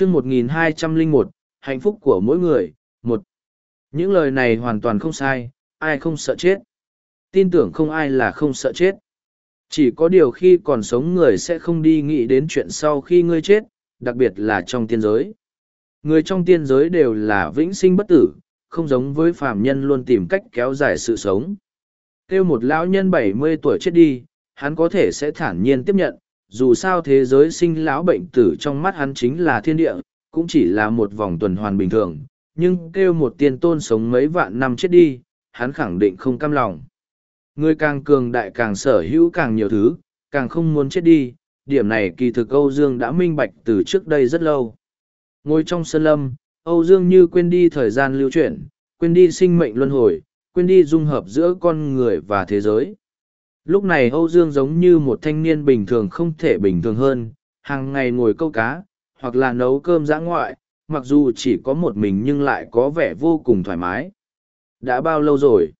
chương một nghìn hai trăm linh một, hạnh phúc của mỗi người, một. Những lời này hoàn toàn không sai, ai không sợ chết? Tin tưởng không ai là không sợ chết. Chỉ có điều khi còn sống người sẽ không đi nghĩ đến chuyện sau khi ngươi chết, đặc biệt là trong tiên giới. Người trong tiên giới đều là vĩnh sinh bất tử, không giống với phàm nhân luôn tìm cách kéo dài sự sống. Kêu một lão nhân bảy mươi tuổi chết đi, hắn có thể sẽ thản nhiên tiếp nhận dù sao thế giới sinh lão bệnh tử trong mắt hắn chính là thiên địa, cũng chỉ là một vòng tuần hoàn bình thường, nhưng kêu một tiên tôn sống mấy vạn năm chết đi, hắn khẳng định không cam lòng. Người càng cường đại càng sở hữu càng nhiều thứ, càng không muốn chết đi, điểm này kỳ thực âu dương đã minh bạch từ trước đây rất lâu. Ngồi trong sân lâm, âu dương như quên đi thời gian lưu chuyển, quên đi sinh mệnh luân hồi, quên đi dung hợp giữa con người và thế giới lúc này âu dương giống như một thanh niên bình thường không thể bình thường hơn, hàng ngày ngồi câu cá, hoặc là nấu cơm giã ngoại, mặc dù chỉ có một mình nhưng lại có vẻ vô cùng thoải mái. Đã bao lâu rồi?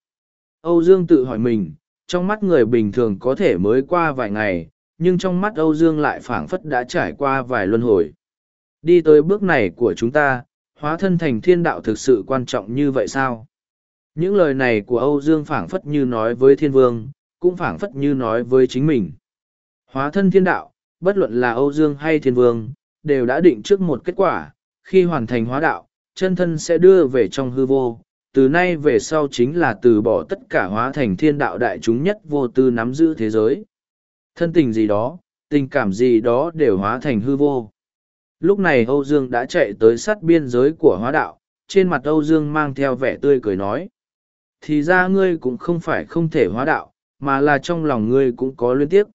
Âu dương tự hỏi mình, trong mắt người bình thường có thể mới qua vài ngày, nhưng trong mắt âu dương lại phảng phất đã trải qua vài luân hồi. Đi tới bước này của chúng ta, hóa thân thành thiên đạo thực sự quan trọng như vậy sao? Những lời này của âu dương phảng phất như nói với thiên vương cũng phảng phất như nói với chính mình. Hóa thân thiên đạo, bất luận là âu dương hay thiên vương, đều đã định trước một kết quả, khi hoàn thành hóa đạo, chân thân sẽ đưa về trong hư vô, từ nay về sau chính là từ bỏ tất cả hóa thành thiên đạo đại chúng nhất vô tư nắm giữ thế giới. Thân tình gì đó, tình cảm gì đó đều hóa thành hư vô. Lúc này âu dương đã chạy tới sát biên giới của hóa đạo, trên mặt âu dương mang theo vẻ tươi cười nói, thì ra ngươi cũng không phải không thể hóa đạo mà là trong lòng ngươi cũng có liên tiếp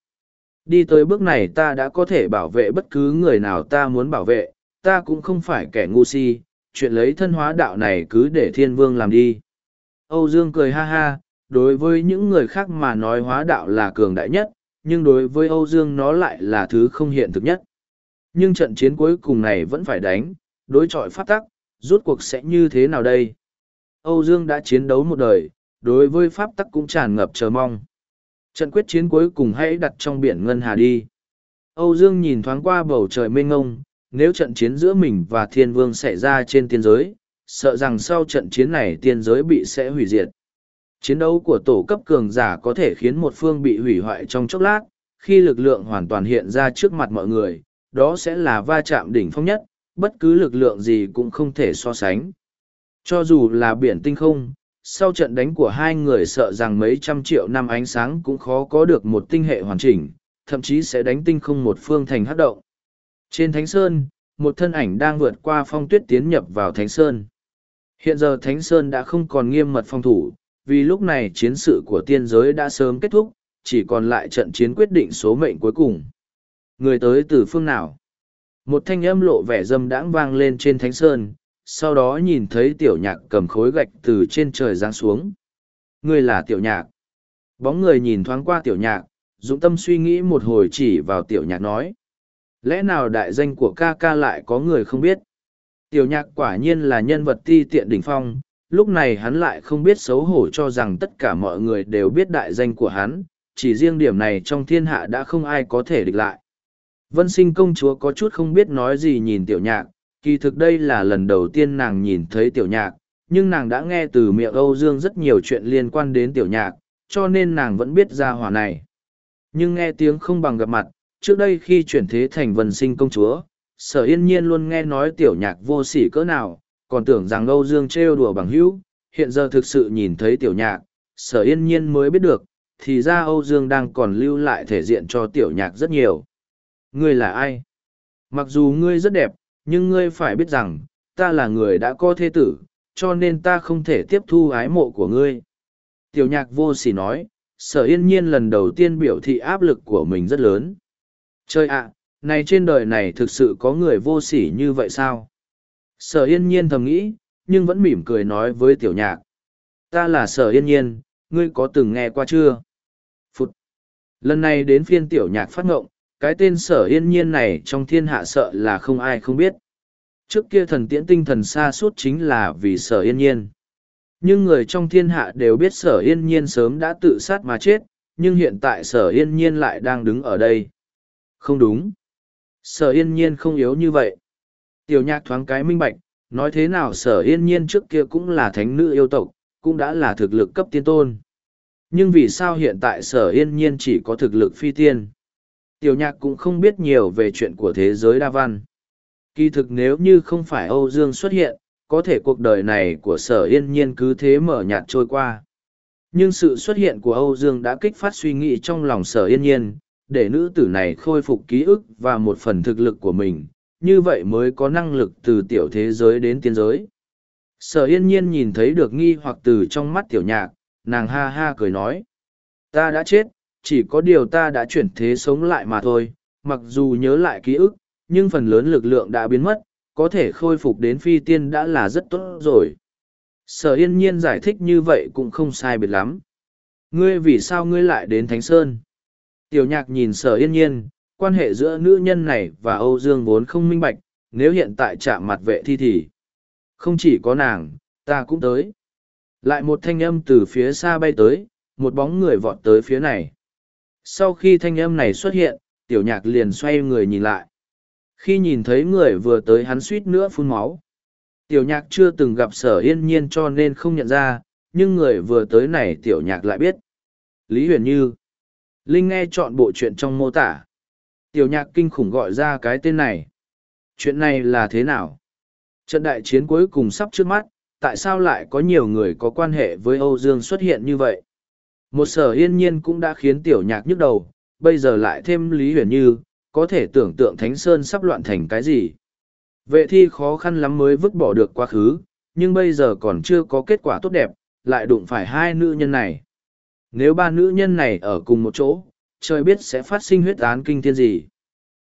đi tới bước này ta đã có thể bảo vệ bất cứ người nào ta muốn bảo vệ, ta cũng không phải kẻ ngu si, chuyện lấy thân hóa đạo này cứ để thiên vương làm đi. Âu dương cười ha ha, đối với những người khác mà nói hóa đạo là cường đại nhất, nhưng đối với âu dương nó lại là thứ không hiện thực nhất. Nhưng trận chiến cuối cùng này vẫn phải đánh, đối chọi phát tắc, rút cuộc sẽ như thế nào đây? Âu dương đã chiến đấu một đời, đối với pháp tắc cũng tràn ngập chờ mong trận quyết chiến cuối cùng hãy đặt trong biển ngân hà đi. Âu dương nhìn thoáng qua bầu trời mênh ngông nếu trận chiến giữa mình và thiên vương xảy ra trên tiên giới, sợ rằng sau trận chiến này tiên giới bị sẽ hủy diệt. Chiến đấu của tổ cấp cường giả có thể khiến một phương bị hủy hoại trong chốc lát, khi lực lượng hoàn toàn hiện ra trước mặt mọi người, đó sẽ là va chạm đỉnh phong nhất, bất cứ lực lượng gì cũng không thể so sánh. Cho dù là biển tinh không sau trận đánh của hai người sợ rằng mấy trăm triệu năm ánh sáng cũng khó có được một tinh hệ hoàn chỉnh thậm chí sẽ đánh tinh không một phương thành hát động trên Thánh Sơn, một thân ảnh đang vượt qua phong tuyết tiến nhập vào Thánh Sơn. Hiện giờ Thánh Sơn đã không còn nghiêm mật phong thủ, vì lúc này chiến sự của tiên giới đã sớm kết thúc, chỉ còn lại trận chiến quyết định số mệnh cuối cùng. Người tới từ phương nào? Một thanh âm lộ vẻ dâm đãng vang lên trên Thánh Sơn, sau đó nhìn thấy tiểu nhạc cầm khối gạch từ trên trời giáng xuống. ngươi là tiểu nhạc. Bóng người nhìn thoáng qua tiểu nhạc, dũng tâm suy nghĩ một hồi chỉ vào tiểu nhạc nói lẽ nào đại danh của ca ca lại có người không biết tiểu nhạc quả nhiên là nhân vật ti tiện đỉnh phong lúc này hắn lại không biết xấu hổ cho rằng tất cả mọi người đều biết đại danh của hắn chỉ riêng điểm này trong thiên hạ đã không ai có thể địch lại vân sinh công chúa có chút không biết nói gì nhìn tiểu nhạc kỳ thực đây là lần đầu tiên nàng nhìn thấy tiểu nhạc nhưng nàng đã nghe từ miệng âu dương rất nhiều chuyện liên quan đến tiểu nhạc cho nên nàng vẫn biết ra hỏa này nhưng nghe tiếng không bằng gặp mặt trước đây khi chuyển thế thành vần sinh công chúa, sở yên nhiên luôn nghe nói tiểu nhạc vô sỉ cỡ nào, còn tưởng rằng Âu Dương trêu đùa bằng hữu, hiện giờ thực sự nhìn thấy tiểu nhạc, sở yên nhiên mới biết được, thì ra Âu Dương đang còn lưu lại thể diện cho tiểu nhạc rất nhiều. Ngươi là ai? Mặc dù ngươi rất đẹp, nhưng ngươi phải biết rằng, ta là người đã có thế tử, cho nên ta không thể tiếp thu ái mộ của ngươi. Tiểu nhạc vô sỉ nói, sở yên nhiên lần đầu tiên biểu thị áp lực của mình rất lớn. Trời ạ, này trên đời này thực sự có người vô sỉ như vậy sao? Sở yên nhiên thầm nghĩ, nhưng vẫn mỉm cười nói với tiểu nhạc. Ta là sở yên nhiên, ngươi có từng nghe qua chưa? Phụt! Lần này đến phiên tiểu nhạc phát ngộng, cái tên sở yên nhiên này trong thiên hạ sợ là không ai không biết. Trước kia thần tiễn tinh thần xa suốt chính là vì sở yên nhiên. Nhưng người trong thiên hạ đều biết sở yên nhiên sớm đã tự sát mà chết, nhưng hiện tại sở yên nhiên lại đang đứng ở đây. Không đúng. Sở yên nhiên không yếu như vậy. Tiểu nhạc thoáng cái minh bạch, nói thế nào sở yên nhiên trước kia cũng là thánh nữ yêu tộc, cũng đã là thực lực cấp tiên tôn. Nhưng vì sao hiện tại sở yên nhiên chỉ có thực lực phi tiên? Tiểu nhạc cũng không biết nhiều về chuyện của thế giới đa văn. Kỳ thực nếu như không phải Âu Dương xuất hiện, có thể cuộc đời này của sở yên nhiên cứ thế mở nhạt trôi qua. Nhưng sự xuất hiện của Âu Dương đã kích phát suy nghĩ trong lòng sở yên nhiên, để nữ tử này khôi phục ký ức và một phần thực lực của mình, như vậy mới có năng lực từ tiểu thế giới đến tiên giới. Sở yên nhiên nhìn thấy được nghi hoặc từ trong mắt tiểu nhạc, nàng ha ha cười nói. Ta đã chết, chỉ có điều ta đã chuyển thế sống lại mà thôi, mặc dù nhớ lại ký ức, nhưng phần lớn lực lượng đã biến mất, có thể khôi phục đến phi tiên đã là rất tốt rồi. Sở yên nhiên giải thích như vậy cũng không sai biệt lắm. Ngươi vì sao ngươi lại đến Thánh Sơn? Tiểu nhạc nhìn sở yên nhiên, quan hệ giữa nữ nhân này và Âu Dương vốn không minh bạch, nếu hiện tại chạm mặt vệ thi thì không chỉ có nàng, ta cũng tới. Lại một thanh âm từ phía xa bay tới, một bóng người vọt tới phía này. Sau khi thanh âm này xuất hiện, tiểu nhạc liền xoay người nhìn lại. Khi nhìn thấy người vừa tới hắn suýt nữa phun máu. Tiểu nhạc chưa từng gặp sở yên nhiên cho nên không nhận ra, nhưng người vừa tới này tiểu nhạc lại biết. Lý Huyền Như. Linh nghe chọn bộ chuyện trong mô tả. Tiểu nhạc kinh khủng gọi ra cái tên này. Chuyện này là thế nào? Trận đại chiến cuối cùng sắp trước mắt, tại sao lại có nhiều người có quan hệ với Âu Dương xuất hiện như vậy? Một sở yên nhiên cũng đã khiến tiểu nhạc nhức đầu, bây giờ lại thêm Lý Huyền Như, có thể tưởng tượng Thánh Sơn sắp loạn thành cái gì. Vệ thi khó khăn lắm mới vứt bỏ được quá khứ, nhưng bây giờ còn chưa có kết quả tốt đẹp, lại đụng phải hai nữ nhân này. Nếu ba nữ nhân này ở cùng một chỗ, trời biết sẽ phát sinh huyết án kinh thiên gì.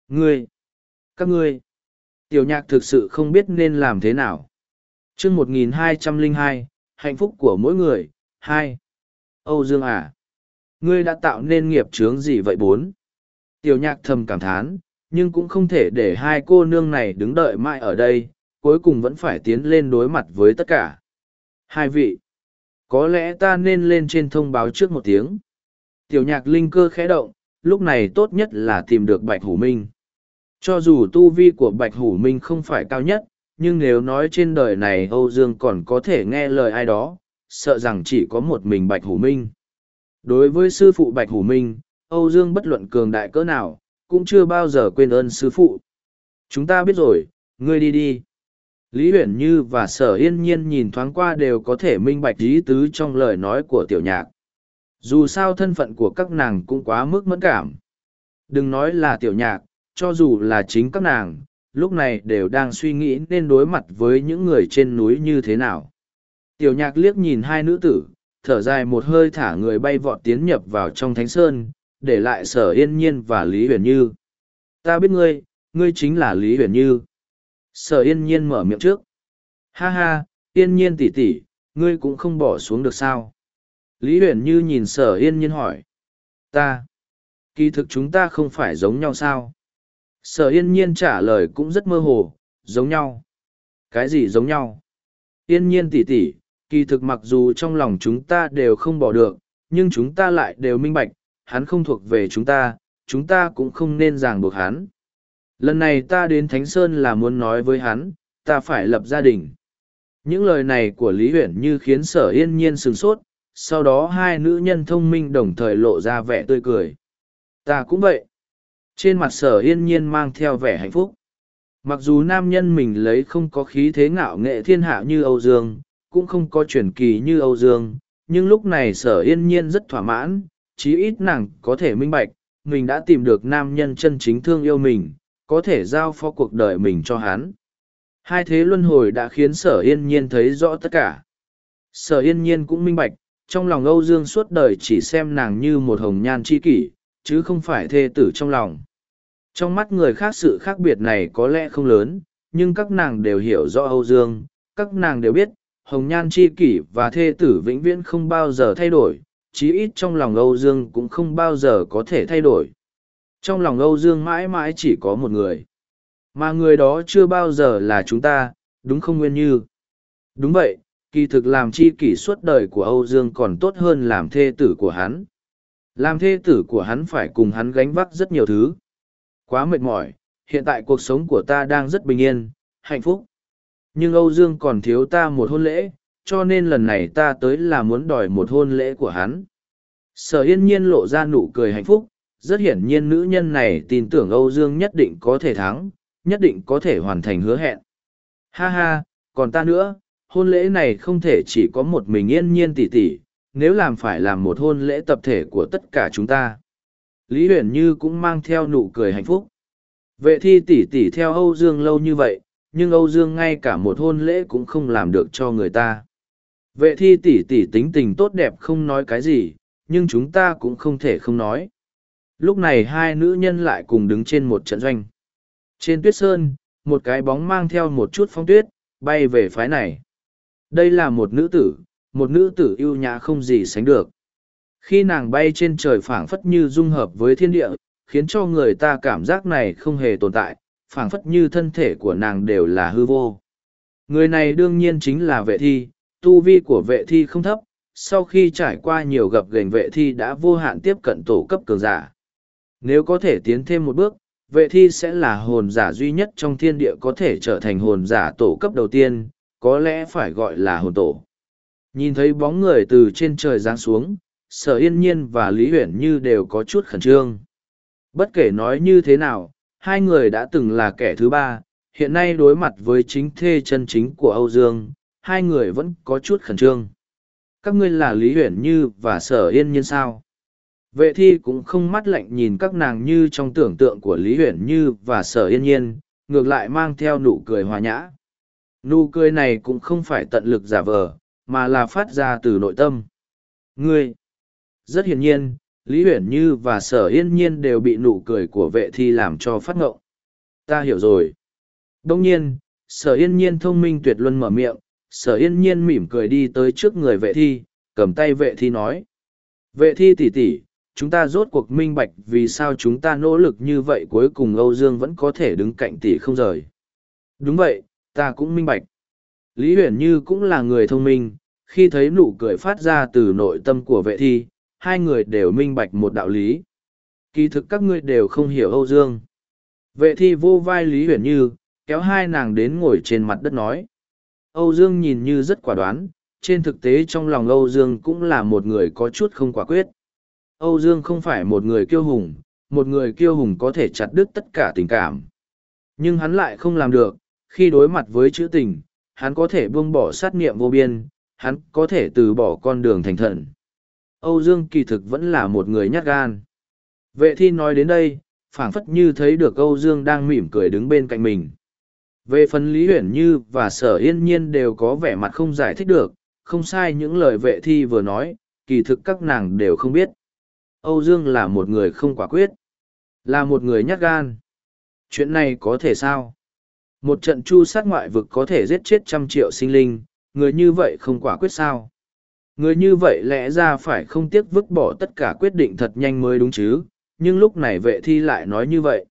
Ngươi! Các ngươi! Tiểu nhạc thực sự không biết nên làm thế nào. chương 1202, hạnh phúc của mỗi người, hai. Âu Dương à! Ngươi đã tạo nên nghiệp chướng gì vậy bốn? Tiểu nhạc thầm cảm thán, nhưng cũng không thể để hai cô nương này đứng đợi mãi ở đây, cuối cùng vẫn phải tiến lên đối mặt với tất cả. Hai vị, có lẽ ta nên lên trên thông báo trước một tiếng. Tiểu nhạc linh cơ khẽ động, lúc này tốt nhất là tìm được Bạch Hủ Minh. Cho dù tu vi của Bạch Hủ Minh không phải cao nhất, nhưng nếu nói trên đời này Âu Dương còn có thể nghe lời ai đó, sợ rằng chỉ có một mình Bạch Hủ Minh. Đối với sư phụ Bạch Hủ Minh, Âu Dương bất luận cường đại cỡ nào, cũng chưa bao giờ quên ơn sư phụ. Chúng ta biết rồi, ngươi đi đi. Lý Huyền Như và Sở Yên Nhiên nhìn thoáng qua đều có thể minh bạch ý tứ trong lời nói của tiểu nhạc. Dù sao thân phận của các nàng cũng quá mức mẫn cảm. Đừng nói là tiểu nhạc, cho dù là chính các nàng, lúc này đều đang suy nghĩ nên đối mặt với những người trên núi như thế nào. Tiểu nhạc liếc nhìn hai nữ tử, thở dài một hơi thả người bay vọt tiến nhập vào trong thánh sơn, để lại sở yên nhiên và lý huyền như. Ta biết ngươi ngươi chính là lý huyền như. Sở yên nhiên mở miệng trước. Ha ha yên nhiên tỷ tỷ, ngươi cũng không bỏ xuống được sao? Lý huyền như nhìn sở yên nhiên hỏi. Ta kỳ thực chúng ta không phải giống nhau sao? Sở yên nhiên trả lời cũng rất mơ hồ giống nhau. Cái gì giống nhau? Yên nhiên tỷ tỷ kỳ thực mặc dù trong lòng chúng ta đều không bỏ được nhưng chúng ta lại đều minh bạch hắn không thuộc về chúng ta, chúng ta cũng không nên ràng buộc hắn. Lần này ta đến Thánh Sơn là muốn nói với hắn, ta phải lập gia đình. Những lời này của Lý Huyển như khiến sở yên nhiên sừng sốt, sau đó hai nữ nhân thông minh đồng thời lộ ra vẻ tươi cười. Ta cũng vậy. Trên mặt sở yên nhiên mang theo vẻ hạnh phúc. Mặc dù nam nhân mình lấy không có khí thế ngạo nghệ thiên hạ như Âu Dương, cũng không có truyền kỳ như Âu Dương, nhưng lúc này sở yên nhiên rất thỏa mãn, chí ít nàng có thể minh bạch, mình đã tìm được nam nhân chân chính thương yêu mình, có thể giao phó cuộc đời mình cho hắn. Hai thế luân hồi đã khiến sở yên nhiên thấy rõ tất cả. Sở yên nhiên cũng minh bạch, trong lòng Âu Dương suốt đời chỉ xem nàng như một hồng nhan chi kỷ, chứ không phải thê tử trong lòng. Trong mắt người khác sự khác biệt này có lẽ không lớn, nhưng các nàng đều hiểu rõ Âu Dương, các nàng đều biết, hồng nhan chi kỷ và thê tử vĩnh viễn không bao giờ thay đổi, chí ít trong lòng Âu Dương cũng không bao giờ có thể thay đổi. Trong lòng Âu Dương mãi mãi chỉ có một người. Mà người đó chưa bao giờ là chúng ta, đúng không Nguyên Như? Đúng vậy, kỳ thực làm chi kỷ suốt đời của Âu Dương còn tốt hơn làm thê tử của hắn. Làm thê tử của hắn phải cùng hắn gánh vác rất nhiều thứ. Quá mệt mỏi, hiện tại cuộc sống của ta đang rất bình yên, hạnh phúc. Nhưng Âu Dương còn thiếu ta một hôn lễ, cho nên lần này ta tới là muốn đòi một hôn lễ của hắn. Sở yên nhiên lộ ra nụ cười hạnh phúc, rất hiển nhiên nữ nhân này tin tưởng Âu Dương nhất định có thể thắng, nhất định có thể hoàn thành hứa hẹn. Ha ha, còn ta nữa, hôn lễ này không thể chỉ có một mình yên nhiên tỷ tỷ, nếu làm phải làm một hôn lễ tập thể của tất cả chúng ta. Lý Huyền Như cũng mang theo nụ cười hạnh phúc. Vệ thi tỷ tỷ theo Âu Dương lâu như vậy, nhưng Âu Dương ngay cả một hôn lễ cũng không làm được cho người ta. Vệ thi tỷ tỷ tính tình tốt đẹp không nói cái gì, nhưng chúng ta cũng không thể không nói. Lúc này hai nữ nhân lại cùng đứng trên một trận doanh. Trên tuyết sơn, một cái bóng mang theo một chút phong tuyết, bay về phái này. Đây là một nữ tử, một nữ tử yêu nhã không gì sánh được. Khi nàng bay trên trời phảng phất như dung hợp với thiên địa, khiến cho người ta cảm giác này không hề tồn tại, phảng phất như thân thể của nàng đều là hư vô. Người này đương nhiên chính là vệ thi, tu vi của vệ thi không thấp, sau khi trải qua nhiều gặp gành vệ thi đã vô hạn tiếp cận tổ cấp cường giả. Nếu có thể tiến thêm một bước, vệ thi sẽ là hồn giả duy nhất trong thiên địa có thể trở thành hồn giả tổ cấp đầu tiên, có lẽ phải gọi là hồn tổ. Nhìn thấy bóng người từ trên trời giáng xuống, sở yên nhiên và lý huyển như đều có chút khẩn trương. Bất kể nói như thế nào, hai người đã từng là kẻ thứ ba, hiện nay đối mặt với chính thê chân chính của Âu Dương, hai người vẫn có chút khẩn trương. Các ngươi là Lý Huyển Như và Sở Yên Nhiên sao? Vệ thi cũng không mắt lạnh nhìn các nàng như trong tưởng tượng của Lý Huyển Như và Sở Yên Nhiên, ngược lại mang theo nụ cười hòa nhã. Nụ cười này cũng không phải tận lực giả vờ, mà là phát ra từ nội tâm. Ngươi! Rất hiển nhiên, Lý Huyển Như và Sở Yên Nhiên đều bị nụ cười của vệ thi làm cho phát ngộng. Ta hiểu rồi. Đông nhiên, Sở Yên Nhiên thông minh tuyệt luân mở miệng, Sở Yên Nhiên mỉm cười đi tới trước người vệ thi, cầm tay vệ thi nói. Vệ thi tỷ tỷ, chúng ta rốt cuộc minh bạch vì sao chúng ta nỗ lực như vậy cuối cùng Âu Dương vẫn có thể đứng cạnh tỷ không rời. Đúng vậy, ta cũng minh bạch. Lý Huyền Như cũng là người thông minh, khi thấy nụ cười phát ra từ nội tâm của vệ thi, hai người đều minh bạch một đạo lý. Kỳ thực các ngươi đều không hiểu Âu Dương. Vệ thi vô vai Lý Huyền Như, kéo hai nàng đến ngồi trên mặt đất nói. Âu Dương nhìn như rất quả đoán, trên thực tế trong lòng Âu Dương cũng là một người có chút không quả quyết. Âu Dương không phải một người kiêu hùng, một người kiêu hùng có thể chặt đứt tất cả tình cảm. Nhưng hắn lại không làm được, khi đối mặt với chữ tình, hắn có thể buông bỏ sát niệm vô biên, hắn có thể từ bỏ con đường thành thần. Âu Dương kỳ thực vẫn là một người nhát gan. Vệ thi nói đến đây, phảng phất như thấy được Âu Dương đang mỉm cười đứng bên cạnh mình. Về phần Lý Huyển Như và Sở Yên Nhiên đều có vẻ mặt không giải thích được, không sai những lời vệ thi vừa nói, kỳ thực các nàng đều không biết. Âu Dương là một người không quả quyết, là một người nhát gan. Chuyện này có thể sao? Một trận chu sát ngoại vực có thể giết chết trăm triệu sinh linh, người như vậy không quả quyết sao? Người như vậy lẽ ra phải không tiếc vứt bỏ tất cả quyết định thật nhanh mới đúng chứ, nhưng lúc này vệ thi lại nói như vậy.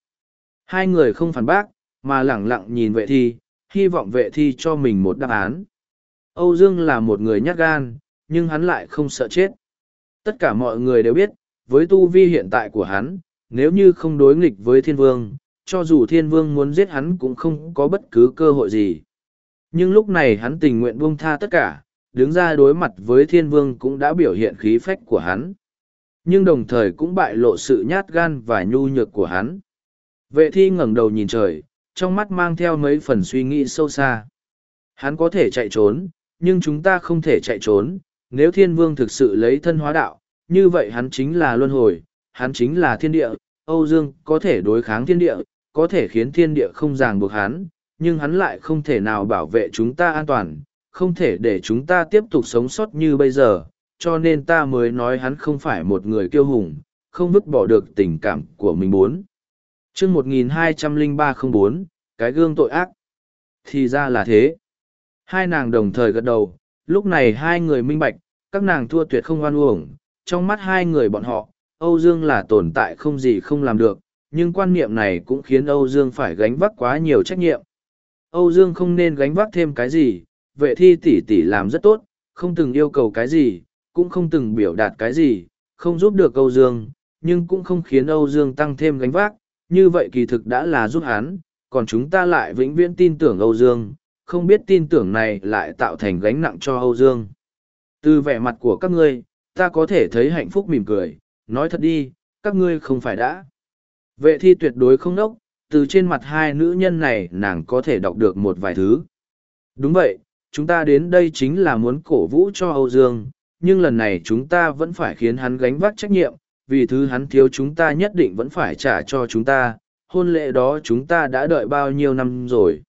Hai người không phản bác, mà lẳng lặng nhìn vệ thi, hy vọng vệ thi cho mình một đáp án. Âu Dương là một người nhát gan, nhưng hắn lại không sợ chết. Tất cả mọi người đều biết, với tu vi hiện tại của hắn, nếu như không đối nghịch với thiên vương, cho dù thiên vương muốn giết hắn cũng không có bất cứ cơ hội gì. Nhưng lúc này hắn tình nguyện buông tha tất cả, đứng ra đối mặt với thiên vương cũng đã biểu hiện khí phách của hắn. Nhưng đồng thời cũng bại lộ sự nhát gan và nhu nhược của hắn. Vệ thi ngẩng đầu nhìn trời, trong mắt mang theo mấy phần suy nghĩ sâu xa. Hắn có thể chạy trốn, nhưng chúng ta không thể chạy trốn. Nếu thiên vương thực sự lấy thân hóa đạo, như vậy hắn chính là luân hồi, hắn chính là thiên địa. Âu Dương có thể đối kháng thiên địa, có thể khiến thiên địa không ràng buộc hắn, nhưng hắn lại không thể nào bảo vệ chúng ta an toàn, không thể để chúng ta tiếp tục sống sót như bây giờ, cho nên ta mới nói hắn không phải một người kiêu hùng, không vứt bỏ được tình cảm của mình muốn. Chương một nghìn hai trăm linh ba không bốn cái gương tội ác. Thì ra là thế. Hai nàng đồng thời gật đầu lúc này hai người minh bạch các nàng thua tuyệt không oan uổng trong mắt hai người bọn họ âu dương là tồn tại không gì không làm được nhưng quan niệm này cũng khiến âu dương phải gánh vác quá nhiều trách nhiệm. Âu dương không nên gánh vác thêm cái gì vệ thi tỷ tỷ làm rất tốt không từng yêu cầu cái gì cũng không từng biểu đạt cái gì không giúp được âu dương nhưng cũng không khiến âu dương tăng thêm gánh vác như vậy kỳ thực đã là giúp hắn, còn chúng ta lại vĩnh viễn tin tưởng Âu Dương, không biết tin tưởng này lại tạo thành gánh nặng cho Âu Dương. Từ vẻ mặt của các ngươi, ta có thể thấy hạnh phúc mỉm cười, nói thật đi, các ngươi không phải đã. Vệ thi tuyệt đối không nốc, từ trên mặt hai nữ nhân này nàng có thể đọc được một vài thứ. Đúng vậy, chúng ta đến đây chính là muốn cổ vũ cho Âu Dương, nhưng lần này chúng ta vẫn phải khiến hắn gánh vác trách nhiệm, vì thứ hắn thiếu chúng ta nhất định vẫn phải trả cho chúng ta, hôn lễ đó chúng ta đã đợi bao nhiêu năm rồi.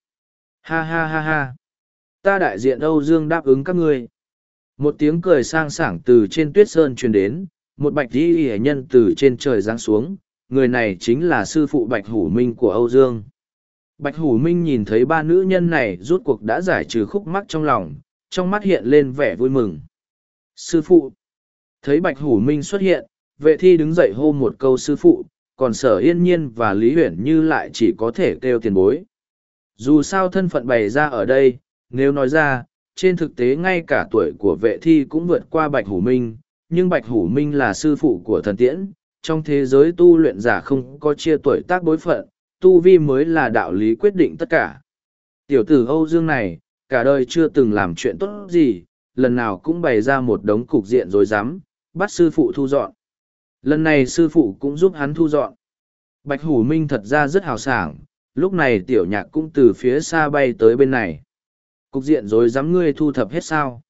Ha ha ha ha. Ta đại diện Âu Dương đáp ứng các ngươi. Một tiếng cười sang sảng từ trên tuyết sơn truyền đến, một bạch đi hệ nhân từ trên trời giáng xuống, người này chính là sư phụ Bạch Hủ Minh của Âu Dương. Bạch Hủ Minh nhìn thấy ba nữ nhân này rút cuộc đã giải trừ khúc mắc trong lòng, trong mắt hiện lên vẻ vui mừng. Sư phụ! Thấy Bạch Hủ Minh xuất hiện, vệ thi đứng dậy hô một câu sư phụ, còn sở yên nhiên và Lý Huyển Như lại chỉ có thể kêu tiền bối. Dù sao thân phận bày ra ở đây, nếu nói ra, trên thực tế ngay cả tuổi của vệ thi cũng vượt qua Bạch Hủ Minh, nhưng Bạch Hủ Minh là sư phụ của thần tiễn, trong thế giới tu luyện giả không có chia tuổi tác bối phận, tu vi mới là đạo lý quyết định tất cả. Tiểu tử Âu Dương này, cả đời chưa từng làm chuyện tốt gì, lần nào cũng bày ra một đống cục diện rồi dám, bắt sư phụ thu dọn. Lần này sư phụ cũng giúp hắn thu dọn. Bạch Hủ Minh thật ra rất hào sảng, lúc này tiểu nhạc cũng từ phía xa bay tới bên này. Cục diện rồi dám ngươi thu thập hết sao.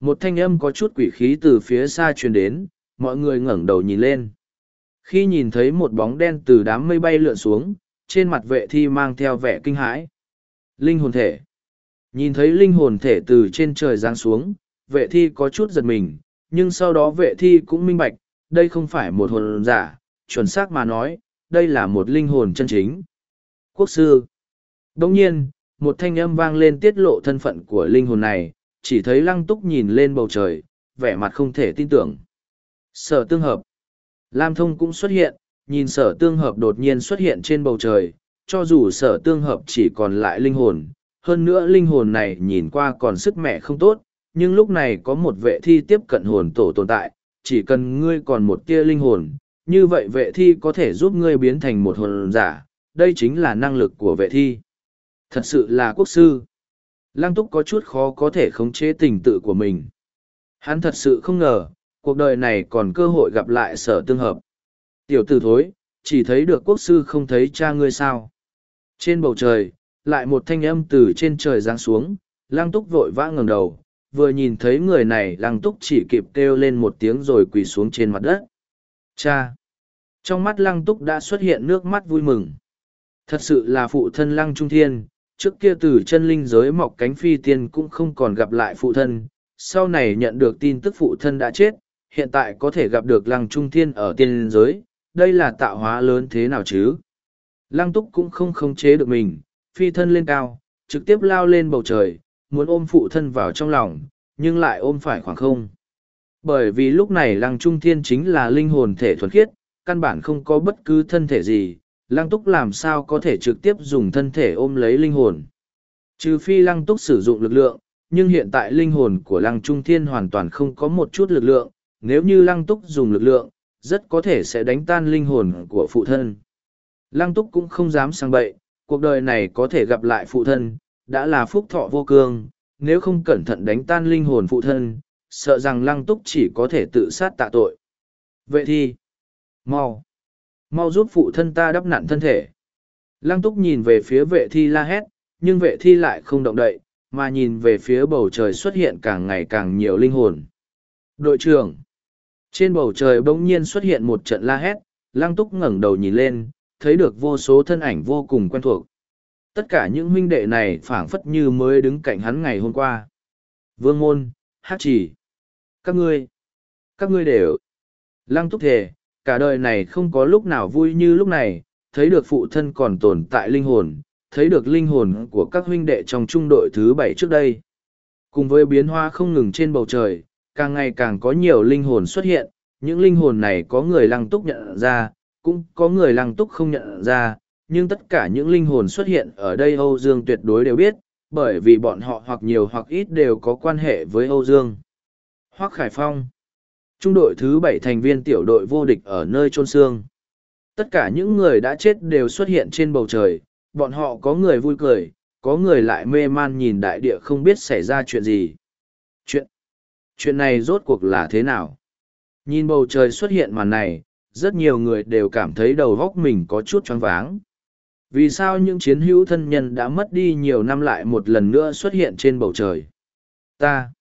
Một thanh âm có chút quỷ khí từ phía xa truyền đến, mọi người ngẩng đầu nhìn lên. Khi nhìn thấy một bóng đen từ đám mây bay lượn xuống, trên mặt vệ thi mang theo vẻ kinh hãi. Linh hồn thể. Nhìn thấy linh hồn thể từ trên trời giáng xuống, vệ thi có chút giật mình, nhưng sau đó vệ thi cũng minh bạch, đây không phải một hồn giả, chuẩn xác mà nói, đây là một linh hồn chân chính. Quốc sư. Đồng nhiên, một thanh âm vang lên tiết lộ thân phận của linh hồn này, chỉ thấy lăng túc nhìn lên bầu trời, vẻ mặt không thể tin tưởng. Sở tương hợp. Lam thông cũng xuất hiện, nhìn sở tương hợp đột nhiên xuất hiện trên bầu trời, cho dù sở tương hợp chỉ còn lại linh hồn, hơn nữa linh hồn này nhìn qua còn sức mẹ không tốt, nhưng lúc này có một vệ thi tiếp cận hồn tổ tồn tại, chỉ cần ngươi còn một tia linh hồn, như vậy vệ thi có thể giúp ngươi biến thành một hồn giả, đây chính là năng lực của vệ thi. Thật sự là quốc sư. Lăng túc có chút khó có thể khống chế tình tự của mình. Hắn thật sự không ngờ, cuộc đời này còn cơ hội gặp lại sở tương hợp. Tiểu tử thối, chỉ thấy được quốc sư không thấy cha ngươi sao. Trên bầu trời, lại một thanh âm từ trên trời giáng xuống, lăng túc vội vã ngẩng đầu, vừa nhìn thấy người này lăng túc chỉ kịp kêu lên một tiếng rồi quỳ xuống trên mặt đất. Cha! Trong mắt lăng túc đã xuất hiện nước mắt vui mừng. Thật sự là phụ thân lăng trung thiên, trước kia từ chân linh giới mọc cánh phi tiên cũng không còn gặp lại phụ thân, sau này nhận được tin tức phụ thân đã chết, hiện tại có thể gặp được lăng trung thiên ở tiên giới, đây là tạo hóa lớn thế nào chứ? Lăng túc cũng không khống chế được mình, phi thân lên cao, trực tiếp lao lên bầu trời, muốn ôm phụ thân vào trong lòng, nhưng lại ôm phải khoảng không. Bởi vì lúc này lăng trung thiên chính là linh hồn thể thuần khiết, căn bản không có bất cứ thân thể gì, lăng túc làm sao có thể trực tiếp dùng thân thể ôm lấy linh hồn. Trừ phi lăng túc sử dụng lực lượng, nhưng hiện tại linh hồn của lăng trung thiên hoàn toàn không có một chút lực lượng, nếu như lăng túc dùng lực lượng, rất có thể sẽ đánh tan linh hồn của phụ thân. Lăng túc cũng không dám sang bậy, cuộc đời này có thể gặp lại phụ thân, đã là phúc thọ vô cương, nếu không cẩn thận đánh tan linh hồn phụ thân, sợ rằng lăng túc chỉ có thể tự sát tạ tội. Vậy thì, mau, mau giúp phụ thân ta đắp nặn thân thể. Lăng túc nhìn về phía vệ thi la hét, nhưng vệ thi lại không động đậy, mà nhìn về phía bầu trời xuất hiện càng ngày càng nhiều linh hồn. Đội trưởng, trên bầu trời bỗng nhiên xuất hiện một trận la hét, lăng túc ngẩng đầu nhìn lên, thấy được vô số thân ảnh vô cùng quen thuộc. Tất cả những huynh đệ này phảng phất như mới đứng cạnh hắn ngày hôm qua. Vương môn, hát chỉ. Các ngươi, các ngươi đều. Lăng túc thề, cả đời này không có lúc nào vui như lúc này, thấy được phụ thân còn tồn tại linh hồn, thấy được linh hồn của các huynh đệ trong trung đội thứ bảy trước đây. Cùng với biến hoa không ngừng trên bầu trời, càng ngày càng có nhiều linh hồn xuất hiện, những linh hồn này có người lăng túc nhận ra, cũng có người lăng túc không nhận ra, nhưng tất cả những linh hồn xuất hiện ở đây Âu Dương tuyệt đối đều biết, bởi vì bọn họ hoặc nhiều hoặc ít đều có quan hệ với Âu Dương. Hoác Khải Phong Trung đội thứ bảy thành viên tiểu đội vô địch ở nơi trôn xương. Tất cả những người đã chết đều xuất hiện trên bầu trời, bọn họ có người vui cười, có người lại mê man nhìn đại địa không biết xảy ra chuyện gì. Chuyện, này rốt cuộc là thế nào? Nhìn bầu trời xuất hiện màn này, rất nhiều người đều cảm thấy đầu góc mình có chút choáng váng. Vì sao những chiến hữu thân nhân đã mất đi nhiều năm lại một lần nữa xuất hiện trên bầu trời? Ta,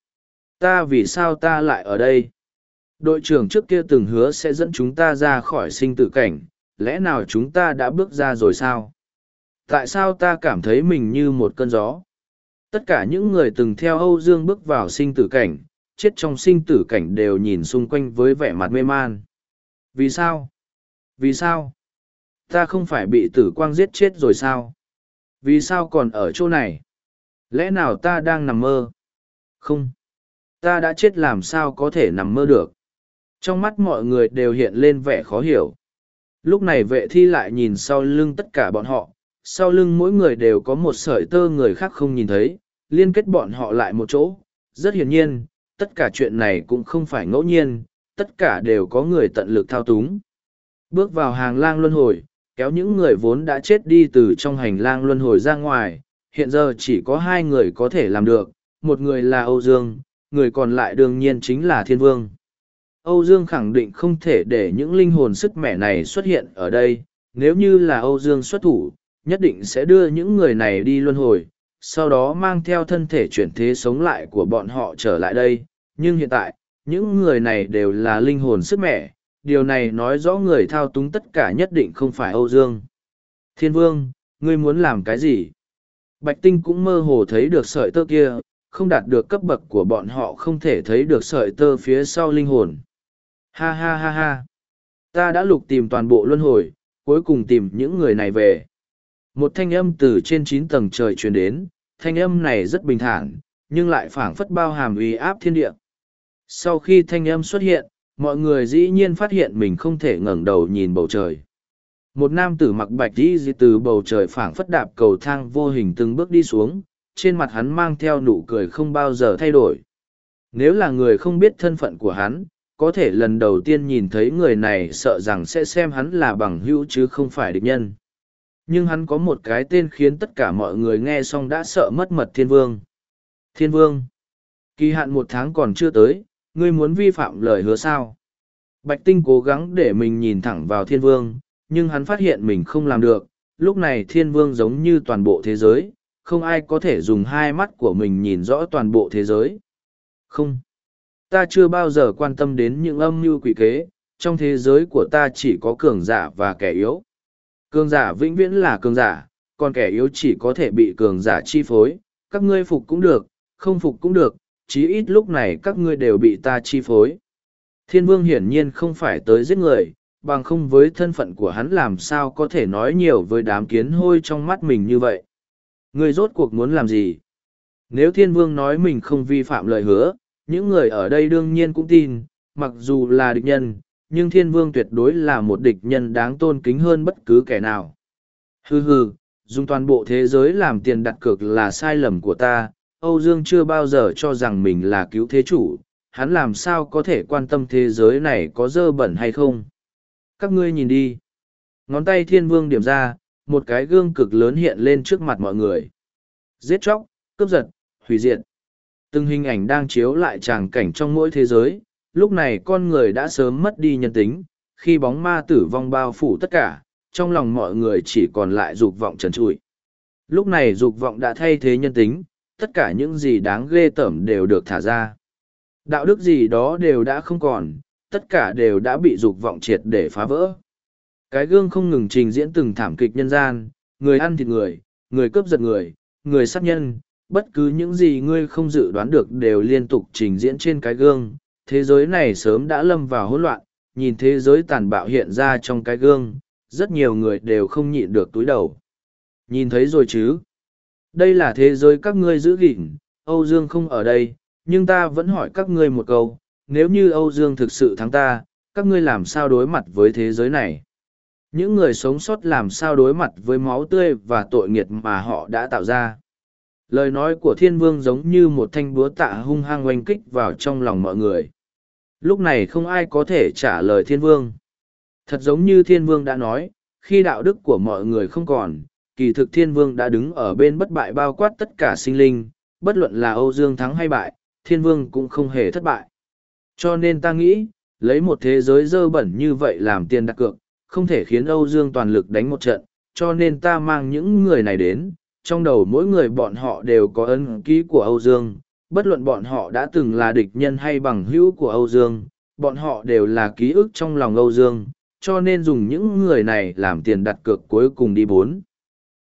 ta vì sao ta lại ở đây? Đội trưởng trước kia từng hứa sẽ dẫn chúng ta ra khỏi sinh tử cảnh, lẽ nào chúng ta đã bước ra rồi sao? Tại sao ta cảm thấy mình như một cơn gió? Tất cả những người từng theo Âu Dương bước vào sinh tử cảnh, chết trong sinh tử cảnh đều nhìn xung quanh với vẻ mặt mê man. Vì sao? Vì sao? Ta không phải bị tử quang giết chết rồi sao? Vì sao còn ở chỗ này? Lẽ nào ta đang nằm mơ? Không. Ta đã chết làm sao có thể nằm mơ được? Trong mắt mọi người đều hiện lên vẻ khó hiểu. Lúc này vệ thi lại nhìn sau lưng tất cả bọn họ, sau lưng mỗi người đều có một sợi tơ người khác không nhìn thấy, liên kết bọn họ lại một chỗ. Rất hiển nhiên, tất cả chuyện này cũng không phải ngẫu nhiên, tất cả đều có người tận lực thao túng. Bước vào hàng lang luân hồi, kéo những người vốn đã chết đi từ trong hành lang luân hồi ra ngoài, hiện giờ chỉ có hai người có thể làm được, một người là Âu Dương, người còn lại đương nhiên chính là Thiên Vương. Âu Dương khẳng định không thể để những linh hồn sức mẻ này xuất hiện ở đây, nếu như là Âu Dương xuất thủ, nhất định sẽ đưa những người này đi luân hồi, sau đó mang theo thân thể chuyển thế sống lại của bọn họ trở lại đây. Nhưng hiện tại, những người này đều là linh hồn sức mẻ, điều này nói rõ người thao túng tất cả nhất định không phải Âu Dương. Thiên Vương, ngươi muốn làm cái gì? Bạch Tinh cũng mơ hồ thấy được sợi tơ kia, không đạt được cấp bậc của bọn họ không thể thấy được sợi tơ phía sau linh hồn. Ha ha ha ha. Ta đã lục tìm toàn bộ luân hồi, cuối cùng tìm những người này về. Một thanh âm từ trên chín tầng trời truyền đến, thanh âm này rất bình thản, nhưng lại phảng phất bao hàm uy áp thiên địa. Sau khi thanh âm xuất hiện, mọi người dĩ nhiên phát hiện mình không thể ngẩng đầu nhìn bầu trời. Một nam tử mặc bạch đi từ bầu trời phảng phất đạp cầu thang vô hình từng bước đi xuống, trên mặt hắn mang theo nụ cười không bao giờ thay đổi. Nếu là người không biết thân phận của hắn, có thể lần đầu tiên nhìn thấy người này sợ rằng sẽ xem hắn là bằng hữu chứ không phải địch nhân. Nhưng hắn có một cái tên khiến tất cả mọi người nghe xong đã sợ mất mật thiên vương. Thiên vương, kỳ hạn một tháng còn chưa tới, ngươi muốn vi phạm lời hứa sao? Bạch Tinh cố gắng để mình nhìn thẳng vào thiên vương, nhưng hắn phát hiện mình không làm được. Lúc này thiên vương giống như toàn bộ thế giới, không ai có thể dùng hai mắt của mình nhìn rõ toàn bộ thế giới. Không. Ta chưa bao giờ quan tâm đến những âm mưu quỷ kế, trong thế giới của ta chỉ có cường giả và kẻ yếu. Cường giả vĩnh viễn là cường giả, còn kẻ yếu chỉ có thể bị cường giả chi phối, các ngươi phục cũng được, không phục cũng được, chí ít lúc này các ngươi đều bị ta chi phối. Thiên vương hiển nhiên không phải tới giết người, bằng không với thân phận của hắn làm sao có thể nói nhiều với đám kiến hôi trong mắt mình như vậy. Ngươi rốt cuộc muốn làm gì? Nếu thiên vương nói mình không vi phạm lời hứa, những người ở đây đương nhiên cũng tin, mặc dù là địch nhân, nhưng thiên vương tuyệt đối là một địch nhân đáng tôn kính hơn bất cứ kẻ nào. Hừ hừ, dùng toàn bộ thế giới làm tiền đặt cược là sai lầm của ta, Âu Dương chưa bao giờ cho rằng mình là cứu thế chủ, hắn làm sao có thể quan tâm thế giới này có dơ bẩn hay không. Các ngươi nhìn đi. Ngón tay thiên vương điểm ra, một cái gương cực lớn hiện lên trước mặt mọi người. Giết chóc, cướp giật, hủy diệt. Từng hình ảnh đang chiếu lại tràng cảnh trong mỗi thế giới, lúc này con người đã sớm mất đi nhân tính, khi bóng ma tử vong bao phủ tất cả, trong lòng mọi người chỉ còn lại dục vọng trần trụi. Lúc này dục vọng đã thay thế nhân tính, tất cả những gì đáng ghê tởm đều được thả ra. Đạo đức gì đó đều đã không còn, tất cả đều đã bị dục vọng triệt để phá vỡ. Cái gương không ngừng trình diễn từng thảm kịch nhân gian, người ăn thịt người, người cướp giật người, người sát nhân, bất cứ những gì ngươi không dự đoán được đều liên tục trình diễn trên cái gương. Thế giới này sớm đã lâm vào hỗn loạn, nhìn thế giới tàn bạo hiện ra trong cái gương, rất nhiều người đều không nhịn được túi đầu. Nhìn thấy rồi chứ? Đây là thế giới các ngươi giữ gìn, Âu Dương không ở đây, nhưng ta vẫn hỏi các ngươi một câu, nếu như Âu Dương thực sự thắng ta, các ngươi làm sao đối mặt với thế giới này? Những người sống sót làm sao đối mặt với máu tươi và tội nghiệt mà họ đã tạo ra? Lời nói của thiên vương giống như một thanh búa tạ hung hăng oanh kích vào trong lòng mọi người. Lúc này không ai có thể trả lời thiên vương. Thật giống như thiên vương đã nói, khi đạo đức của mọi người không còn, kỳ thực thiên vương đã đứng ở bên bất bại bao quát tất cả sinh linh, bất luận là Âu Dương thắng hay bại, thiên vương cũng không hề thất bại. Cho nên ta nghĩ, lấy một thế giới dơ bẩn như vậy làm tiền đặt cược, không thể khiến Âu Dương toàn lực đánh một trận, cho nên ta mang những người này đến, trong đầu mỗi người bọn họ đều có ấn ký của Âu Dương, bất luận bọn họ đã từng là địch nhân hay bằng hữu của Âu Dương, bọn họ đều là ký ức trong lòng Âu Dương, cho nên dùng những người này làm tiền đặt cược cuối cùng đi bốn.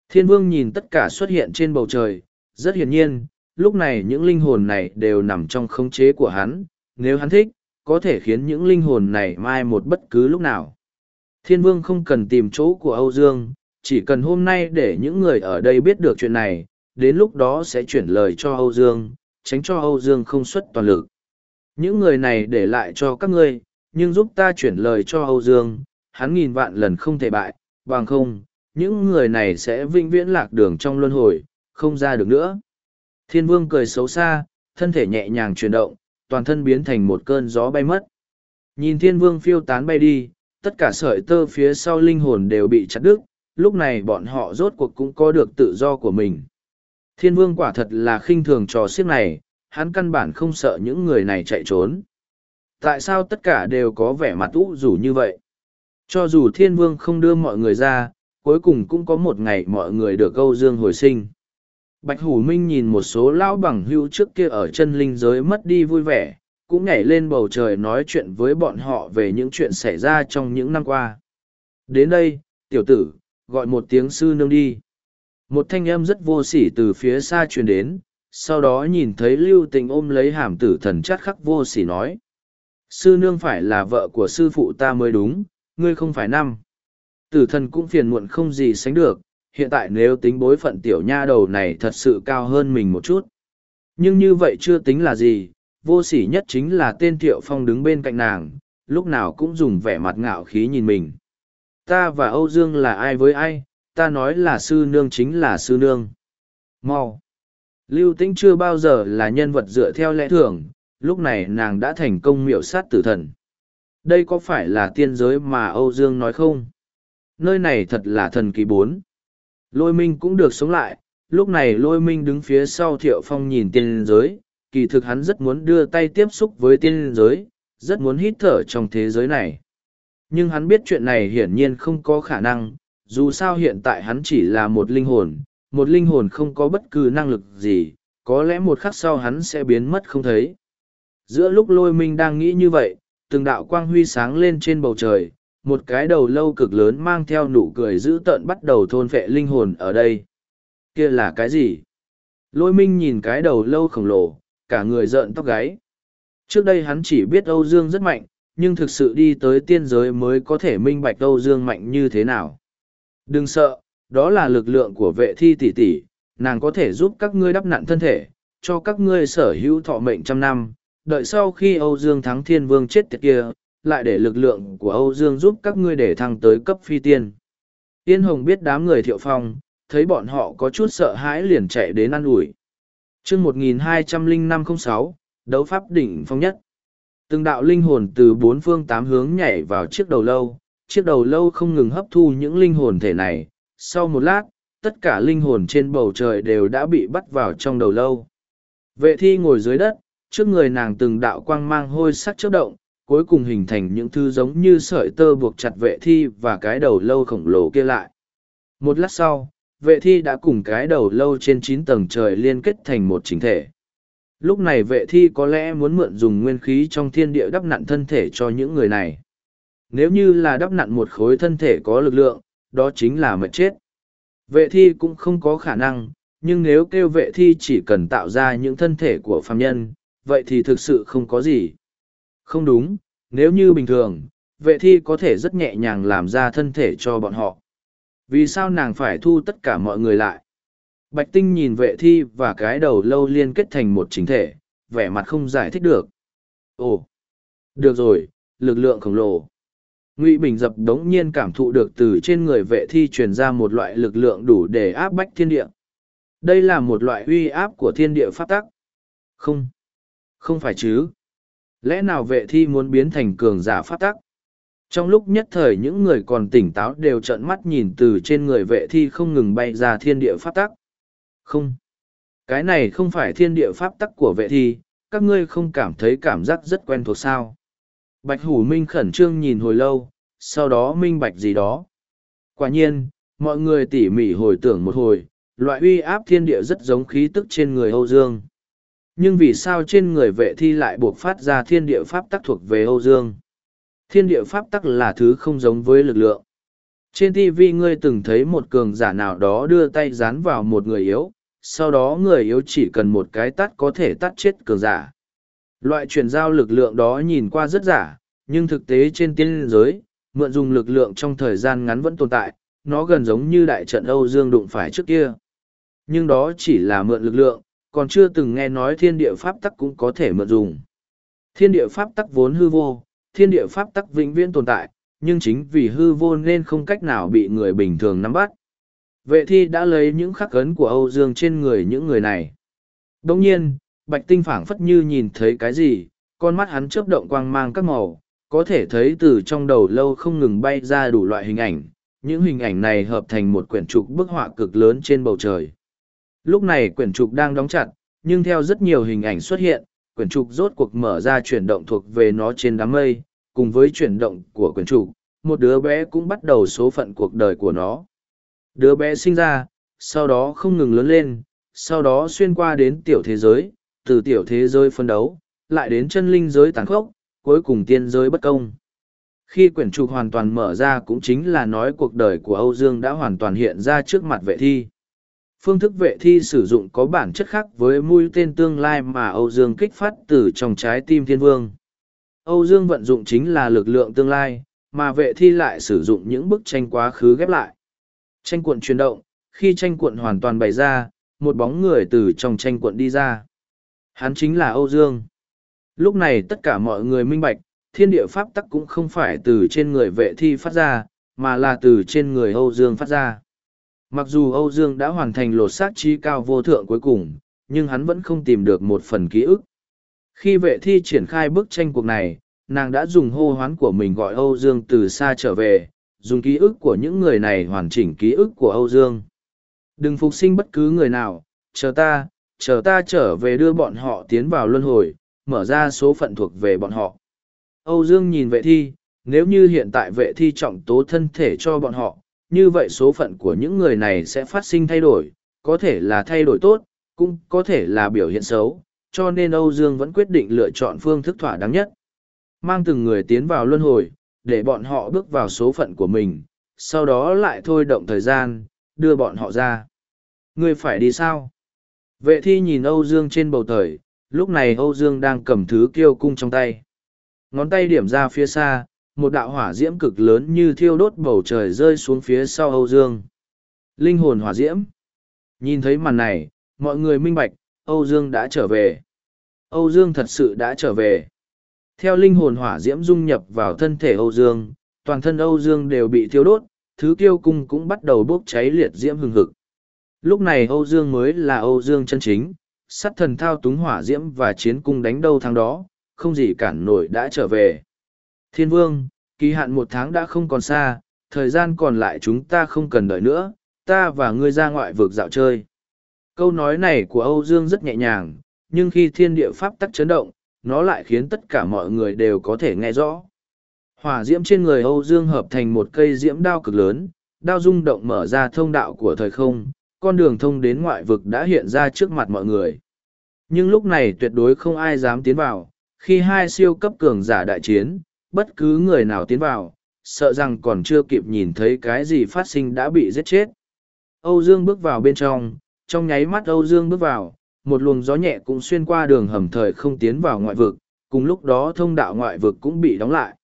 Thiên vương nhìn tất cả xuất hiện trên bầu trời, rất hiển nhiên, lúc này những linh hồn này đều nằm trong khống chế của hắn, nếu hắn thích, có thể khiến những linh hồn này mai một bất cứ lúc nào. Thiên vương không cần tìm chỗ của Âu Dương, chỉ cần hôm nay để những người ở đây biết được chuyện này, đến lúc đó sẽ chuyển lời cho Âu Dương, tránh cho Âu Dương không xuất toàn lực. Những người này để lại cho các ngươi, nhưng giúp ta chuyển lời cho Âu Dương, hắn nghìn vạn lần không thể bại, bằng không, những người này sẽ vĩnh viễn lạc đường trong luân hồi, không ra được nữa. Thiên vương cười xấu xa, thân thể nhẹ nhàng chuyển động, toàn thân biến thành một cơn gió bay mất. Nhìn thiên vương phiêu tán bay đi, tất cả sợi tơ phía sau linh hồn đều bị chặt đứt, lúc này bọn họ rốt cuộc cũng có được tự do của mình. Thiên vương quả thật là khinh thường trò siếc này, hắn căn bản không sợ những người này chạy trốn. Tại sao tất cả đều có vẻ mặt ủ rủ như vậy? Cho dù thiên vương không đưa mọi người ra, cuối cùng cũng có một ngày mọi người được câu dương hồi sinh. Bạch Hủ Minh nhìn một số lão bằng hưu trước kia ở chân linh giới mất đi vui vẻ, cũng nhảy lên bầu trời nói chuyện với bọn họ về những chuyện xảy ra trong những năm qua. Đến đây, tiểu tử, gọi một tiếng sư nương đi. Một thanh âm rất vô sỉ từ phía xa truyền đến, sau đó nhìn thấy lưu tình ôm lấy hàm tử thần chát khắc vô sỉ nói. Sư nương phải là vợ của sư phụ ta mới đúng, ngươi không phải năm. Tử thần cũng phiền muộn không gì sánh được, hiện tại nếu tính bối phận tiểu nha đầu này thật sự cao hơn mình một chút. Nhưng như vậy chưa tính là gì, vô sỉ nhất chính là tên Thiệu Phong đứng bên cạnh nàng, lúc nào cũng dùng vẻ mặt ngạo khí nhìn mình. Ta và Âu Dương là ai với ai, ta nói là sư nương chính là sư nương. Mau! Lưu Tĩnh chưa bao giờ là nhân vật dựa theo lẽ thường, lúc này nàng đã thành công miểu sát tử thần. Đây có phải là tiên giới mà Âu Dương nói không? Nơi này thật là thần kỳ bốn. Lôi minh cũng được sống lại, lúc này lôi minh đứng phía sau thiệu phong nhìn tiên giới, kỳ thực hắn rất muốn đưa tay tiếp xúc với tiên giới, rất muốn hít thở trong thế giới này. Nhưng hắn biết chuyện này hiển nhiên không có khả năng, dù sao hiện tại hắn chỉ là một linh hồn, một linh hồn không có bất cứ năng lực gì, có lẽ một khắc sau hắn sẽ biến mất không thấy. Giữa lúc lôi minh đang nghĩ như vậy, từng đạo quang huy sáng lên trên bầu trời, một cái đầu lâu cực lớn mang theo nụ cười dữ tợn bắt đầu thôn phệ linh hồn ở đây. Kia là cái gì? Lôi minh nhìn cái đầu lâu khổng lồ, cả người rợn tóc gáy. Trước đây hắn chỉ biết Âu Dương rất mạnh, nhưng thực sự đi tới tiên giới mới có thể minh bạch Âu Dương mạnh như thế nào. Đừng sợ, đó là lực lượng của vệ thi tỷ tỷ, nàng có thể giúp các ngươi đắp nặn thân thể, cho các ngươi sở hữu thọ mệnh trăm năm. Đợi sau khi Âu Dương thắng thiên vương chết tiệt kia, lại để lực lượng của Âu Dương giúp các ngươi để thăng tới cấp phi tiên. Tiên Hồng biết đám người thiệu phong, thấy bọn họ có chút sợ hãi liền chạy đến ăn ủi. chương 120506, đấu pháp đỉnh phong nhất. Từng đạo linh hồn từ bốn phương tám hướng nhảy vào chiếc đầu lâu, chiếc đầu lâu không ngừng hấp thu những linh hồn thể này. Sau một lát, tất cả linh hồn trên bầu trời đều đã bị bắt vào trong đầu lâu. Vệ thi ngồi dưới đất, trước người nàng từng đạo quang mang hôi sắc chớp động, cuối cùng hình thành những thứ giống như sợi tơ buộc chặt vệ thi và cái đầu lâu khổng lồ kia lại. Một lát sau, vệ thi đã cùng cái đầu lâu trên chín tầng trời liên kết thành một chính thể. Lúc này vệ thi có lẽ muốn mượn dùng nguyên khí trong thiên địa đắp nặn thân thể cho những người này. Nếu như là đắp nặn một khối thân thể có lực lượng, đó chính là mệt chết. Vệ thi cũng không có khả năng, nhưng nếu kêu vệ thi chỉ cần tạo ra những thân thể của phàm nhân, vậy thì thực sự không có gì. Không đúng, nếu như bình thường, vệ thi có thể rất nhẹ nhàng làm ra thân thể cho bọn họ. Vì sao nàng phải thu tất cả mọi người lại? Bạch Tinh nhìn vệ thi và cái đầu lâu liên kết thành một chính thể, vẻ mặt không giải thích được. Ồ, được rồi, lực lượng khổng lồ. Ngụy Bình dập đống nhiên cảm thụ được từ trên người vệ thi truyền ra một loại lực lượng đủ để áp bách thiên địa. Đây là một loại uy áp của thiên địa pháp tắc. Không, không phải chứ. Lẽ nào vệ thi muốn biến thành cường giả pháp tắc? trong lúc nhất thời những người còn tỉnh táo đều trợn mắt nhìn từ trên người vệ thi không ngừng bay ra thiên địa pháp tắc không cái này không phải thiên địa pháp tắc của vệ thi các ngươi không cảm thấy cảm giác rất quen thuộc sao bạch hủ minh khẩn trương nhìn hồi lâu, sau đó minh bạch gì đó. Quả nhiên, mọi người tỉ mỉ hồi tưởng một hồi, loại uy áp thiên địa rất giống khí tức trên người âu dương. Nhưng vì sao trên người vệ thi lại buộc phát ra thiên địa pháp tắc thuộc về âu dương? Thiên địa pháp tắc là thứ không giống với lực lượng. Trên tv ngươi từng thấy một cường giả nào đó đưa tay dán vào một người yếu, sau đó người yếu chỉ cần một cái tắt có thể tắt chết cường giả loại chuyển giao lực lượng đó nhìn qua rất giả, nhưng thực tế trên tiên giới, mượn dùng lực lượng trong thời gian ngắn vẫn tồn tại, nó gần giống như đại trận âu dương đụng phải trước kia. Nhưng đó chỉ là mượn lực lượng, còn chưa từng nghe nói thiên địa pháp tắc cũng có thể mượn dùng. Thiên địa pháp tắc vốn hư vô, thiên địa pháp tắc vĩnh viễn tồn tại, nhưng chính vì hư vô nên không cách nào bị người bình thường nắm bắt. Vệ thi đã lấy những khắc ấn của âu dương trên người những người này. Đồng nhiên bạch tinh phảng phất như nhìn thấy cái gì, con mắt hắn chớp động quang mang các màu, có thể thấy từ trong đầu lâu không ngừng bay ra đủ loại hình ảnh, những hình ảnh này hợp thành một quyển trục bức họa cực lớn trên bầu trời. Lúc này quyển trục đang đóng chặt, nhưng theo rất nhiều hình ảnh xuất hiện, quyển trục rốt cuộc mở ra chuyển động thuộc về nó trên đám mây, cùng với chuyển động của quyển trục, một đứa bé cũng bắt đầu số phận cuộc đời của nó. Đứa bé sinh ra, sau đó không ngừng lớn lên, sau đó xuyên qua đến tiểu thế giới từ tiểu thế giới phân đấu, lại đến chân linh giới tàn khốc, cuối cùng tiên giới bất công. Khi quyển trục hoàn toàn mở ra cũng chính là nói cuộc đời của âu dương đã hoàn toàn hiện ra trước mặt vệ thi. Phương thức vệ thi sử dụng có bản chất khác với mũi tên tương lai mà âu dương kích phát từ trong trái tim thiên vương. Âu dương vận dụng chính là lực lượng tương lai, mà vệ thi lại sử dụng những bức tranh quá khứ ghép lại. Tranh cuộn chuyển động, khi tranh cuộn hoàn toàn bày ra, một bóng người từ trong tranh cuộn đi ra hắn chính là âu dương. Lúc này tất cả mọi người minh bạch, thiên địa pháp tắc cũng không phải từ trên người vệ thi phát ra, mà là từ trên người âu dương phát ra. Mặc dù âu dương đã hoàn thành lột xác trí cao vô thượng cuối cùng, nhưng hắn vẫn không tìm được một phần ký ức. Khi vệ thi triển khai bức tranh cuộc này, nàng đã dùng hô hoán của mình gọi âu dương từ xa trở về, dùng ký ức của những người này hoàn chỉnh ký ức của âu dương. Đừng phục sinh bất cứ người nào, chờ ta chờ ta trở về đưa bọn họ tiến vào luân hồi, mở ra số phận thuộc về bọn họ. Âu dương nhìn vệ thi, nếu như hiện tại vệ thi trọng tố thân thể cho bọn họ, như vậy số phận của những người này sẽ phát sinh thay đổi, có thể là thay đổi tốt, cũng có thể là biểu hiện xấu, cho nên âu dương vẫn quyết định lựa chọn phương thức thỏa đáng nhất. Mang từng người tiến vào luân hồi, để bọn họ bước vào số phận của mình, sau đó lại thôi động thời gian, đưa bọn họ ra. Ngươi phải đi sao? Vệ thi nhìn âu dương trên bầu trời lúc này âu dương đang cầm thứ kiêu cung trong tay. Ngón tay điểm ra phía xa, một đạo hỏa diễm cực lớn như thiêu đốt bầu trời rơi xuống phía sau âu dương. Linh hồn hỏa diễm. Nhìn thấy màn này, mọi người minh bạch, âu dương đã trở về. Âu dương thật sự đã trở về. Theo linh hồn hỏa diễm dung nhập vào thân thể âu dương, toàn thân âu dương đều bị thiêu đốt, thứ kiêu cung cũng bắt đầu bốc cháy liệt diễm hừng hực lúc này âu dương mới là âu dương chân chính, sát thần thao túng hỏa diễm và chiến cung đánh đâu thắng đó, không gì cản nổi đã trở về. Thiên vương, kỳ hạn một tháng đã không còn xa, thời gian còn lại chúng ta không cần đợi nữa, ta và ngươi ra ngoại vực dạo chơi. Câu nói này của âu dương rất nhẹ nhàng, nhưng khi thiên địa pháp tắc chấn động, nó lại khiến tất cả mọi người đều có thể nghe rõ. Hỏa diễm trên người âu dương hợp thành một cây diễm đao cực lớn, đao rung động mở ra thông đạo của thời không con đường thông đến ngoại vực đã hiện ra trước mặt mọi người. Nhưng lúc này tuyệt đối không ai dám tiến vào, khi hai siêu cấp cường giả đại chiến, bất cứ người nào tiến vào, sợ rằng còn chưa kịp nhìn thấy cái gì phát sinh đã bị giết chết. Âu dương bước vào bên trong trong nháy mắt âu dương bước vào, một luồng gió nhẹ cũng xuyên qua đường hầm thời không tiến vào ngoại vực, cùng lúc đó thông đạo ngoại vực cũng bị đóng lại.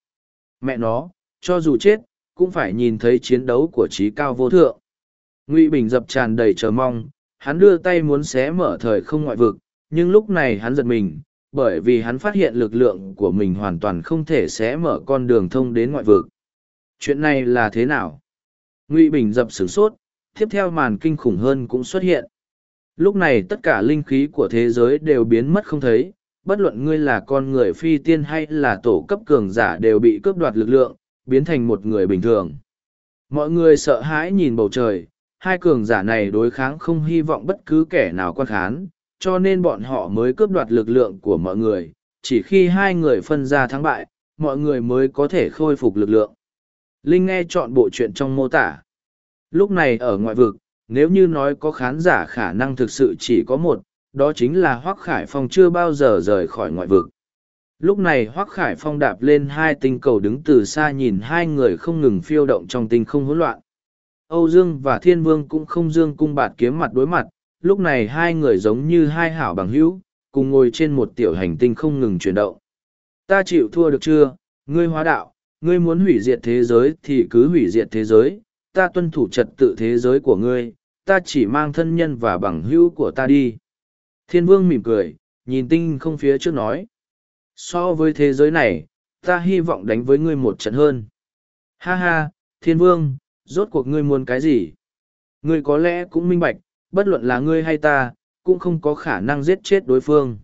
Mẹ nó, cho dù chết, cũng phải nhìn thấy chiến đấu của trí cao vô thượng ngụy bình dập tràn đầy chờ mong hắn đưa tay muốn xé mở thời không ngoại vực nhưng lúc này hắn giật mình bởi vì hắn phát hiện lực lượng của mình hoàn toàn không thể xé mở con đường thông đến ngoại vực. Chuyện này là thế nào? Ngụy bình dập sửng sốt tiếp theo màn kinh khủng hơn cũng xuất hiện. Lúc này tất cả linh khí của thế giới đều biến mất không thấy bất luận ngươi là con người phi tiên hay là tổ cấp cường giả đều bị cướp đoạt lực lượng biến thành một người bình thường. Mọi người sợ hãi nhìn bầu trời, hai cường giả này đối kháng không hy vọng bất cứ kẻ nào quan khán, cho nên bọn họ mới cướp đoạt lực lượng của mọi người. Chỉ khi hai người phân ra thắng bại, mọi người mới có thể khôi phục lực lượng. Linh nghe chọn bộ chuyện trong mô tả. Lúc này ở ngoại vực, nếu như nói có khán giả khả năng thực sự chỉ có một, đó chính là Hoác Khải Phong chưa bao giờ rời khỏi ngoại vực. Lúc này Hoác Khải Phong đạp lên hai tinh cầu đứng từ xa nhìn hai người không ngừng phiêu động trong tinh không hỗn loạn. Âu Dương và Thiên Vương cũng không dương cung bạt kiếm mặt đối mặt, lúc này hai người giống như hai hảo bằng hữu, cùng ngồi trên một tiểu hành tinh không ngừng chuyển động. Ta chịu thua được chưa, ngươi hóa đạo, ngươi muốn hủy diệt thế giới thì cứ hủy diệt thế giới, ta tuân thủ trật tự thế giới của ngươi, ta chỉ mang thân nhân và bằng hữu của ta đi. Thiên vương mỉm cười, nhìn tinh không phía trước nói. So với thế giới này, ta hy vọng đánh với ngươi một trận hơn. Ha ha, thiên vương, rốt cuộc ngươi muốn cái gì? Ngươi có lẽ cũng minh bạch, bất luận là ngươi hay ta, cũng không có khả năng giết chết đối phương.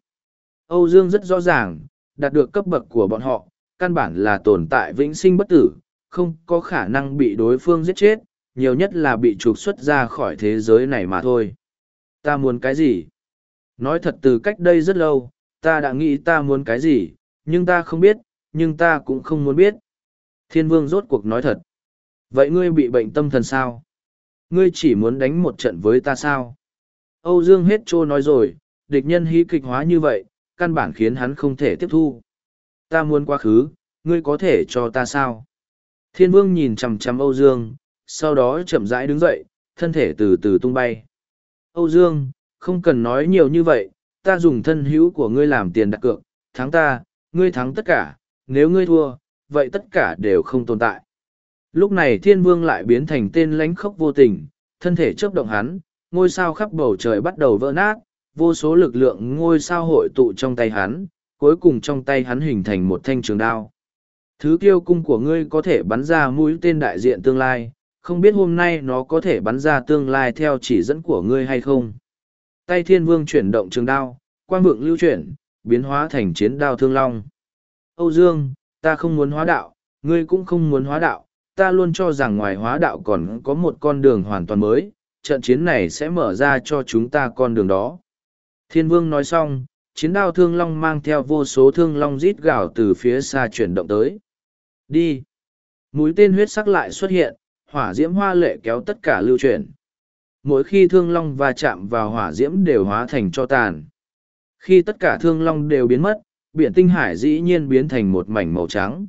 Âu Dương rất rõ ràng, đạt được cấp bậc của bọn họ, căn bản là tồn tại vĩnh sinh bất tử, không có khả năng bị đối phương giết chết, nhiều nhất là bị trục xuất ra khỏi thế giới này mà thôi. Ta muốn cái gì? Nói thật từ cách đây rất lâu, ta đã nghĩ ta muốn cái gì, nhưng ta không biết, nhưng ta cũng không muốn biết. Thiên vương rốt cuộc nói thật. Vậy ngươi bị bệnh tâm thần sao? Ngươi chỉ muốn đánh một trận với ta sao? Âu Dương hết trô nói rồi, địch nhân hí kịch hóa như vậy, căn bản khiến hắn không thể tiếp thu. Ta muốn quá khứ, ngươi có thể cho ta sao? Thiên vương nhìn chằm chằm Âu Dương, sau đó chậm rãi đứng dậy, thân thể từ từ tung bay. Âu Dương, không cần nói nhiều như vậy, ta dùng thân hữu của ngươi làm tiền đặt cược, thắng ta, ngươi thắng tất cả, nếu ngươi thua, vậy tất cả đều không tồn tại. Lúc này thiên vương lại biến thành tên lánh khốc vô tình, thân thể chớp động hắn, ngôi sao khắp bầu trời bắt đầu vỡ nát, vô số lực lượng ngôi sao hội tụ trong tay hắn, cuối cùng trong tay hắn hình thành một thanh trường đao. Thứ kiêu cung của ngươi có thể bắn ra mũi tên đại diện tương lai, không biết hôm nay nó có thể bắn ra tương lai theo chỉ dẫn của ngươi hay không. Tay thiên vương chuyển động trường đao, quang vượng lưu chuyển, biến hóa thành chiến đao thương long. Âu Dương, ta không muốn hóa đạo, ngươi cũng không muốn hóa đạo, ta luôn cho rằng ngoài hóa đạo còn có một con đường hoàn toàn mới, trận chiến này sẽ mở ra cho chúng ta con đường đó. Thiên vương nói xong, chiến đao thương long mang theo vô số thương long rít gào từ phía xa chuyển động tới. Đi! Mũi tên huyết sắc lại xuất hiện, hỏa diễm hoa lệ kéo tất cả lưu chuyển. Mỗi khi thương long va chạm vào hỏa diễm đều hóa thành cho tàn. Khi tất cả thương long đều biến mất, biển tinh hải dĩ nhiên biến thành một mảnh màu trắng.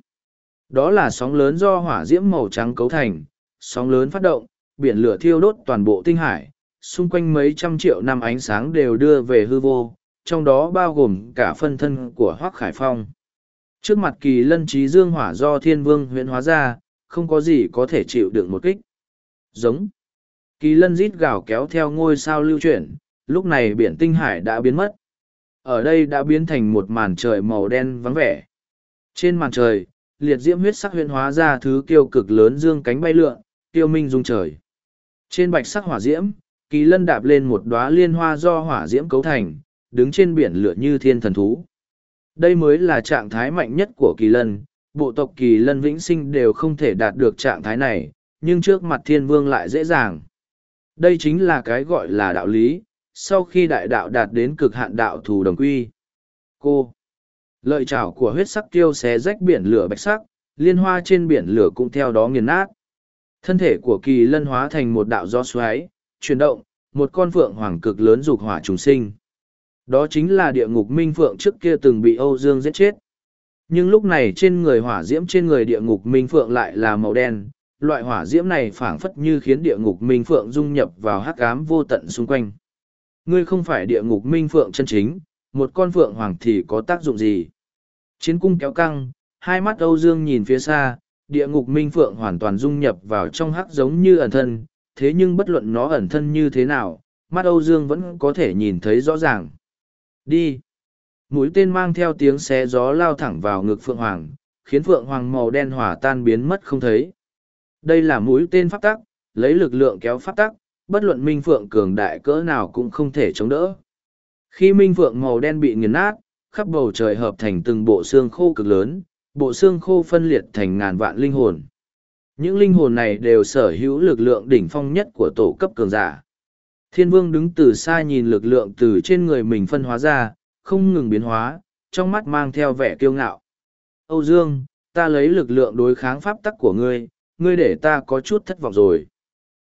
Đó là sóng lớn do hỏa diễm màu trắng cấu thành, sóng lớn phát động, biển lửa thiêu đốt toàn bộ tinh hải, xung quanh mấy trăm triệu năm ánh sáng đều đưa về hư vô, trong đó bao gồm cả phân thân của Hoác Khải Phong. Trước mặt kỳ lân trí dương hỏa do thiên vương huyện hóa ra, không có gì có thể chịu đựng một kích. Giống. Kỳ lân rít gào kéo theo ngôi sao lưu chuyển, lúc này biển tinh hải đã biến mất. Ở đây đã biến thành một màn trời màu đen vắng vẻ. Trên màn trời, liệt diễm huyết sắc huyễn hóa ra thứ kiêu cực lớn dương cánh bay lượn, tiêu minh dung trời. Trên bạch sắc hỏa diễm, kỳ lân đạp lên một đóa liên hoa do hỏa diễm cấu thành, đứng trên biển lửa như thiên thần thú. Đây mới là trạng thái mạnh nhất của kỳ lân, bộ tộc kỳ lân vĩnh sinh đều không thể đạt được trạng thái này, nhưng trước mặt thiên vương lại dễ dàng. Đây chính là cái gọi là đạo lý, sau khi đại đạo đạt đến cực hạn đạo thù đồng quy. Cô! Lợi trảo của huyết sắc tiêu xé rách biển lửa bạch sắc, liên hoa trên biển lửa cũng theo đó nghiền nát. Thân thể của kỳ lân hóa thành một đạo gió xoáy, chuyển động, một con phượng hoàng cực lớn dục hỏa trùng sinh. Đó chính là địa ngục minh phượng trước kia từng bị Âu Dương giết chết. Nhưng lúc này trên người hỏa diễm trên người địa ngục minh phượng lại là màu đen, loại hỏa diễm này phảng phất như khiến địa ngục minh phượng dung nhập vào hắc ám vô tận xung quanh. Ngươi không phải địa ngục minh phượng chân chính, một con phượng hoàng thì có tác dụng gì? Chiến cung kéo căng, hai mắt Âu Dương nhìn phía xa, địa ngục minh phượng hoàn toàn dung nhập vào trong hắc giống như ẩn thân, thế nhưng bất luận nó ẩn thân như thế nào, mắt Âu Dương vẫn có thể nhìn thấy rõ ràng. Đi! Mũi tên mang theo tiếng xé gió lao thẳng vào ngực Phượng Hoàng, khiến Phượng Hoàng màu đen hỏa tan biến mất không thấy. Đây là mũi tên pháp tắc, lấy lực lượng kéo pháp tắc, bất luận Minh Phượng cường đại cỡ nào cũng không thể chống đỡ. Khi Minh Phượng màu đen bị nghiền nát, khắp bầu trời hợp thành từng bộ xương khô cực lớn, bộ xương khô phân liệt thành ngàn vạn linh hồn. Những linh hồn này đều sở hữu lực lượng đỉnh phong nhất của tổ cấp cường giả. Thiên vương đứng từ xa nhìn lực lượng từ trên người mình phân hóa ra, không ngừng biến hóa, trong mắt mang theo vẻ kiêu ngạo. Âu Dương, ta lấy lực lượng đối kháng pháp tắc của ngươi, ngươi để ta có chút thất vọng rồi.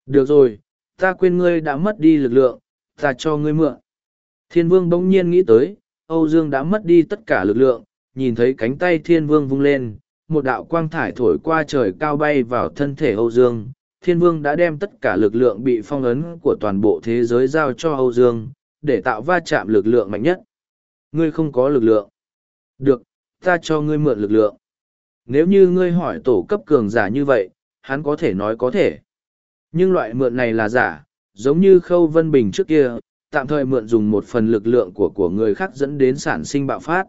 Được rồi, ta quên ngươi đã mất đi lực lượng, ta cho ngươi mượn. Thiên vương bỗng nhiên nghĩ tới, Âu Dương đã mất đi tất cả lực lượng, nhìn thấy cánh tay thiên vương vung lên, một đạo quang thải thổi qua trời cao bay vào thân thể Âu Dương. Thiên vương đã đem tất cả lực lượng bị phong ấn của toàn bộ thế giới giao cho Âu Dương, để tạo va chạm lực lượng mạnh nhất. Ngươi không có lực lượng. Được, ta cho ngươi mượn lực lượng. Nếu như ngươi hỏi tổ cấp cường giả như vậy, hắn có thể nói có thể. Nhưng loại mượn này là giả, giống như Khâu Vân Bình trước kia, tạm thời mượn dùng một phần lực lượng của của người khác dẫn đến sản sinh bạo phát.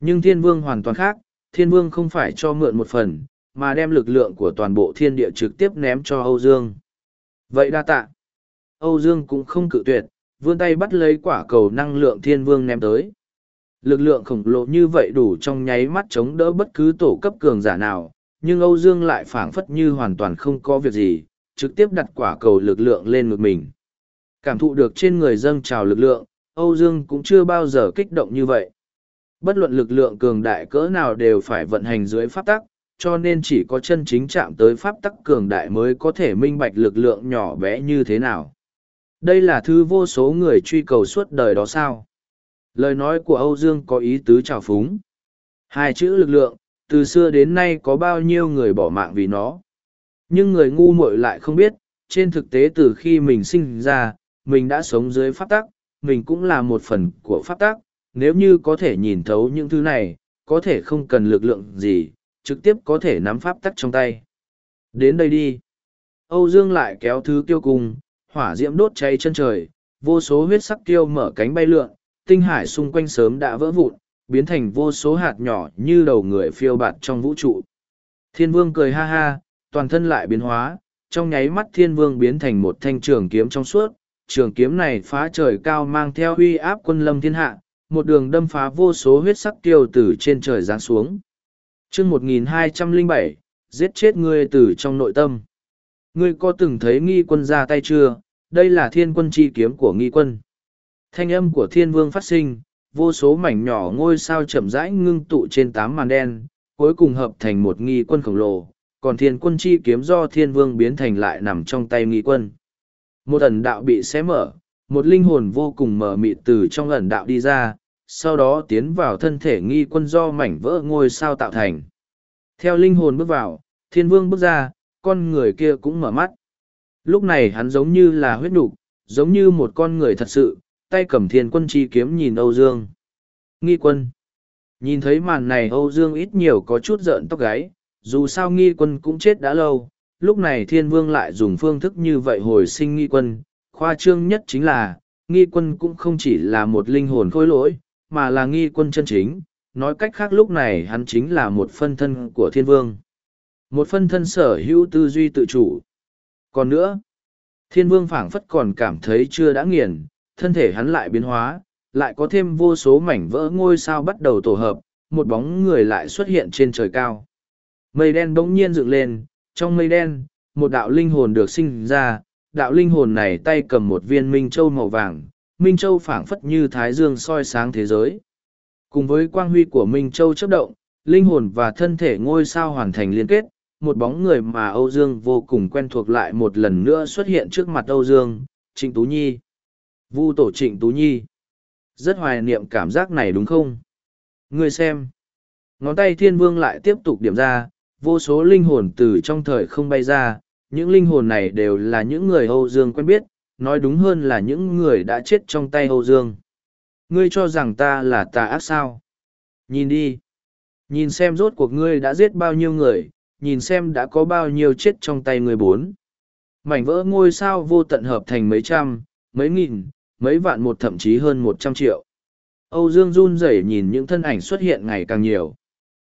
Nhưng thiên vương hoàn toàn khác, thiên vương không phải cho mượn một phần, mà đem lực lượng của toàn bộ thiên địa trực tiếp ném cho Âu Dương. Vậy đa tạ. Âu Dương cũng không cự tuyệt, vươn tay bắt lấy quả cầu năng lượng thiên vương ném tới. Lực lượng khổng lồ như vậy đủ trong nháy mắt chống đỡ bất cứ tổ cấp cường giả nào, nhưng Âu Dương lại phảng phất như hoàn toàn không có việc gì, trực tiếp đặt quả cầu lực lượng lên ngực mình. Cảm thụ được trên người dâng trào lực lượng, Âu Dương cũng chưa bao giờ kích động như vậy. Bất luận lực lượng cường đại cỡ nào đều phải vận hành dưới pháp tắc, cho nên chỉ có chân chính chạm tới pháp tắc cường đại mới có thể minh bạch lực lượng nhỏ bé như thế nào. Đây là thứ vô số người truy cầu suốt đời đó sao? Lời nói của Âu Dương có ý tứ trào phúng. Hai chữ lực lượng, từ xưa đến nay có bao nhiêu người bỏ mạng vì nó. Nhưng người ngu muội lại không biết, trên thực tế từ khi mình sinh ra, mình đã sống dưới pháp tắc, mình cũng là một phần của pháp tắc, nếu như có thể nhìn thấu những thứ này, có thể không cần lực lượng gì, trực tiếp có thể nắm pháp tắc trong tay. Đến đây đi. Âu Dương lại kéo thứ kiêu cùng, hỏa diễm đốt cháy chân trời, vô số huyết sắc kiêu mở cánh bay lượn, tinh hải xung quanh sớm đã vỡ vụn, biến thành vô số hạt nhỏ như đầu người phiêu bạt trong vũ trụ. Thiên vương cười ha ha, toàn thân lại biến hóa, trong nháy mắt thiên vương biến thành một thanh trường kiếm trong suốt, trường kiếm này phá trời cao mang theo huy áp quân lâm thiên hạ, một đường đâm phá vô số huyết sắc tiêu từ trên trời giáng xuống. chương 1207, giết chết ngươi từ trong nội tâm. Ngươi có từng thấy nghi quân ra tay chưa? Đây là thiên quân chi kiếm của nghi quân. Thanh âm của thiên vương phát sinh, vô số mảnh nhỏ ngôi sao chậm rãi ngưng tụ trên tám màn đen, cuối cùng hợp thành một nghi quân khổng lồ, còn thiên quân chi kiếm do thiên vương biến thành lại nằm trong tay nghi quân. Một ẩn đạo bị xé mở, một linh hồn vô cùng mở mịt từ trong ẩn đạo đi ra, sau đó tiến vào thân thể nghi quân do mảnh vỡ ngôi sao tạo thành. Theo linh hồn bước vào, thiên vương bước ra, con người kia cũng mở mắt. Lúc này hắn giống như là huyết nục, giống như một con người thật sự, tay cầm thiên quân chi kiếm nhìn Âu Dương. Nghi quân. Nhìn thấy màn này Âu Dương ít nhiều có chút giận tóc gáy, dù sao nghi quân cũng chết đã lâu, lúc này thiên vương lại dùng phương thức như vậy hồi sinh nghi quân. Khoa trương nhất chính là, nghi quân cũng không chỉ là một linh hồn khôi lỗi, mà là nghi quân chân chính. Nói cách khác lúc này hắn chính là một phân thân của thiên vương. Một phân thân sở hữu tư duy tự chủ. Còn nữa, thiên vương phảng phất còn cảm thấy chưa đã nghiền, thân thể hắn lại biến hóa, lại có thêm vô số mảnh vỡ ngôi sao bắt đầu tổ hợp, một bóng người lại xuất hiện trên trời cao. Mây đen bỗng nhiên dựng lên, trong mây đen, một đạo linh hồn được sinh ra, đạo linh hồn này tay cầm một viên minh châu màu vàng, minh châu phảng phất như thái dương soi sáng thế giới. Cùng với quang huy của minh châu chấp động, linh hồn và thân thể ngôi sao hoàn thành liên kết, một bóng người mà Âu Dương vô cùng quen thuộc lại một lần nữa xuất hiện trước mặt Âu Dương, Trịnh Tú Nhi. Vu tổ trịnh Tú Nhi. Rất hoài niệm cảm giác này đúng không? Ngươi xem. Ngón tay thiên vương lại tiếp tục điểm ra, vô số linh hồn từ trong thời không bay ra, những linh hồn này đều là những người Âu Dương quen biết, nói đúng hơn là những người đã chết trong tay Âu Dương. Ngươi cho rằng ta là tà ác sao? Nhìn đi. Nhìn xem rốt cuộc ngươi đã giết bao nhiêu người, nhìn xem đã có bao nhiêu chết trong tay người bốn. Mảnh vỡ ngôi sao vô tận hợp thành mấy trăm, mấy nghìn, mấy vạn một thậm chí hơn một trăm triệu. Âu Dương run rẩy nhìn những thân ảnh xuất hiện ngày càng nhiều.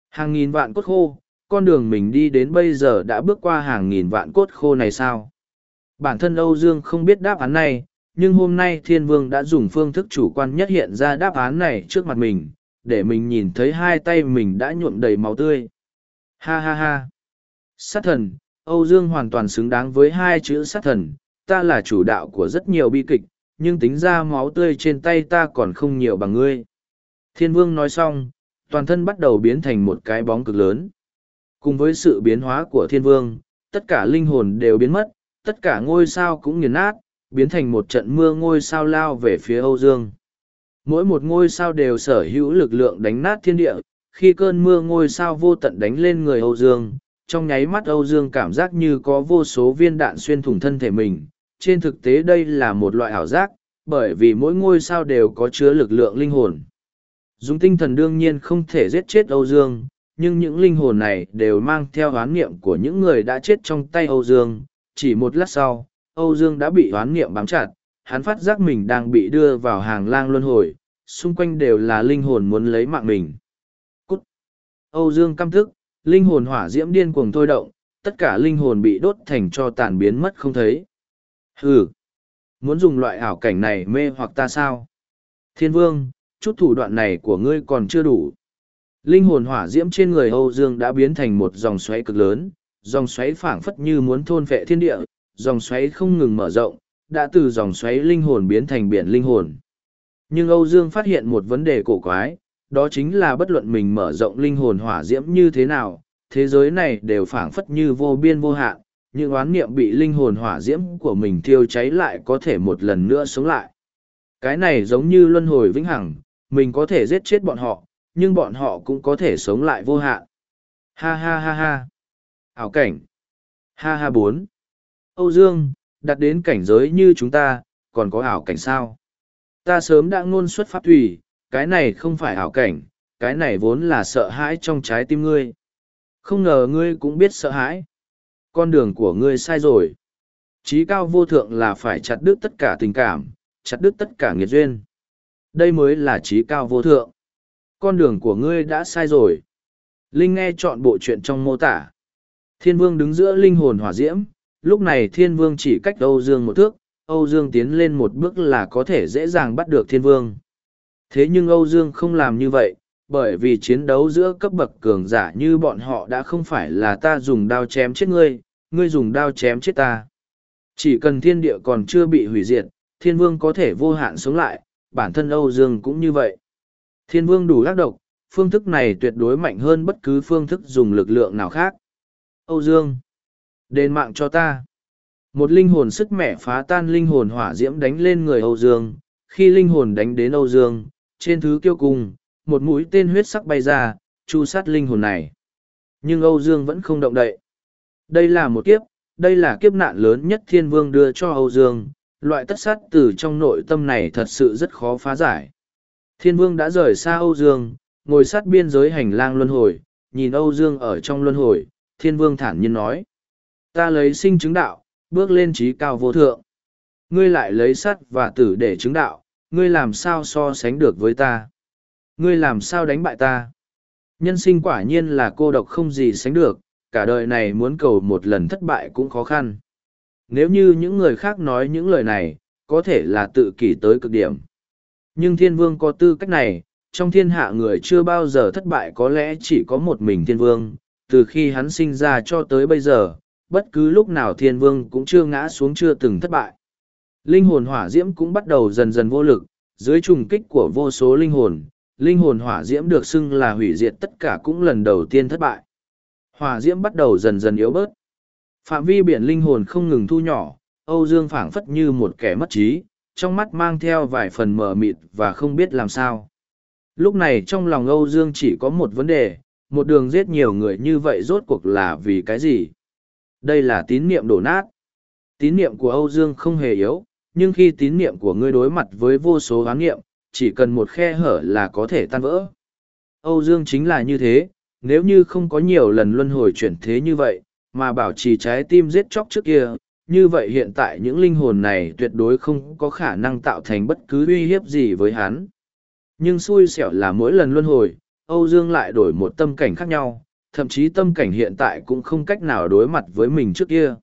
Hàng nghìn vạn cốt khô, con đường mình đi đến bây giờ đã bước qua hàng nghìn vạn cốt khô này sao? Bản thân Âu Dương không biết đáp án này, nhưng hôm nay Thiên Vương đã dùng phương thức chủ quan nhất hiện ra đáp án này trước mặt mình, để mình nhìn thấy hai tay mình đã nhuộm đầy máu tươi. Ha ha ha! Sát thần, Âu Dương hoàn toàn xứng đáng với hai chữ sát thần, ta là chủ đạo của rất nhiều bi kịch, nhưng tính ra máu tươi trên tay ta còn không nhiều bằng ngươi. Thiên vương nói xong, toàn thân bắt đầu biến thành một cái bóng cực lớn. Cùng với sự biến hóa của thiên vương, tất cả linh hồn đều biến mất, tất cả ngôi sao cũng nghiền nát, biến thành một trận mưa ngôi sao lao về phía Âu Dương. Mỗi một ngôi sao đều sở hữu lực lượng đánh nát thiên địa, khi cơn mưa ngôi sao vô tận đánh lên người Âu Dương, trong nháy mắt Âu Dương cảm giác như có vô số viên đạn xuyên thủng thân thể mình. Trên thực tế đây là một loại ảo giác, bởi vì mỗi ngôi sao đều có chứa lực lượng linh hồn. Dùng tinh thần đương nhiên không thể giết chết Âu Dương, nhưng những linh hồn này đều mang theo oán niệm của những người đã chết trong tay Âu Dương. Chỉ một lát sau, Âu Dương đã bị oán niệm bám chặt, hắn phát giác mình đang bị đưa vào hàng lang luân hồi, xung quanh đều là linh hồn muốn lấy mạng mình. Cút! Âu Dương căm thức, linh hồn hỏa diễm điên cuồng thôi động, tất cả linh hồn bị đốt thành cho tàn biến mất không thấy. Hừ! Muốn dùng loại ảo cảnh này mê hoặc ta sao? Thiên vương, chút thủ đoạn này của ngươi còn chưa đủ. Linh hồn hỏa diễm trên người Âu Dương đã biến thành một dòng xoáy cực lớn, dòng xoáy phảng phất như muốn thôn vệ thiên địa, dòng xoáy không ngừng mở rộng, đã từ dòng xoáy linh hồn biến thành biển linh hồn. Nhưng Âu Dương phát hiện một vấn đề cổ quái, đó chính là bất luận mình mở rộng linh hồn hỏa diễm như thế nào, thế giới này đều phảng phất như vô biên vô hạn, những oán niệm bị linh hồn hỏa diễm của mình thiêu cháy lại có thể một lần nữa sống lại. Cái này giống như luân hồi vĩnh hằng, mình có thể giết chết bọn họ, nhưng bọn họ cũng có thể sống lại vô hạn. Ha ha ha ha. Ảo cảnh. Ha ha bốn. Âu Dương, đặt đến cảnh giới như chúng ta, còn có ảo cảnh sao? Ta sớm đã ngôn xuất pháp thủy, cái này không phải ảo cảnh, cái này vốn là sợ hãi trong trái tim ngươi. Không ngờ ngươi cũng biết sợ hãi. Con đường của ngươi sai rồi. Chí cao vô thượng là phải chặt đứt tất cả tình cảm, chặt đứt tất cả nghiệt duyên. Đây mới là chí cao vô thượng. Con đường của ngươi đã sai rồi. Linh nghe chọn bộ chuyện trong mô tả. Thiên vương đứng giữa linh hồn hỏa diễm, lúc này thiên vương chỉ cách Âu Dương một thước, Âu Dương tiến lên một bước là có thể dễ dàng bắt được thiên vương. Thế nhưng Âu Dương không làm như vậy, bởi vì chiến đấu giữa cấp bậc cường giả như bọn họ đã không phải là ta dùng đao chém chết ngươi, ngươi dùng đao chém chết ta. Chỉ cần thiên địa còn chưa bị hủy diệt, thiên vương có thể vô hạn sống lại, bản thân Âu Dương cũng như vậy. Thiên vương đủ ác độc, phương thức này tuyệt đối mạnh hơn bất cứ phương thức dùng lực lượng nào khác. Âu Dương, đền mạng cho ta. Một linh hồn sức mẻ phá tan linh hồn hỏa diễm đánh lên người Âu Dương, khi linh hồn đánh đến Âu Dương, trên thứ kiêu cùng, một mũi tên huyết sắc bay ra, chu sát linh hồn này. Nhưng Âu Dương vẫn không động đậy. Đây là một kiếp, đây là kiếp nạn lớn nhất thiên vương đưa cho Âu Dương, loại tất sát từ trong nội tâm này thật sự rất khó phá giải. Thiên vương đã rời xa Âu Dương, ngồi sát biên giới hành lang luân hồi, nhìn Âu Dương ở trong luân hồi, thiên vương thản nhiên nói. Ta lấy sinh chứng đạo, bước lên trí cao vô thượng. Ngươi lại lấy sắt và tử để chứng đạo, ngươi làm sao so sánh được với ta? Ngươi làm sao đánh bại ta? Nhân sinh quả nhiên là cô độc không gì sánh được, cả đời này muốn cầu một lần thất bại cũng khó khăn. Nếu như những người khác nói những lời này, có thể là tự kỷ tới cực điểm. Nhưng thiên vương có tư cách này, trong thiên hạ người chưa bao giờ thất bại có lẽ chỉ có một mình thiên vương, từ khi hắn sinh ra cho tới bây giờ, bất cứ lúc nào thiên vương cũng chưa ngã xuống chưa từng thất bại. Linh hồn hỏa diễm cũng bắt đầu dần dần vô lực, dưới trùng kích của vô số linh hồn, linh hồn hỏa diễm được xưng là hủy diệt tất cả cũng lần đầu tiên thất bại. Hỏa diễm bắt đầu dần dần yếu bớt. Phạm vi biển linh hồn không ngừng thu nhỏ, Âu Dương phảng phất như một kẻ mất trí, trong mắt mang theo vài phần mờ mịt và không biết làm sao. Lúc này trong lòng Âu Dương chỉ có một vấn đề, một đường giết nhiều người như vậy rốt cuộc là vì cái gì? Đây là tín niệm đổ nát. Tín niệm của Âu Dương không hề yếu, nhưng khi tín niệm của ngươi đối mặt với vô số hoán niệm, chỉ cần một khe hở là có thể tan vỡ. Âu Dương chính là như thế, nếu như không có nhiều lần luân hồi chuyển thế như vậy, mà bảo trì trái tim giết chóc trước kia, như vậy hiện tại những linh hồn này tuyệt đối không có khả năng tạo thành bất cứ uy hiếp gì với hắn. Nhưng xui xẻo là mỗi lần luân hồi, Âu Dương lại đổi một tâm cảnh khác nhau, thậm chí tâm cảnh hiện tại cũng không cách nào đối mặt với mình trước kia.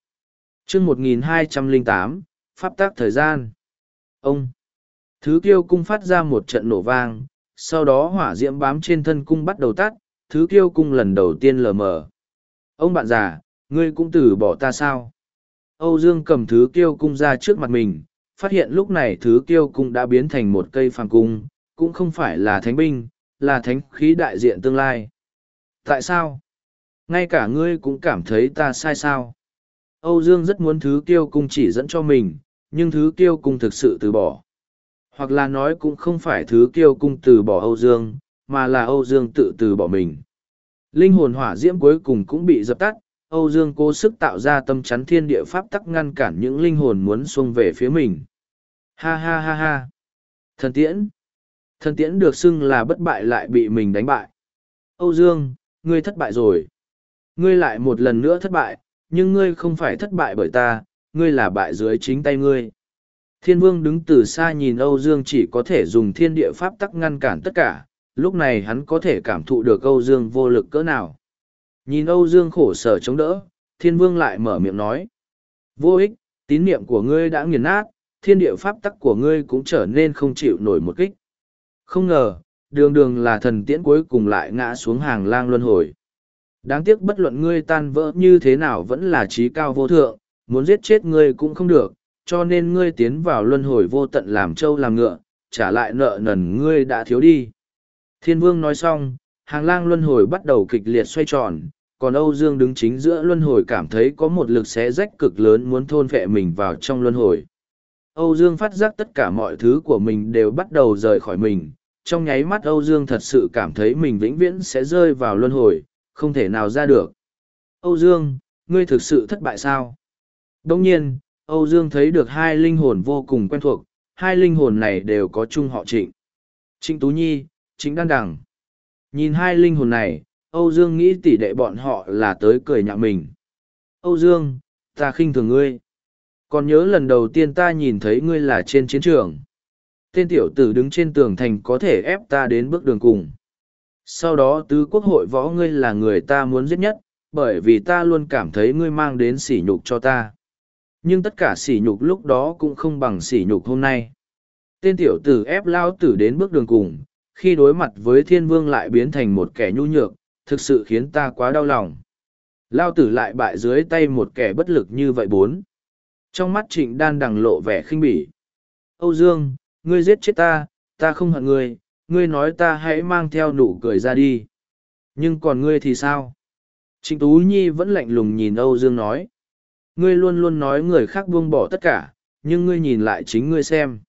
chương 1208, Pháp tác thời gian. Ông! Thứ kiêu cung phát ra một trận nổ vang, sau đó hỏa diễm bám trên thân cung bắt đầu tắt, thứ kiêu cung lần đầu tiên lờ mờ. Ông bạn già, ngươi cũng từ bỏ ta sao? Âu Dương cầm thứ kiêu cung ra trước mặt mình, phát hiện lúc này thứ kiêu cung đã biến thành một cây phàm cung, cũng không phải là thánh binh, là thánh khí đại diện tương lai. Tại sao? Ngay cả ngươi cũng cảm thấy ta sai sao? Âu Dương rất muốn thứ kiêu cung chỉ dẫn cho mình, nhưng thứ kiêu cung thực sự từ bỏ. Hoặc là nói cũng không phải thứ kiêu cung từ bỏ Âu Dương, mà là Âu Dương tự từ bỏ mình. Linh hồn hỏa diễm cuối cùng cũng bị dập tắt, Âu Dương cố sức tạo ra tâm chắn thiên địa pháp tắc ngăn cản những linh hồn muốn xông về phía mình. Ha ha ha ha. Thần tiễn. Thần tiễn được xưng là bất bại lại bị mình đánh bại. Âu Dương, ngươi thất bại rồi. Ngươi lại một lần nữa thất bại, nhưng ngươi không phải thất bại bởi ta, ngươi là bại dưới chính tay ngươi. Thiên vương đứng từ xa nhìn Âu Dương chỉ có thể dùng thiên địa pháp tắc ngăn cản tất cả, lúc này hắn có thể cảm thụ được Âu Dương vô lực cỡ nào. Nhìn Âu Dương khổ sở chống đỡ, thiên vương lại mở miệng nói. Vô ích, tín niệm của ngươi đã nghiền nát, thiên địa pháp tắc của ngươi cũng trở nên không chịu nổi một kích. Không ngờ, đường đường là thần tiễn cuối cùng lại ngã xuống hàng lang luân hồi. Đáng tiếc bất luận ngươi tan vỡ như thế nào vẫn là trí cao vô thượng, muốn giết chết ngươi cũng không được, cho nên ngươi tiến vào luân hồi vô tận làm trâu làm ngựa, trả lại nợ nần ngươi đã thiếu đi. Thiên vương nói xong, hàng lang luân hồi bắt đầu kịch liệt xoay tròn, còn Âu Dương đứng chính giữa luân hồi cảm thấy có một lực xé rách cực lớn muốn thôn vệ mình vào trong luân hồi. Âu Dương phát giác tất cả mọi thứ của mình đều bắt đầu rời khỏi mình, trong nháy mắt Âu Dương thật sự cảm thấy mình vĩnh viễn sẽ rơi vào luân hồi, không thể nào ra được. Âu Dương, ngươi thực sự thất bại sao? Đông nhiên, Âu Dương thấy được hai linh hồn vô cùng quen thuộc, hai linh hồn này đều có chung họ trịnh. Trịnh Tú Nhi, Trịnh Đan Đằng. Nhìn hai linh hồn này, Âu Dương nghĩ tỷ đệ bọn họ là tới cười nhạo mình. Âu Dương, ta khinh thường ngươi. Còn nhớ lần đầu tiên ta nhìn thấy ngươi là trên chiến trường. Tên tiểu tử đứng trên tường thành có thể ép ta đến bước đường cùng. Sau đó tứ quốc hội võ ngươi là người ta muốn giết nhất, bởi vì ta luôn cảm thấy ngươi mang đến sỉ nhục cho ta. Nhưng tất cả sỉ nhục lúc đó cũng không bằng sỉ nhục hôm nay. Tên tiểu tử ép lao tử đến bước đường cùng, khi đối mặt với thiên vương lại biến thành một kẻ nhu nhược, thực sự khiến ta quá đau lòng. Lao tử lại bại dưới tay một kẻ bất lực như vậy bốn. Trong mắt trịnh đan đằng lộ vẻ khinh bỉ. Âu Dương, ngươi giết chết ta, ta không hận ngươi, ngươi nói ta hãy mang theo nụ cười ra đi. Nhưng còn ngươi thì sao? Trịnh Tú Nhi vẫn lạnh lùng nhìn Âu Dương nói. Ngươi luôn luôn nói người khác buông bỏ tất cả, nhưng ngươi nhìn lại chính ngươi xem.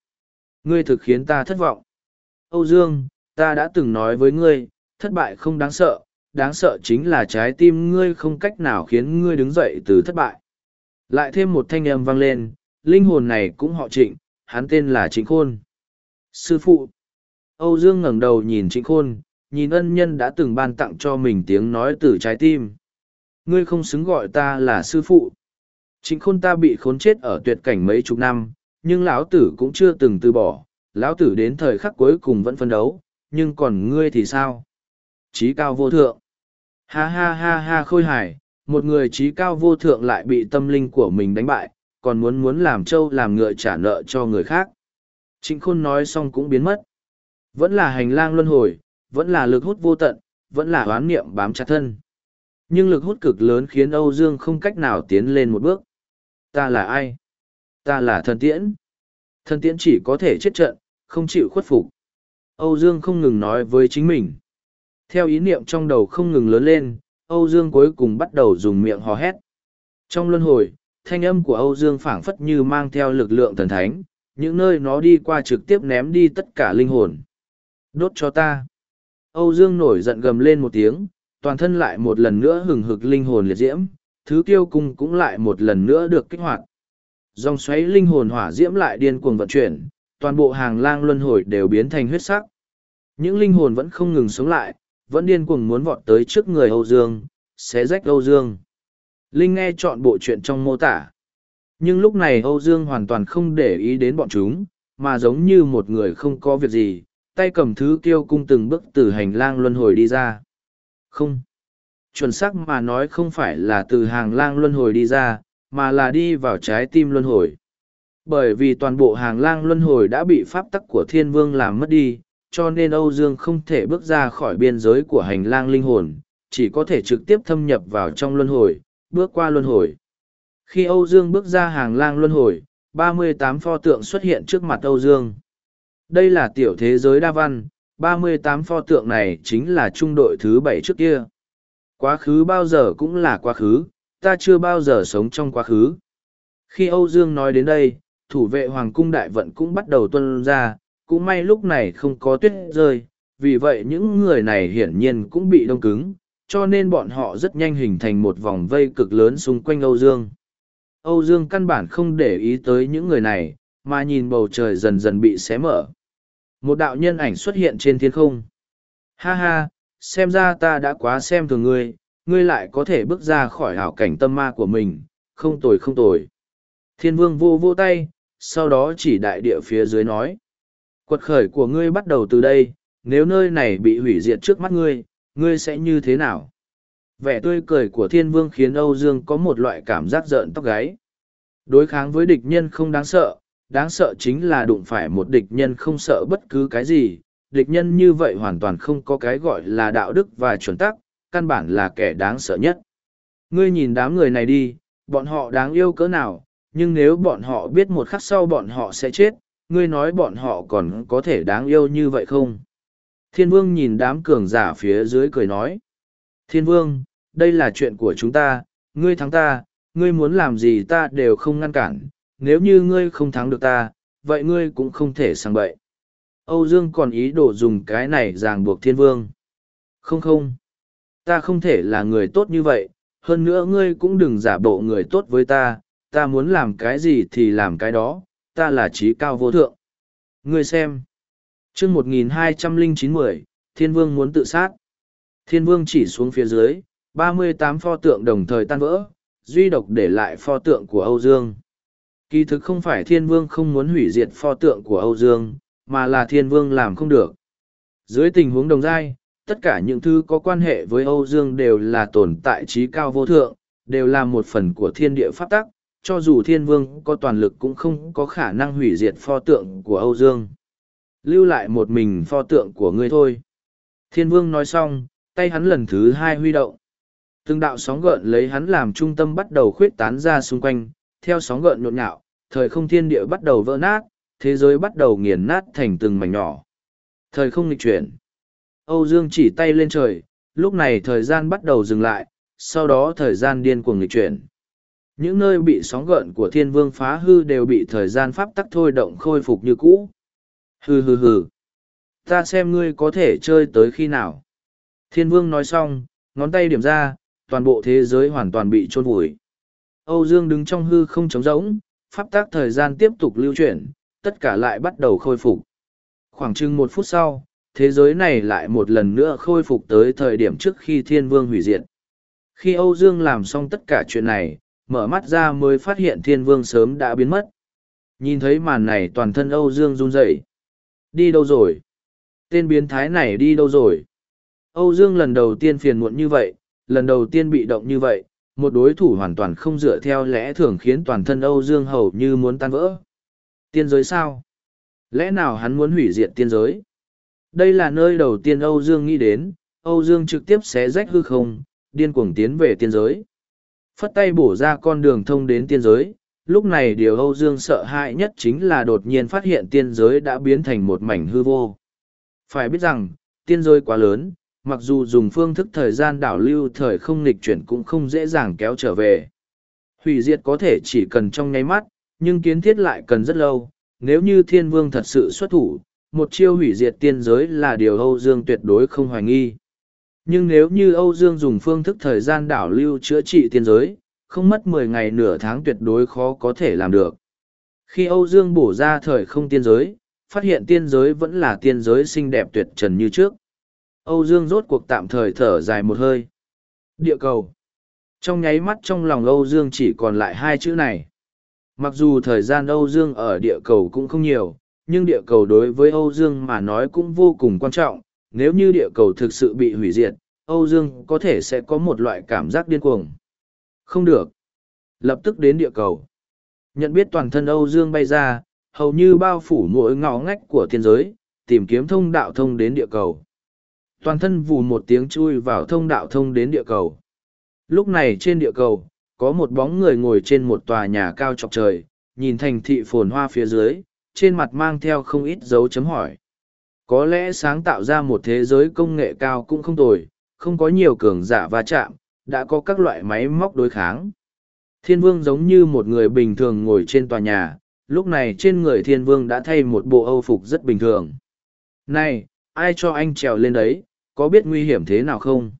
Ngươi thực khiến ta thất vọng. Âu Dương, ta đã từng nói với ngươi, thất bại không đáng sợ, đáng sợ chính là trái tim ngươi không cách nào khiến ngươi đứng dậy từ thất bại. Lại thêm một thanh âm vang lên, linh hồn này cũng họ trịnh, hắn tên là Trịnh Khôn. Sư phụ. Âu Dương ngẩng đầu nhìn Trịnh Khôn, nhìn ân nhân đã từng ban tặng cho mình tiếng nói từ trái tim. Ngươi không xứng gọi ta là sư phụ. Trịnh Khôn ta bị khốn chết ở tuyệt cảnh mấy chục năm, nhưng lão tử cũng chưa từng từ bỏ. Lão tử đến thời khắc cuối cùng vẫn phân đấu, nhưng còn ngươi thì sao? Chí cao vô thượng. Ha ha ha ha khôi hài, một người trí cao vô thượng lại bị tâm linh của mình đánh bại, còn muốn muốn làm trâu làm ngựa trả nợ cho người khác. Trịnh Khôn nói xong cũng biến mất. Vẫn là hành lang luân hồi, vẫn là lực hút vô tận, vẫn là oán niệm bám chặt thân. Nhưng lực hút cực lớn khiến Âu Dương không cách nào tiến lên một bước. Ta là ai? Ta là thần tiễn. Thần tiễn chỉ có thể chết trận, không chịu khuất phục. Âu Dương không ngừng nói với chính mình. Theo ý niệm trong đầu không ngừng lớn lên, Âu Dương cuối cùng bắt đầu dùng miệng hò hét. Trong luân hồi, thanh âm của Âu Dương phảng phất như mang theo lực lượng thần thánh, những nơi nó đi qua trực tiếp ném đi tất cả linh hồn. Đốt cho ta. Âu Dương nổi giận gầm lên một tiếng, toàn thân lại một lần nữa hừng hực linh hồn liệt diễm, thứ kiêu cung cũng lại một lần nữa được kích hoạt. Dòng xoáy linh hồn hỏa diễm lại điên cuồng vận chuyển, toàn bộ hàng lang luân hồi đều biến thành huyết sắc. Những linh hồn vẫn không ngừng sống lại, vẫn điên cuồng muốn vọt tới trước người Âu Dương, xé rách Âu Dương. Linh nghe chọn bộ chuyện trong mô tả. Nhưng lúc này Âu Dương hoàn toàn không để ý đến bọn chúng, mà giống như một người không có việc gì, tay cầm thứ kiêu cung từng bước từ hành lang luân hồi đi ra. Không. Chuẩn xác mà nói không phải là từ hàng lang luân hồi đi ra, mà là đi vào trái tim luân hồi. Bởi vì toàn bộ hàng lang luân hồi đã bị pháp tắc của thiên vương làm mất đi, cho nên Âu Dương không thể bước ra khỏi biên giới của hành lang linh hồn, chỉ có thể trực tiếp thâm nhập vào trong luân hồi, bước qua luân hồi. Khi Âu Dương bước ra hàng lang luân hồi, 38 pho tượng xuất hiện trước mặt Âu Dương. Đây là tiểu thế giới đa văn, 38 pho tượng này chính là trung đội thứ bảy trước kia. Quá khứ bao giờ cũng là quá khứ, ta chưa bao giờ sống trong quá khứ. Khi Âu Dương nói đến đây, thủ vệ Hoàng cung đại vận cũng bắt đầu tuân ra, cũng may lúc này không có tuyết rơi, vì vậy những người này hiển nhiên cũng bị đông cứng, cho nên bọn họ rất nhanh hình thành một vòng vây cực lớn xung quanh Âu Dương. Âu Dương căn bản không để ý tới những người này, mà nhìn bầu trời dần dần bị xé mở. Một đạo nhân ảnh xuất hiện trên thiên không. Ha ha, xem ra ta đã quá xem thường ngươi, ngươi lại có thể bước ra khỏi hảo cảnh tâm ma của mình, không tồi không tồi. Thiên vương vô vô tay, sau đó chỉ đại địa phía dưới nói. Quật khởi của ngươi bắt đầu từ đây, nếu nơi này bị hủy diệt trước mắt ngươi, ngươi sẽ như thế nào? Vẻ tươi cười của thiên vương khiến Âu Dương có một loại cảm giác rợn tóc gáy. Đối kháng với địch nhân không đáng sợ, đáng sợ chính là đụng phải một địch nhân không sợ bất cứ cái gì. Địch nhân như vậy hoàn toàn không có cái gọi là đạo đức và chuẩn tắc, căn bản là kẻ đáng sợ nhất. Ngươi nhìn đám người này đi, bọn họ đáng yêu cỡ nào, nhưng nếu bọn họ biết một khắc sau bọn họ sẽ chết, ngươi nói bọn họ còn có thể đáng yêu như vậy không? Thiên vương nhìn đám cường giả phía dưới cười nói. Thiên vương, đây là chuyện của chúng ta, ngươi thắng ta, ngươi muốn làm gì ta đều không ngăn cản, nếu như ngươi không thắng được ta, vậy ngươi cũng không thể sang bậy. Âu Dương còn ý đồ dùng cái này ràng buộc thiên vương. Không không, ta không thể là người tốt như vậy, hơn nữa ngươi cũng đừng giả bộ người tốt với ta, ta muốn làm cái gì thì làm cái đó, ta là trí cao vô thượng. Ngươi xem. chương một nghìn hai trăm linh chín mười Thiên Vương muốn tự sát. Thiên Vương chỉ xuống phía dưới, ba mươi tám pho tượng đồng thời tan vỡ, duy độc để lại pho tượng của Âu Dương. Kỳ thực không phải Thiên Vương không muốn hủy diệt pho tượng của Âu Dương, mà là Thiên Vương làm không được. Dưới tình huống đồng giai, tất cả những thứ có quan hệ với Âu Dương đều là tồn tại trí cao vô thượng, đều là một phần của thiên địa pháp tắc, cho dù thiên vương có toàn lực cũng không có khả năng hủy diệt pho tượng của Âu Dương. Lưu lại một mình pho tượng của ngươi thôi. Thiên vương nói xong, tay hắn lần thứ hai huy động. Từng đạo sóng gợn lấy hắn làm trung tâm bắt đầu khuyết tán ra xung quanh, theo sóng gợn nhộn nhạo, thời không thiên địa bắt đầu vỡ nát, thế giới bắt đầu nghiền nát thành từng mảnh nhỏ. Thời không nghịch chuyển. Âu Dương chỉ tay lên trời, lúc này thời gian bắt đầu dừng lại, sau đó thời gian điên cuồng nghịch chuyển. Những nơi bị sóng gợn của thiên vương phá hư đều bị thời gian pháp tắc thôi động khôi phục như cũ. Hừ hừ hừ. Ta xem ngươi có thể chơi tới khi nào. Thiên vương nói xong, ngón tay điểm ra, toàn bộ thế giới hoàn toàn bị trôn vùi. Âu Dương đứng trong hư không trống rỗng, pháp tắc thời gian tiếp tục lưu chuyển, tất cả lại bắt đầu khôi phục. Khoảng chừng một phút sau, thế giới này lại một lần nữa khôi phục tới thời điểm trước khi thiên vương hủy diệt. Khi Âu Dương làm xong tất cả chuyện này, mở mắt ra mới phát hiện thiên vương sớm đã biến mất. Nhìn thấy màn này toàn thân Âu Dương run rẩy. Đi đâu rồi? Tên biến thái này đi đâu rồi? Âu Dương lần đầu tiên phiền muộn như vậy, lần đầu tiên bị động như vậy, một đối thủ hoàn toàn không dựa theo lẽ thường khiến toàn thân Âu Dương hầu như muốn tan vỡ. Tiên giới sao? Lẽ nào hắn muốn hủy diệt tiên giới? Đây là nơi đầu tiên Âu Dương nghĩ đến, Âu Dương trực tiếp xé rách hư không, điên cuồng tiến về tiên giới. Phất tay bổ ra con đường thông đến tiên giới, lúc này điều Âu Dương sợ hãi nhất chính là đột nhiên phát hiện tiên giới đã biến thành một mảnh hư vô. Phải biết rằng, tiên giới quá lớn, mặc dù dùng phương thức thời gian đảo lưu thời không nghịch chuyển cũng không dễ dàng kéo trở về. Hủy diệt có thể chỉ cần trong nháy mắt, nhưng kiến thiết lại cần rất lâu. Nếu như thiên vương thật sự xuất thủ, một chiêu hủy diệt tiên giới là điều Âu Dương tuyệt đối không hoài nghi. Nhưng nếu như Âu Dương dùng phương thức thời gian đảo lưu chữa trị tiên giới, không mất mười ngày nửa tháng tuyệt đối khó có thể làm được. Khi Âu Dương bổ ra thời không tiên giới, phát hiện tiên giới vẫn là tiên giới xinh đẹp tuyệt trần như trước. Âu Dương rốt cuộc tạm thời thở dài một hơi. Địa cầu. Trong nháy mắt trong lòng Âu Dương chỉ còn lại hai chữ này. Mặc dù thời gian Âu Dương ở địa cầu cũng không nhiều, nhưng địa cầu đối với Âu Dương mà nói cũng vô cùng quan trọng, nếu như địa cầu thực sự bị hủy diệt, Âu Dương có thể sẽ có một loại cảm giác điên cuồng. Không được. Lập tức đến địa cầu. Nhận biết toàn thân Âu Dương bay ra, hầu như bao phủ mỗi ngõ ngách của thiên giới, tìm kiếm thông đạo thông đến địa cầu. Toàn thân vù một tiếng chui vào thông đạo thông đến địa cầu. Lúc này trên địa cầu, có một bóng người ngồi trên một tòa nhà cao chọc trời, nhìn thành thị phồn hoa phía dưới, trên mặt mang theo không ít dấu chấm hỏi. Có lẽ sáng tạo ra một thế giới công nghệ cao cũng không tồi, không có nhiều cường giả va chạm, đã có các loại máy móc đối kháng. Thiên vương giống như một người bình thường ngồi trên tòa nhà, lúc này trên người thiên vương đã thay một bộ âu phục rất bình thường. Này, ai cho anh trèo lên đấy, có biết nguy hiểm thế nào không?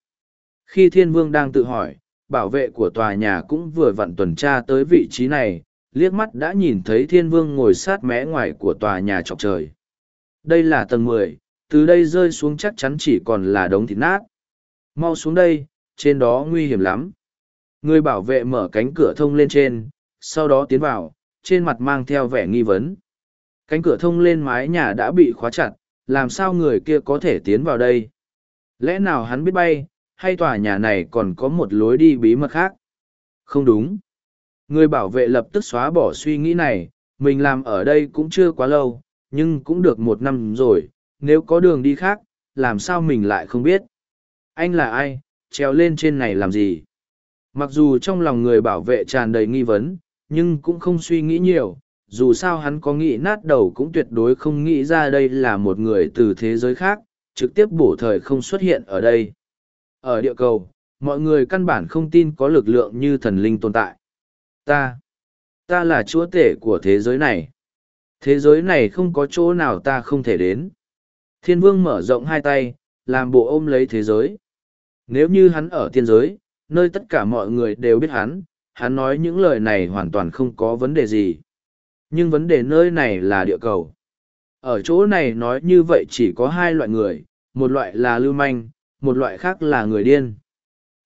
Khi thiên vương đang tự hỏi, bảo vệ của tòa nhà cũng vừa vặn tuần tra tới vị trí này, liếc mắt đã nhìn thấy thiên vương ngồi sát mé ngoài của tòa nhà chọc trời. Đây là tầng mười, từ đây rơi xuống chắc chắn chỉ còn là đống thịt nát. Mau xuống đây, trên đó nguy hiểm lắm. Người bảo vệ mở cánh cửa thông lên trên, sau đó tiến vào, trên mặt mang theo vẻ nghi vấn. Cánh cửa thông lên mái nhà đã bị khóa chặt, làm sao người kia có thể tiến vào đây? Lẽ nào hắn biết bay, hay tòa nhà này còn có một lối đi bí mật khác? Không đúng. Người bảo vệ lập tức xóa bỏ suy nghĩ này, mình làm ở đây cũng chưa quá lâu, nhưng cũng được một năm rồi, nếu có đường đi khác, làm sao mình lại không biết? Anh là ai, trèo lên trên này làm gì? Mặc dù trong lòng người bảo vệ tràn đầy nghi vấn, nhưng cũng không suy nghĩ nhiều, dù sao hắn có nghĩ nát đầu cũng tuyệt đối không nghĩ ra đây là một người từ thế giới khác, trực tiếp bổ thời không xuất hiện ở đây. Ở địa cầu, mọi người căn bản không tin có lực lượng như thần linh tồn tại. Ta, ta là chúa tể của thế giới này. Thế giới này không có chỗ nào ta không thể đến. Thiên vương mở rộng hai tay, làm bộ ôm lấy thế giới. Nếu như hắn ở tiên giới, nơi tất cả mọi người đều biết hắn, hắn nói những lời này hoàn toàn không có vấn đề gì. Nhưng vấn đề nơi này là địa cầu. Ở chỗ này nói như vậy chỉ có hai loại người, một loại là lưu manh, một loại khác là người điên.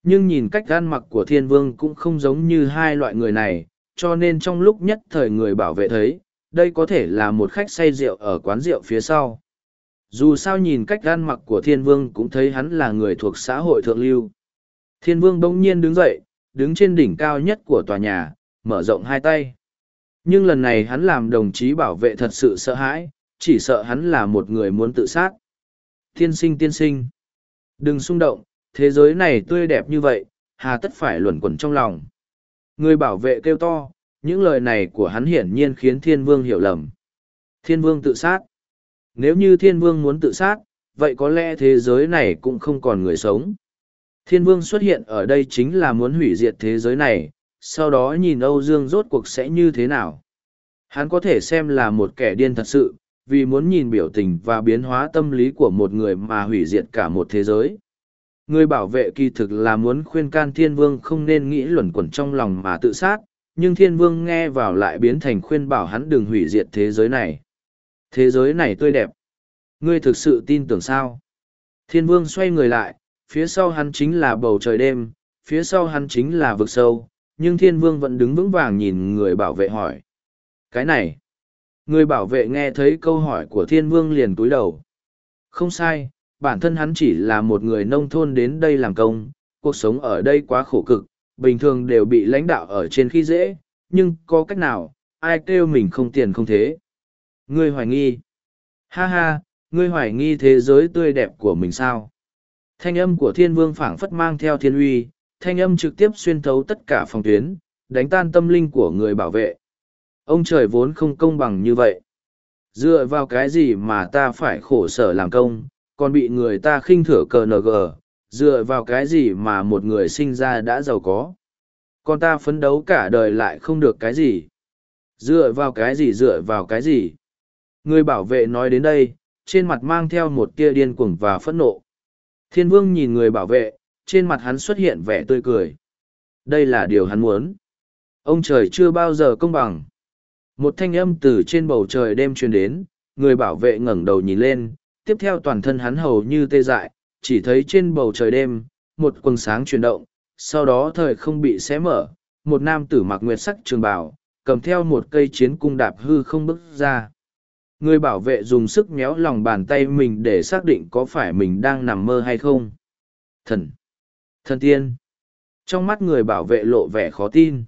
Nhưng nhìn cách gan mặc của thiên vương cũng không giống như hai loại người này, cho nên trong lúc nhất thời người bảo vệ thấy, đây có thể là một khách say rượu ở quán rượu phía sau. Dù sao nhìn cách gan mặc của thiên vương cũng thấy hắn là người thuộc xã hội thượng lưu. Thiên vương bỗng nhiên đứng dậy, đứng trên đỉnh cao nhất của tòa nhà, mở rộng hai tay. Nhưng lần này hắn làm đồng chí bảo vệ thật sự sợ hãi, chỉ sợ hắn là một người muốn tự sát. Tiên sinh tiên sinh. Đừng xung động, thế giới này tươi đẹp như vậy, hà tất phải luẩn quẩn trong lòng. Người bảo vệ kêu to, những lời này của hắn hiển nhiên khiến thiên vương hiểu lầm. Thiên vương tự sát. Nếu như thiên vương muốn tự sát, vậy có lẽ thế giới này cũng không còn người sống. Thiên vương xuất hiện ở đây chính là muốn hủy diệt thế giới này, sau đó nhìn Âu Dương rốt cuộc sẽ như thế nào. Hắn có thể xem là một kẻ điên thật sự, vì muốn nhìn biểu tình và biến hóa tâm lý của một người mà hủy diệt cả một thế giới. Người bảo vệ kỳ thực là muốn khuyên can thiên vương không nên nghĩ luẩn quẩn trong lòng mà tự sát, nhưng thiên vương nghe vào lại biến thành khuyên bảo hắn đừng hủy diệt thế giới này. Thế giới này tươi đẹp. Ngươi thực sự tin tưởng sao? Thiên vương xoay người lại, phía sau hắn chính là bầu trời đêm, phía sau hắn chính là vực sâu, nhưng thiên vương vẫn đứng vững vàng nhìn người bảo vệ hỏi. Cái này, người bảo vệ nghe thấy câu hỏi của thiên vương liền túi đầu. Không sai, bản thân hắn chỉ là một người nông thôn đến đây làm công, cuộc sống ở đây quá khổ cực, bình thường đều bị lãnh đạo ở trên khi dễ, nhưng có cách nào, ai kêu mình không tiền không thế. Ngươi hoài nghi. Ha ha, ngươi hoài nghi thế giới tươi đẹp của mình sao? Thanh âm của thiên vương phảng phất mang theo thiên uy, thanh âm trực tiếp xuyên thấu tất cả phòng tuyến, đánh tan tâm linh của người bảo vệ. Ông trời vốn không công bằng như vậy. Dựa vào cái gì mà ta phải khổ sở làm công, còn bị người ta khinh thửa cờ nờ gờ, dựa vào cái gì mà một người sinh ra đã giàu có. Còn ta phấn đấu cả đời lại không được cái gì. Dựa vào cái gì dựa vào cái gì. Người bảo vệ nói đến đây, trên mặt mang theo một tia điên cuồng và phẫn nộ. Thiên vương nhìn người bảo vệ, trên mặt hắn xuất hiện vẻ tươi cười. Đây là điều hắn muốn. Ông trời chưa bao giờ công bằng. Một thanh âm từ trên bầu trời đêm truyền đến, người bảo vệ ngẩng đầu nhìn lên, tiếp theo toàn thân hắn hầu như tê dại, chỉ thấy trên bầu trời đêm, một quần sáng chuyển động, sau đó thời không bị xé mở, một nam tử mặc nguyệt sắc trường bảo cầm theo một cây chiến cung đạp hư không bước ra. Người bảo vệ dùng sức méo lòng bàn tay mình để xác định có phải mình đang nằm mơ hay không. Thần! Thần tiên! Trong mắt người bảo vệ lộ vẻ khó tin.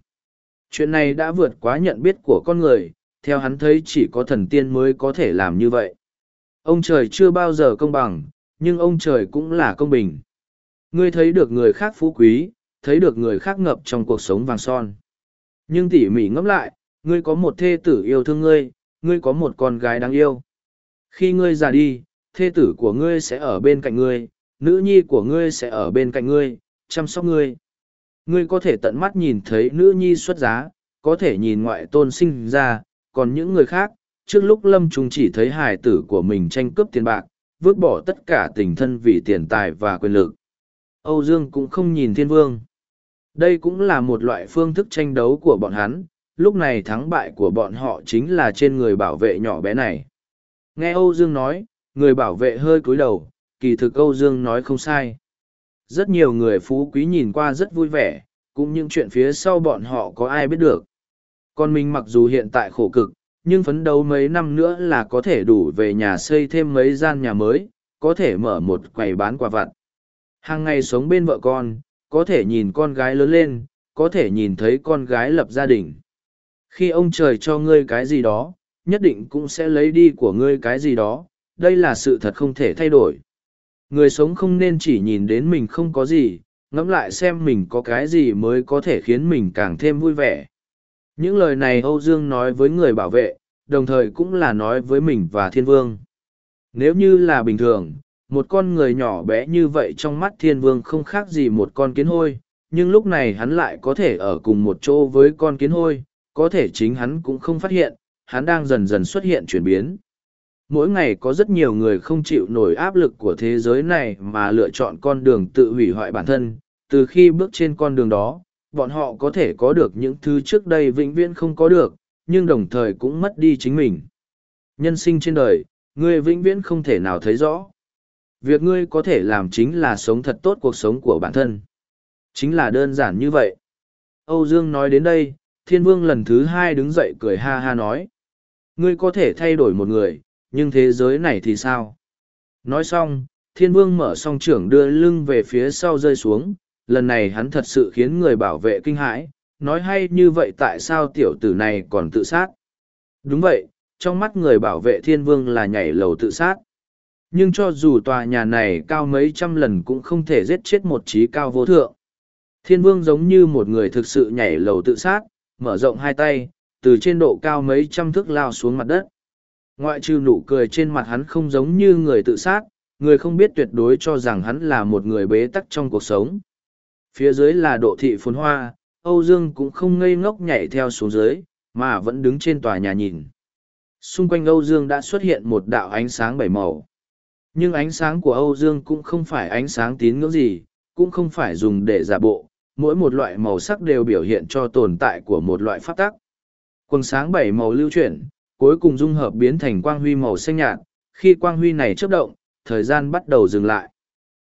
Chuyện này đã vượt quá nhận biết của con người, theo hắn thấy chỉ có thần tiên mới có thể làm như vậy. Ông trời chưa bao giờ công bằng, nhưng ông trời cũng là công bình. Ngươi thấy được người khác phú quý, thấy được người khác ngập trong cuộc sống vàng son. Nhưng tỉ mỉ ngẫm lại, ngươi có một thê tử yêu thương ngươi, ngươi có một con gái đáng yêu. Khi ngươi già đi, thê tử của ngươi sẽ ở bên cạnh ngươi, nữ nhi của ngươi sẽ ở bên cạnh ngươi, chăm sóc ngươi. Ngươi có thể tận mắt nhìn thấy nữ nhi xuất giá, có thể nhìn ngoại tôn sinh ra, còn những người khác, trước lúc lâm trung chỉ thấy hài tử của mình tranh cướp tiền bạc, vứt bỏ tất cả tình thân vì tiền tài và quyền lực. Âu Dương cũng không nhìn thiên vương. Đây cũng là một loại phương thức tranh đấu của bọn hắn, lúc này thắng bại của bọn họ chính là trên người bảo vệ nhỏ bé này. Nghe Âu Dương nói, người bảo vệ hơi cúi đầu, kỳ thực Âu Dương nói không sai. Rất nhiều người phú quý nhìn qua rất vui vẻ, cũng những chuyện phía sau bọn họ có ai biết được. Còn mình mặc dù hiện tại khổ cực, nhưng phấn đấu mấy năm nữa là có thể đủ về nhà xây thêm mấy gian nhà mới, có thể mở một quầy bán quà vặt. Hàng ngày sống bên vợ con, có thể nhìn con gái lớn lên, có thể nhìn thấy con gái lập gia đình. Khi ông trời cho ngươi cái gì đó, nhất định cũng sẽ lấy đi của ngươi cái gì đó, đây là sự thật không thể thay đổi. Người sống không nên chỉ nhìn đến mình không có gì, ngẫm lại xem mình có cái gì mới có thể khiến mình càng thêm vui vẻ. Những lời này Âu Dương nói với người bảo vệ, đồng thời cũng là nói với mình và thiên vương. Nếu như là bình thường, một con người nhỏ bé như vậy trong mắt thiên vương không khác gì một con kiến hôi, nhưng lúc này hắn lại có thể ở cùng một chỗ với con kiến hôi, có thể chính hắn cũng không phát hiện, hắn đang dần dần xuất hiện chuyển biến. Mỗi ngày có rất nhiều người không chịu nổi áp lực của thế giới này mà lựa chọn con đường tự hủy hoại bản thân, từ khi bước trên con đường đó, bọn họ có thể có được những thứ trước đây vĩnh viễn không có được, nhưng đồng thời cũng mất đi chính mình. Nhân sinh trên đời, ngươi vĩnh viễn không thể nào thấy rõ. Việc ngươi có thể làm chính là sống thật tốt cuộc sống của bản thân. Chính là đơn giản như vậy. Âu Dương nói đến đây, thiên vương lần thứ hai đứng dậy cười ha ha nói. Ngươi có thể thay đổi một người, nhưng thế giới này thì sao? Nói xong, thiên vương mở song trưởng đưa lưng về phía sau rơi xuống, lần này hắn thật sự khiến người bảo vệ kinh hãi, nói hay như vậy tại sao tiểu tử này còn tự sát? Đúng vậy, trong mắt người bảo vệ thiên vương là nhảy lầu tự sát. Nhưng cho dù tòa nhà này cao mấy trăm lần cũng không thể giết chết một trí cao vô thượng. Thiên vương giống như một người thực sự nhảy lầu tự sát, mở rộng hai tay, từ trên độ cao mấy trăm thước lao xuống mặt đất. Ngoại trừ nụ cười trên mặt hắn không giống như người tự sát, người không biết tuyệt đối cho rằng hắn là một người bế tắc trong cuộc sống. Phía dưới là độ thị phồn hoa, Âu Dương cũng không ngây ngốc nhảy theo xuống dưới, mà vẫn đứng trên tòa nhà nhìn. Xung quanh Âu Dương đã xuất hiện một đạo ánh sáng bảy màu. Nhưng ánh sáng của Âu Dương cũng không phải ánh sáng tín ngưỡng gì, cũng không phải dùng để giả bộ, mỗi một loại màu sắc đều biểu hiện cho tồn tại của một loại pháp tắc. Quần sáng bảy màu lưu chuyển, cuối cùng dung hợp biến thành quang huy màu xanh nhạt, khi quang huy này chớp động, thời gian bắt đầu dừng lại.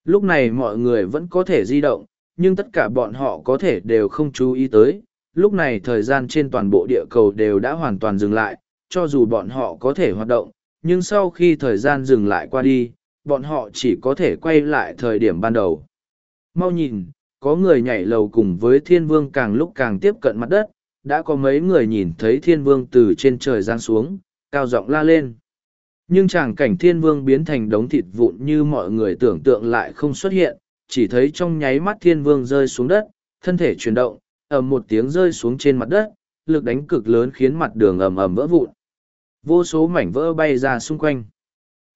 Lúc này mọi người vẫn có thể di động, nhưng tất cả bọn họ có thể đều không chú ý tới. Lúc này thời gian trên toàn bộ địa cầu đều đã hoàn toàn dừng lại, cho dù bọn họ có thể hoạt động, nhưng sau khi thời gian dừng lại qua đi, bọn họ chỉ có thể quay lại thời điểm ban đầu. Mau nhìn, có người nhảy lầu cùng với thiên vương càng lúc càng tiếp cận mặt đất, đã có mấy người nhìn thấy thiên vương từ trên trời giáng xuống, cao giọng la lên. Nhưng chàng cảnh thiên vương biến thành đống thịt vụn như mọi người tưởng tượng lại không xuất hiện, chỉ thấy trong nháy mắt thiên vương rơi xuống đất, thân thể chuyển động, ầm một tiếng rơi xuống trên mặt đất, lực đánh cực lớn khiến mặt đường ầm ầm vỡ vụn. Vô số mảnh vỡ bay ra xung quanh.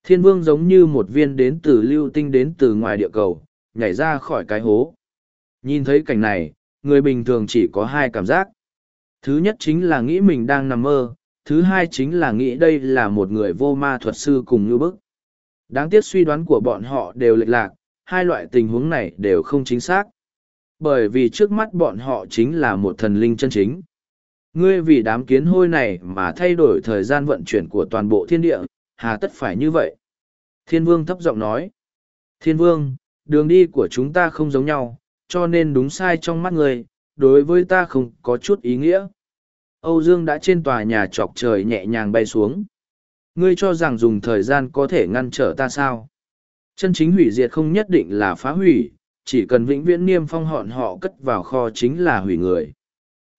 Thiên vương giống như một viên đến từ lưu tinh đến từ ngoài địa cầu, nhảy ra khỏi cái hố. Nhìn thấy cảnh này, người bình thường chỉ có hai cảm giác. Thứ nhất chính là nghĩ mình đang nằm mơ, thứ hai chính là nghĩ đây là một người vô ma thuật sư cùng như bức. Đáng tiếc suy đoán của bọn họ đều lệch lạc, hai loại tình huống này đều không chính xác. Bởi vì trước mắt bọn họ chính là một thần linh chân chính. Ngươi vì đám kiến hôi này mà thay đổi thời gian vận chuyển của toàn bộ thiên địa, hà tất phải như vậy? Thiên vương thấp giọng nói. Thiên vương, đường đi của chúng ta không giống nhau, cho nên đúng sai trong mắt người đối với ta không có chút ý nghĩa. Âu Dương đã trên tòa nhà chọc trời nhẹ nhàng bay xuống. Ngươi cho rằng dùng thời gian có thể ngăn trở ta sao? Chân chính hủy diệt không nhất định là phá hủy, chỉ cần vĩnh viễn niêm phong họn họ cất vào kho chính là hủy người.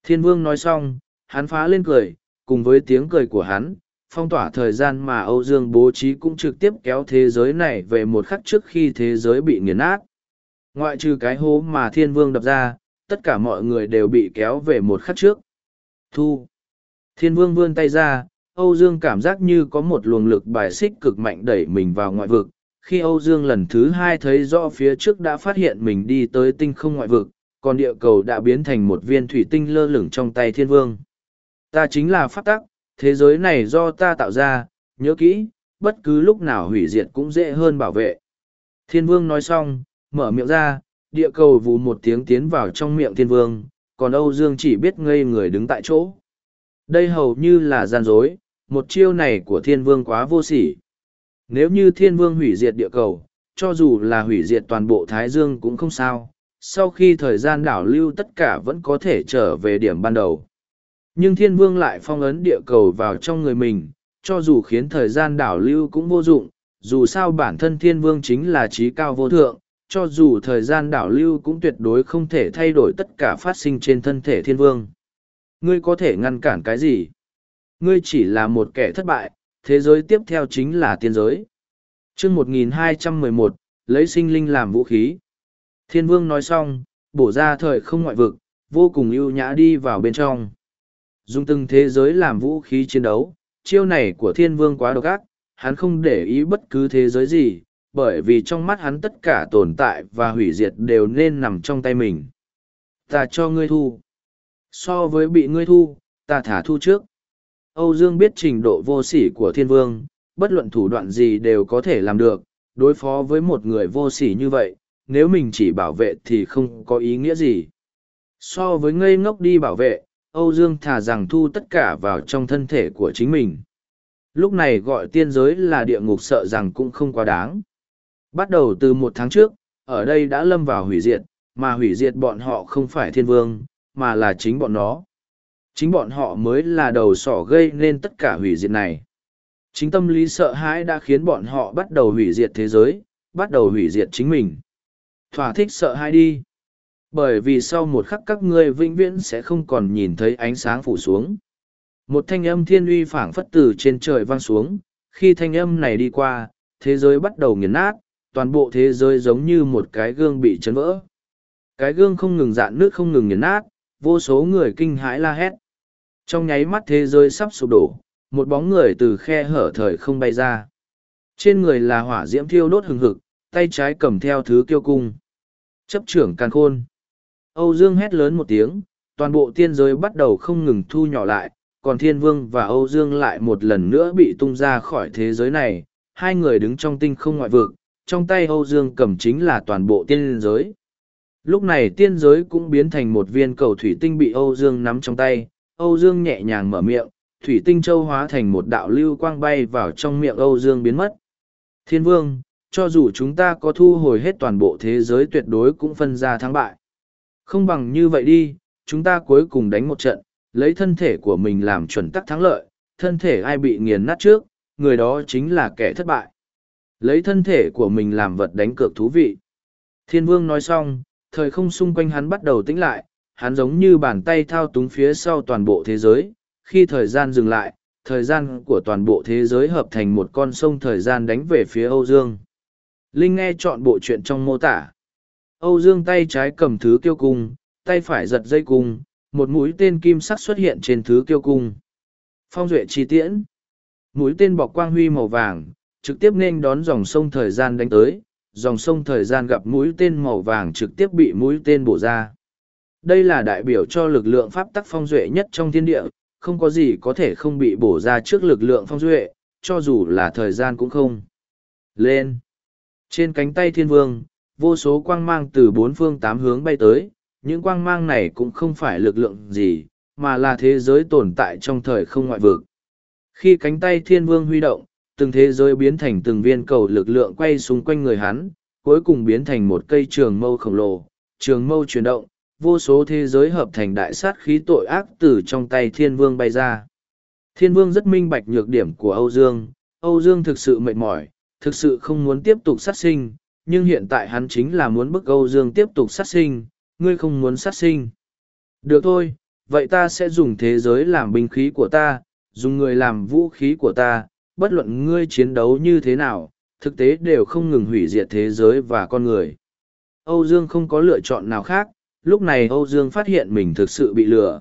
Thiên vương nói xong, hắn phá lên cười, cùng với tiếng cười của hắn, phong tỏa thời gian mà Âu Dương bố trí cũng trực tiếp kéo thế giới này về một khắc trước khi thế giới bị nghiền nát. Ngoại trừ cái hố mà thiên vương đập ra, tất cả mọi người đều bị kéo về một khắc trước. Thu. Thiên vương vươn tay ra, Âu Dương cảm giác như có một luồng lực bài xích cực mạnh đẩy mình vào ngoại vực. Khi Âu Dương lần thứ hai thấy rõ phía trước đã phát hiện mình đi tới tinh không ngoại vực, còn địa cầu đã biến thành một viên thủy tinh lơ lửng trong tay thiên vương. Ta chính là pháp tắc, thế giới này do ta tạo ra, nhớ kỹ, bất cứ lúc nào hủy diệt cũng dễ hơn bảo vệ. Thiên vương nói xong, mở miệng ra, địa cầu vù một tiếng tiến vào trong miệng thiên vương, còn Âu Dương chỉ biết ngây người đứng tại chỗ. Đây hầu như là gian dối, một chiêu này của thiên vương quá vô sỉ. Nếu như thiên vương hủy diệt địa cầu, cho dù là hủy diệt toàn bộ Thái Dương cũng không sao, sau khi thời gian đảo lưu tất cả vẫn có thể trở về điểm ban đầu. Nhưng thiên vương lại phong ấn địa cầu vào trong người mình, cho dù khiến thời gian đảo lưu cũng vô dụng, dù sao bản thân thiên vương chính là trí cao vô thượng, cho dù thời gian đảo lưu cũng tuyệt đối không thể thay đổi tất cả phát sinh trên thân thể thiên vương. Ngươi có thể ngăn cản cái gì? Ngươi chỉ là một kẻ thất bại, thế giới tiếp theo chính là tiên giới. chương 1211, lấy sinh linh làm vũ khí. Thiên vương nói xong, bổ ra thời không ngoại vực, vô cùng ưu nhã đi vào bên trong. Dùng từng thế giới làm vũ khí chiến đấu, chiêu này của thiên vương quá độc ác, hắn không để ý bất cứ thế giới gì, bởi vì trong mắt hắn tất cả tồn tại và hủy diệt đều nên nằm trong tay mình. Ta cho ngươi thu. So với bị ngươi thu, ta thả thu trước. Âu Dương biết trình độ vô sỉ của thiên vương, bất luận thủ đoạn gì đều có thể làm được, đối phó với một người vô sỉ như vậy, nếu mình chỉ bảo vệ thì không có ý nghĩa gì. So với ngây ngốc đi bảo vệ, Âu Dương thả rằng thu tất cả vào trong thân thể của chính mình. Lúc này gọi tiên giới là địa ngục sợ rằng cũng không quá đáng. Bắt đầu từ một tháng trước, ở đây đã lâm vào hủy diệt, mà hủy diệt bọn họ không phải thiên vương, mà là chính bọn nó. Chính bọn họ mới là đầu sỏ gây nên tất cả hủy diệt này. Chính tâm lý sợ hãi đã khiến bọn họ bắt đầu hủy diệt thế giới, bắt đầu hủy diệt chính mình. Thỏa thích sợ hãi đi. Bởi vì sau một khắc các ngươi vĩnh viễn sẽ không còn nhìn thấy ánh sáng phủ xuống. Một thanh âm thiên uy phảng phất từ trên trời vang xuống, khi thanh âm này đi qua, thế giới bắt đầu nghiền nát, toàn bộ thế giới giống như một cái gương bị chấn vỡ. Cái gương không ngừng dạn nước không ngừng nghiền nát, vô số người kinh hãi la hét. Trong nháy mắt thế giới sắp sụp đổ, một bóng người từ khe hở thời không bay ra. Trên người là hỏa diễm thiêu đốt hừng hực, tay trái cầm theo thứ kiêu cung. Chấp trưởng càn khôn. Âu Dương hét lớn một tiếng, toàn bộ tiên giới bắt đầu không ngừng thu nhỏ lại, còn Thiên Vương và Âu Dương lại một lần nữa bị tung ra khỏi thế giới này. Hai người đứng trong tinh không ngoại vực, trong tay Âu Dương cầm chính là toàn bộ tiên giới. Lúc này tiên giới cũng biến thành một viên cầu thủy tinh bị Âu Dương nắm trong tay, Âu Dương nhẹ nhàng mở miệng, thủy tinh châu hóa thành một đạo lưu quang bay vào trong miệng Âu Dương biến mất. Thiên Vương, cho dù chúng ta có thu hồi hết toàn bộ thế giới tuyệt đối cũng phân ra thắng bại. Không bằng như vậy đi, chúng ta cuối cùng đánh một trận, lấy thân thể của mình làm chuẩn tắc thắng lợi, thân thể ai bị nghiền nát trước, người đó chính là kẻ thất bại. Lấy thân thể của mình làm vật đánh cược thú vị. Thiên vương nói xong, thời không xung quanh hắn bắt đầu tĩnh lại, hắn giống như bàn tay thao túng phía sau toàn bộ thế giới. Khi thời gian dừng lại, thời gian của toàn bộ thế giới hợp thành một con sông thời gian đánh về phía Âu Dương. Linh nghe chọn bộ chuyện trong mô tả. Âu Dương tay trái cầm thứ kiêu cung, tay phải giật dây cung, một mũi tên kim sắc xuất hiện trên thứ kiêu cung. Phong duệ chi tiễn. Mũi tên bọc quang huy màu vàng, trực tiếp nên đón dòng sông thời gian đánh tới, dòng sông thời gian gặp mũi tên màu vàng trực tiếp bị mũi tên bổ ra. Đây là đại biểu cho lực lượng pháp tắc phong duệ nhất trong thiên địa, không có gì có thể không bị bổ ra trước lực lượng phong duệ, cho dù là thời gian cũng không. Lên! Trên cánh tay thiên vương, vô số quang mang từ bốn phương tám hướng bay tới, những quang mang này cũng không phải lực lượng gì, mà là thế giới tồn tại trong thời không ngoại vực. Khi cánh tay thiên vương huy động, từng thế giới biến thành từng viên cầu lực lượng quay xung quanh người hắn, cuối cùng biến thành một cây trường mâu khổng lồ, trường mâu chuyển động, vô số thế giới hợp thành đại sát khí tội ác từ trong tay thiên vương bay ra. Thiên vương rất minh bạch nhược điểm của Âu Dương, Âu Dương thực sự mệt mỏi, thực sự không muốn tiếp tục sát sinh, nhưng hiện tại hắn chính là muốn bức Âu Dương tiếp tục sát sinh, ngươi không muốn sát sinh. Được thôi, vậy ta sẽ dùng thế giới làm binh khí của ta, dùng người làm vũ khí của ta, bất luận ngươi chiến đấu như thế nào, thực tế đều không ngừng hủy diệt thế giới và con người. Âu Dương không có lựa chọn nào khác, lúc này Âu Dương phát hiện mình thực sự bị lừa.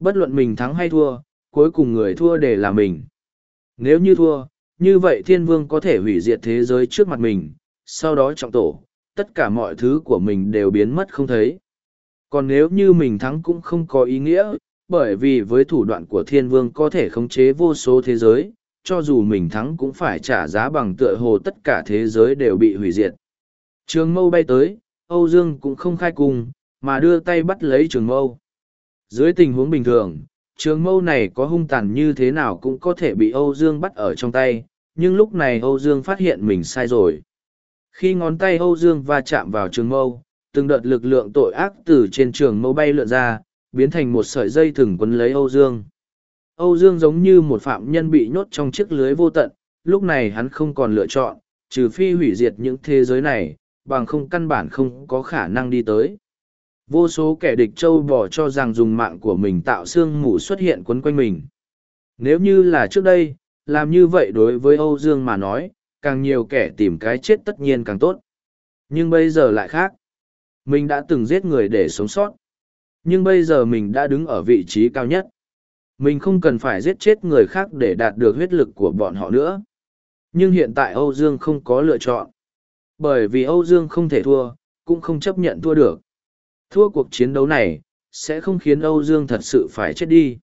Bất luận mình thắng hay thua, cuối cùng người thua để là mình. Nếu như thua, như vậy thiên vương có thể hủy diệt thế giới trước mặt mình, sau đó trọng tổ, tất cả mọi thứ của mình đều biến mất không thấy. Còn nếu như mình thắng cũng không có ý nghĩa, bởi vì với thủ đoạn của thiên vương có thể khống chế vô số thế giới, cho dù mình thắng cũng phải trả giá bằng tựa hồ tất cả thế giới đều bị hủy diệt. Trường mâu bay tới, Âu Dương cũng không khai cung, mà đưa tay bắt lấy trường mâu. Dưới tình huống bình thường, trường mâu này có hung tàn như thế nào cũng có thể bị Âu Dương bắt ở trong tay, nhưng lúc này Âu Dương phát hiện mình sai rồi. Khi ngón tay Âu Dương va chạm vào trường mâu, từng đợt lực lượng tội ác từ trên trường mâu bay lượn ra, biến thành một sợi dây thừng quấn lấy Âu Dương. Âu Dương giống như một phạm nhân bị nhốt trong chiếc lưới vô tận, lúc này hắn không còn lựa chọn, trừ phi hủy diệt những thế giới này, bằng không căn bản không có khả năng đi tới. Vô số kẻ địch châu bỏ cho rằng dùng mạng của mình tạo xương mù xuất hiện quấn quanh mình. Nếu như là trước đây, làm như vậy đối với Âu Dương mà nói, càng nhiều kẻ tìm cái chết tất nhiên càng tốt. Nhưng bây giờ lại khác. Mình đã từng giết người để sống sót. Nhưng bây giờ mình đã đứng ở vị trí cao nhất. Mình không cần phải giết chết người khác để đạt được huyết lực của bọn họ nữa. Nhưng hiện tại Âu Dương không có lựa chọn. Bởi vì Âu Dương không thể thua, cũng không chấp nhận thua được. Thua cuộc chiến đấu này, sẽ không khiến Âu Dương thật sự phải chết đi.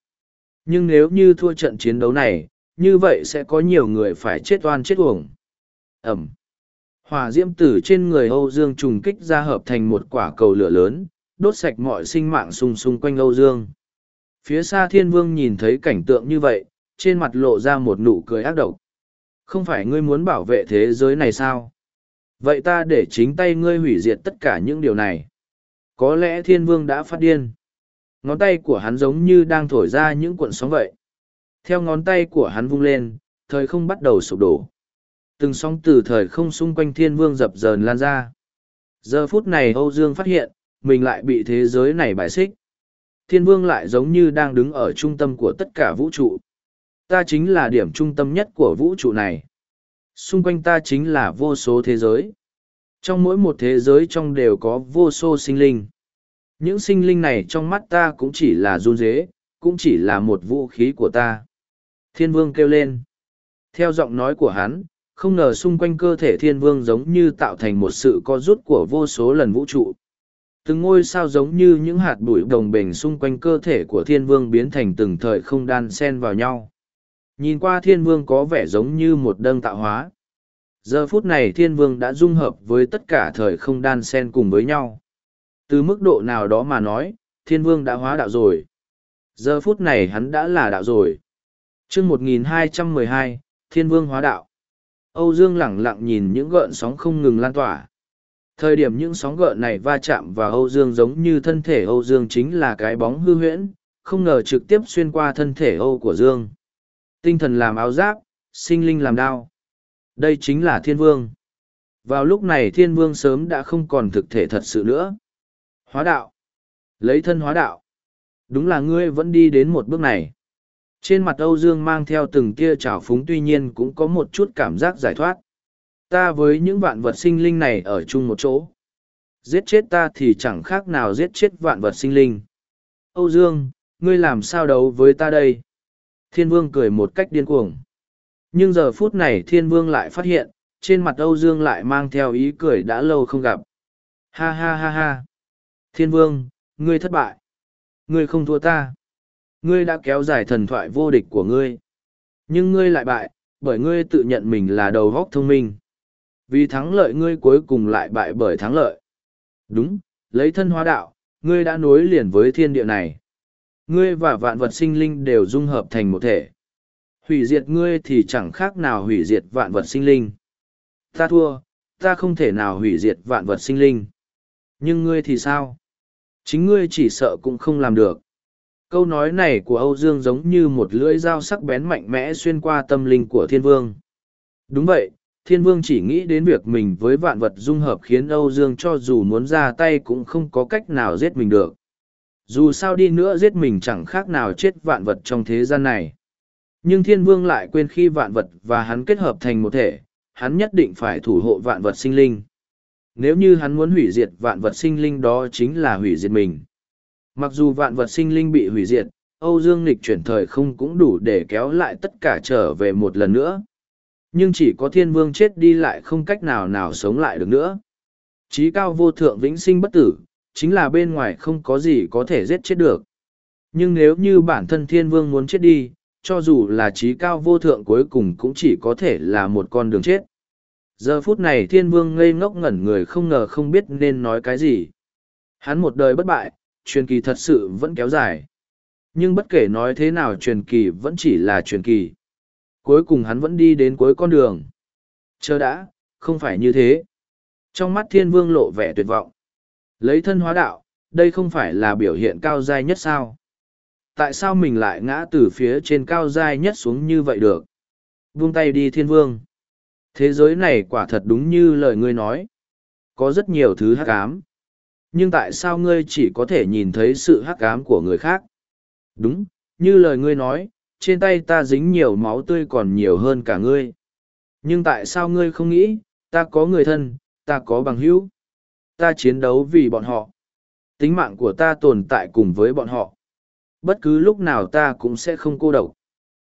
Nhưng nếu như thua trận chiến đấu này, như vậy sẽ có nhiều người phải chết oan chết uổng. Ẩm. Hỏa diễm tử trên người Âu Dương trùng kích ra hợp thành một quả cầu lửa lớn, đốt sạch mọi sinh mạng xung xung quanh Âu Dương. Phía xa thiên vương nhìn thấy cảnh tượng như vậy, trên mặt lộ ra một nụ cười ác độc. Không phải ngươi muốn bảo vệ thế giới này sao? Vậy ta để chính tay ngươi hủy diệt tất cả những điều này. Có lẽ thiên vương đã phát điên. Ngón tay của hắn giống như đang thổi ra những cuộn sóng vậy. Theo ngón tay của hắn vung lên, thời không bắt đầu sụp đổ. Từng sóng từ thời không xung quanh thiên vương dập dờn lan ra. Giờ phút này Âu Dương phát hiện, mình lại bị thế giới này bài xích. Thiên vương lại giống như đang đứng ở trung tâm của tất cả vũ trụ. Ta chính là điểm trung tâm nhất của vũ trụ này. Xung quanh ta chính là vô số thế giới. Trong mỗi một thế giới trong đều có vô số sinh linh. Những sinh linh này trong mắt ta cũng chỉ là run dế, cũng chỉ là một vũ khí của ta. Thiên vương kêu lên. Theo giọng nói của hắn, không ngờ xung quanh cơ thể thiên vương giống như tạo thành một sự co rút của vô số lần vũ trụ. Từng ngôi sao giống như những hạt bụi đồng bình xung quanh cơ thể của thiên vương biến thành từng thời không đan xen vào nhau. Nhìn qua thiên vương có vẻ giống như một đấng tạo hóa. Giờ phút này thiên vương đã dung hợp với tất cả thời không đan xen cùng với nhau. Từ mức độ nào đó mà nói, thiên vương đã hóa đạo rồi. Giờ phút này hắn đã là đạo rồi. chương 1212, thiên vương hóa đạo. Âu Dương lẳng lặng nhìn những gợn sóng không ngừng lan tỏa. Thời điểm những sóng gợn này va chạm vào Âu Dương giống như thân thể Âu Dương chính là cái bóng hư huyễn, không ngờ trực tiếp xuyên qua thân thể Âu của Dương. Tinh thần làm áo giáp, sinh linh làm đao. Đây chính là thiên vương. Vào lúc này thiên vương sớm đã không còn thực thể thật sự nữa. Hóa đạo. Lấy thân hóa đạo. Đúng là ngươi vẫn đi đến một bước này. Trên mặt Âu Dương mang theo từng tia trào phúng tuy nhiên cũng có một chút cảm giác giải thoát. Ta với những vạn vật sinh linh này ở chung một chỗ. Giết chết ta thì chẳng khác nào giết chết vạn vật sinh linh. Âu Dương, ngươi làm sao đấu với ta đây? Thiên vương cười một cách điên cuồng. Nhưng giờ phút này thiên vương lại phát hiện, trên mặt Âu Dương lại mang theo ý cười đã lâu không gặp. Ha ha ha ha. Thiên vương, ngươi thất bại. Ngươi không thua ta. Ngươi đã kéo dài thần thoại vô địch của ngươi. Nhưng ngươi lại bại, bởi ngươi tự nhận mình là đầu góc thông minh. Vì thắng lợi ngươi cuối cùng lại bại bởi thắng lợi. Đúng, lấy thân hóa đạo, ngươi đã nối liền với thiên địa này. Ngươi và vạn vật sinh linh đều dung hợp thành một thể. Hủy diệt ngươi thì chẳng khác nào hủy diệt vạn vật sinh linh. Ta thua, ta không thể nào hủy diệt vạn vật sinh linh. Nhưng ngươi thì sao? Chính ngươi chỉ sợ cũng không làm được. Câu nói này của Âu Dương giống như một lưỡi dao sắc bén mạnh mẽ xuyên qua tâm linh của thiên vương. Đúng vậy, thiên vương chỉ nghĩ đến việc mình với vạn vật dung hợp khiến Âu Dương cho dù muốn ra tay cũng không có cách nào giết mình được. Dù sao đi nữa giết mình chẳng khác nào chết vạn vật trong thế gian này. Nhưng thiên vương lại quên khi vạn vật và hắn kết hợp thành một thể, hắn nhất định phải thủ hộ vạn vật sinh linh. Nếu như hắn muốn hủy diệt vạn vật sinh linh đó chính là hủy diệt mình. Mặc dù vạn vật sinh linh bị hủy diệt, Âu Dương Lịch chuyển thời không cũng đủ để kéo lại tất cả trở về một lần nữa. Nhưng chỉ có thiên vương chết đi lại không cách nào nào sống lại được nữa. Chí cao vô thượng vĩnh sinh bất tử, chính là bên ngoài không có gì có thể giết chết được. Nhưng nếu như bản thân thiên vương muốn chết đi, cho dù là trí cao vô thượng cuối cùng cũng chỉ có thể là một con đường chết. Giờ phút này thiên vương ngây ngốc ngẩn người không ngờ không biết nên nói cái gì. Hắn một đời bất bại, truyền kỳ thật sự vẫn kéo dài. Nhưng bất kể nói thế nào truyền kỳ vẫn chỉ là truyền kỳ. Cuối cùng hắn vẫn đi đến cuối con đường. Chờ đã, không phải như thế. Trong mắt thiên vương lộ vẻ tuyệt vọng. Lấy thân hóa đạo, đây không phải là biểu hiện cao dai nhất sao? Tại sao mình lại ngã từ phía trên cao dai nhất xuống như vậy được? Vung tay đi thiên vương. Thế giới này quả thật đúng như lời ngươi nói. Có rất nhiều thứ hắc ám. Nhưng tại sao ngươi chỉ có thể nhìn thấy sự hắc ám của người khác? Đúng, như lời ngươi nói, trên tay ta dính nhiều máu tươi còn nhiều hơn cả ngươi. Nhưng tại sao ngươi không nghĩ, ta có người thân, ta có bằng hữu. Ta chiến đấu vì bọn họ. Tính mạng của ta tồn tại cùng với bọn họ. Bất cứ lúc nào ta cũng sẽ không cô độc.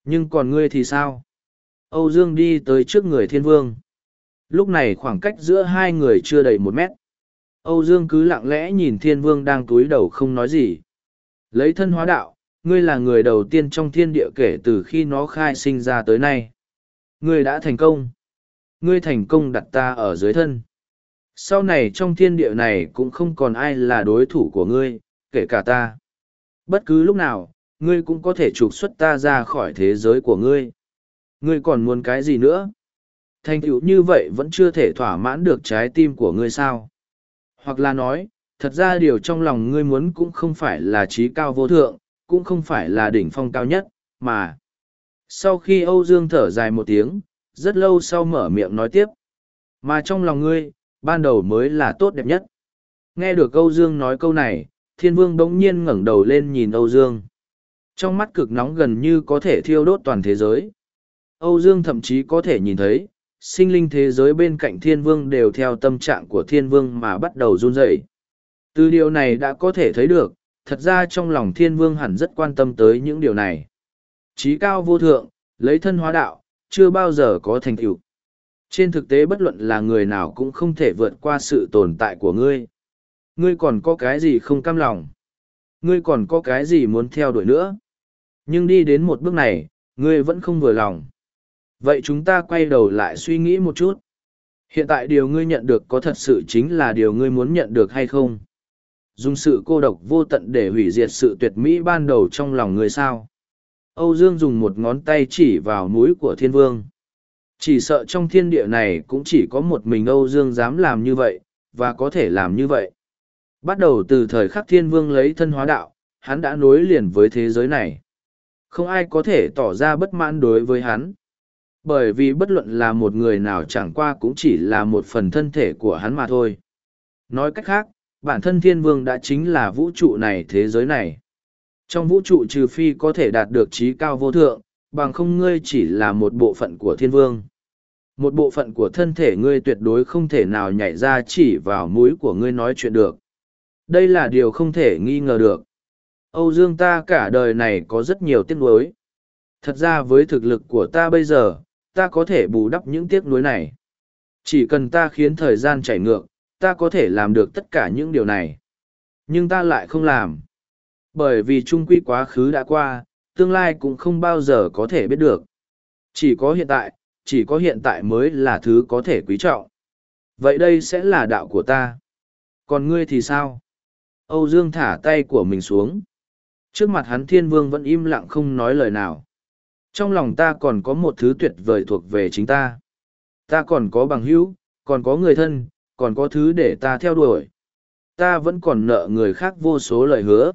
Nhưng còn ngươi thì sao? Âu Dương đi tới trước người thiên vương. Lúc này khoảng cách giữa hai người chưa đầy một mét. Âu Dương cứ lặng lẽ nhìn thiên vương đang túi đầu không nói gì. Lấy thân hóa đạo, ngươi là người đầu tiên trong thiên địa kể từ khi nó khai sinh ra tới nay. Ngươi đã thành công. Ngươi thành công đặt ta ở dưới thân. Sau này trong thiên địa này cũng không còn ai là đối thủ của ngươi, kể cả ta. Bất cứ lúc nào, ngươi cũng có thể trục xuất ta ra khỏi thế giới của ngươi. Ngươi còn muốn cái gì nữa? Thành tựu như vậy vẫn chưa thể thỏa mãn được trái tim của ngươi sao? Hoặc là nói, thật ra điều trong lòng ngươi muốn cũng không phải là trí cao vô thượng, cũng không phải là đỉnh phong cao nhất, mà. Sau khi Âu Dương thở dài một tiếng, rất lâu sau mở miệng nói tiếp. Mà trong lòng ngươi, ban đầu mới là tốt đẹp nhất. Nghe được Âu Dương nói câu này, thiên vương bỗng nhiên ngẩng đầu lên nhìn Âu Dương. Trong mắt cực nóng gần như có thể thiêu đốt toàn thế giới. Âu Dương thậm chí có thể nhìn thấy, sinh linh thế giới bên cạnh thiên vương đều theo tâm trạng của thiên vương mà bắt đầu run rẩy. Từ điều này đã có thể thấy được, thật ra trong lòng thiên vương hẳn rất quan tâm tới những điều này. Chí cao vô thượng, lấy thân hóa đạo, chưa bao giờ có thành tựu. Trên thực tế bất luận là người nào cũng không thể vượt qua sự tồn tại của ngươi. Ngươi còn có cái gì không cam lòng? Ngươi còn có cái gì muốn theo đuổi nữa? Nhưng đi đến một bước này, ngươi vẫn không vừa lòng. Vậy chúng ta quay đầu lại suy nghĩ một chút. Hiện tại điều ngươi nhận được có thật sự chính là điều ngươi muốn nhận được hay không? Dùng sự cô độc vô tận để hủy diệt sự tuyệt mỹ ban đầu trong lòng ngươi sao? Âu Dương dùng một ngón tay chỉ vào mũi của thiên vương. Chỉ sợ trong thiên địa này cũng chỉ có một mình Âu Dương dám làm như vậy, và có thể làm như vậy. Bắt đầu từ thời khắc thiên vương lấy thân hóa đạo, hắn đã nối liền với thế giới này. Không ai có thể tỏ ra bất mãn đối với hắn. Bởi vì bất luận là một người nào chẳng qua cũng chỉ là một phần thân thể của hắn mà thôi. Nói cách khác, bản thân thiên vương đã chính là vũ trụ này thế giới này. Trong vũ trụ trừ phi có thể đạt được trí cao vô thượng, bằng không ngươi chỉ là một bộ phận của thiên vương. Một bộ phận của thân thể ngươi tuyệt đối không thể nào nhảy ra chỉ vào mũi của ngươi nói chuyện được. Đây là điều không thể nghi ngờ được. Âu Dương ta cả đời này có rất nhiều tiếc nuối. Thật ra với thực lực của ta bây giờ, ta có thể bù đắp những tiếc nuối này. Chỉ cần ta khiến thời gian chảy ngược, ta có thể làm được tất cả những điều này. Nhưng ta lại không làm. Bởi vì trung quy quá khứ đã qua, tương lai cũng không bao giờ có thể biết được. Chỉ có hiện tại, chỉ có hiện tại mới là thứ có thể quý trọng. Vậy đây sẽ là đạo của ta. Còn ngươi thì sao? Âu Dương thả tay của mình xuống. Trước mặt hắn thiên vương vẫn im lặng không nói lời nào. Trong lòng ta còn có một thứ tuyệt vời thuộc về chính ta. Ta còn có bằng hữu, còn có người thân, còn có thứ để ta theo đuổi. Ta vẫn còn nợ người khác vô số lời hứa.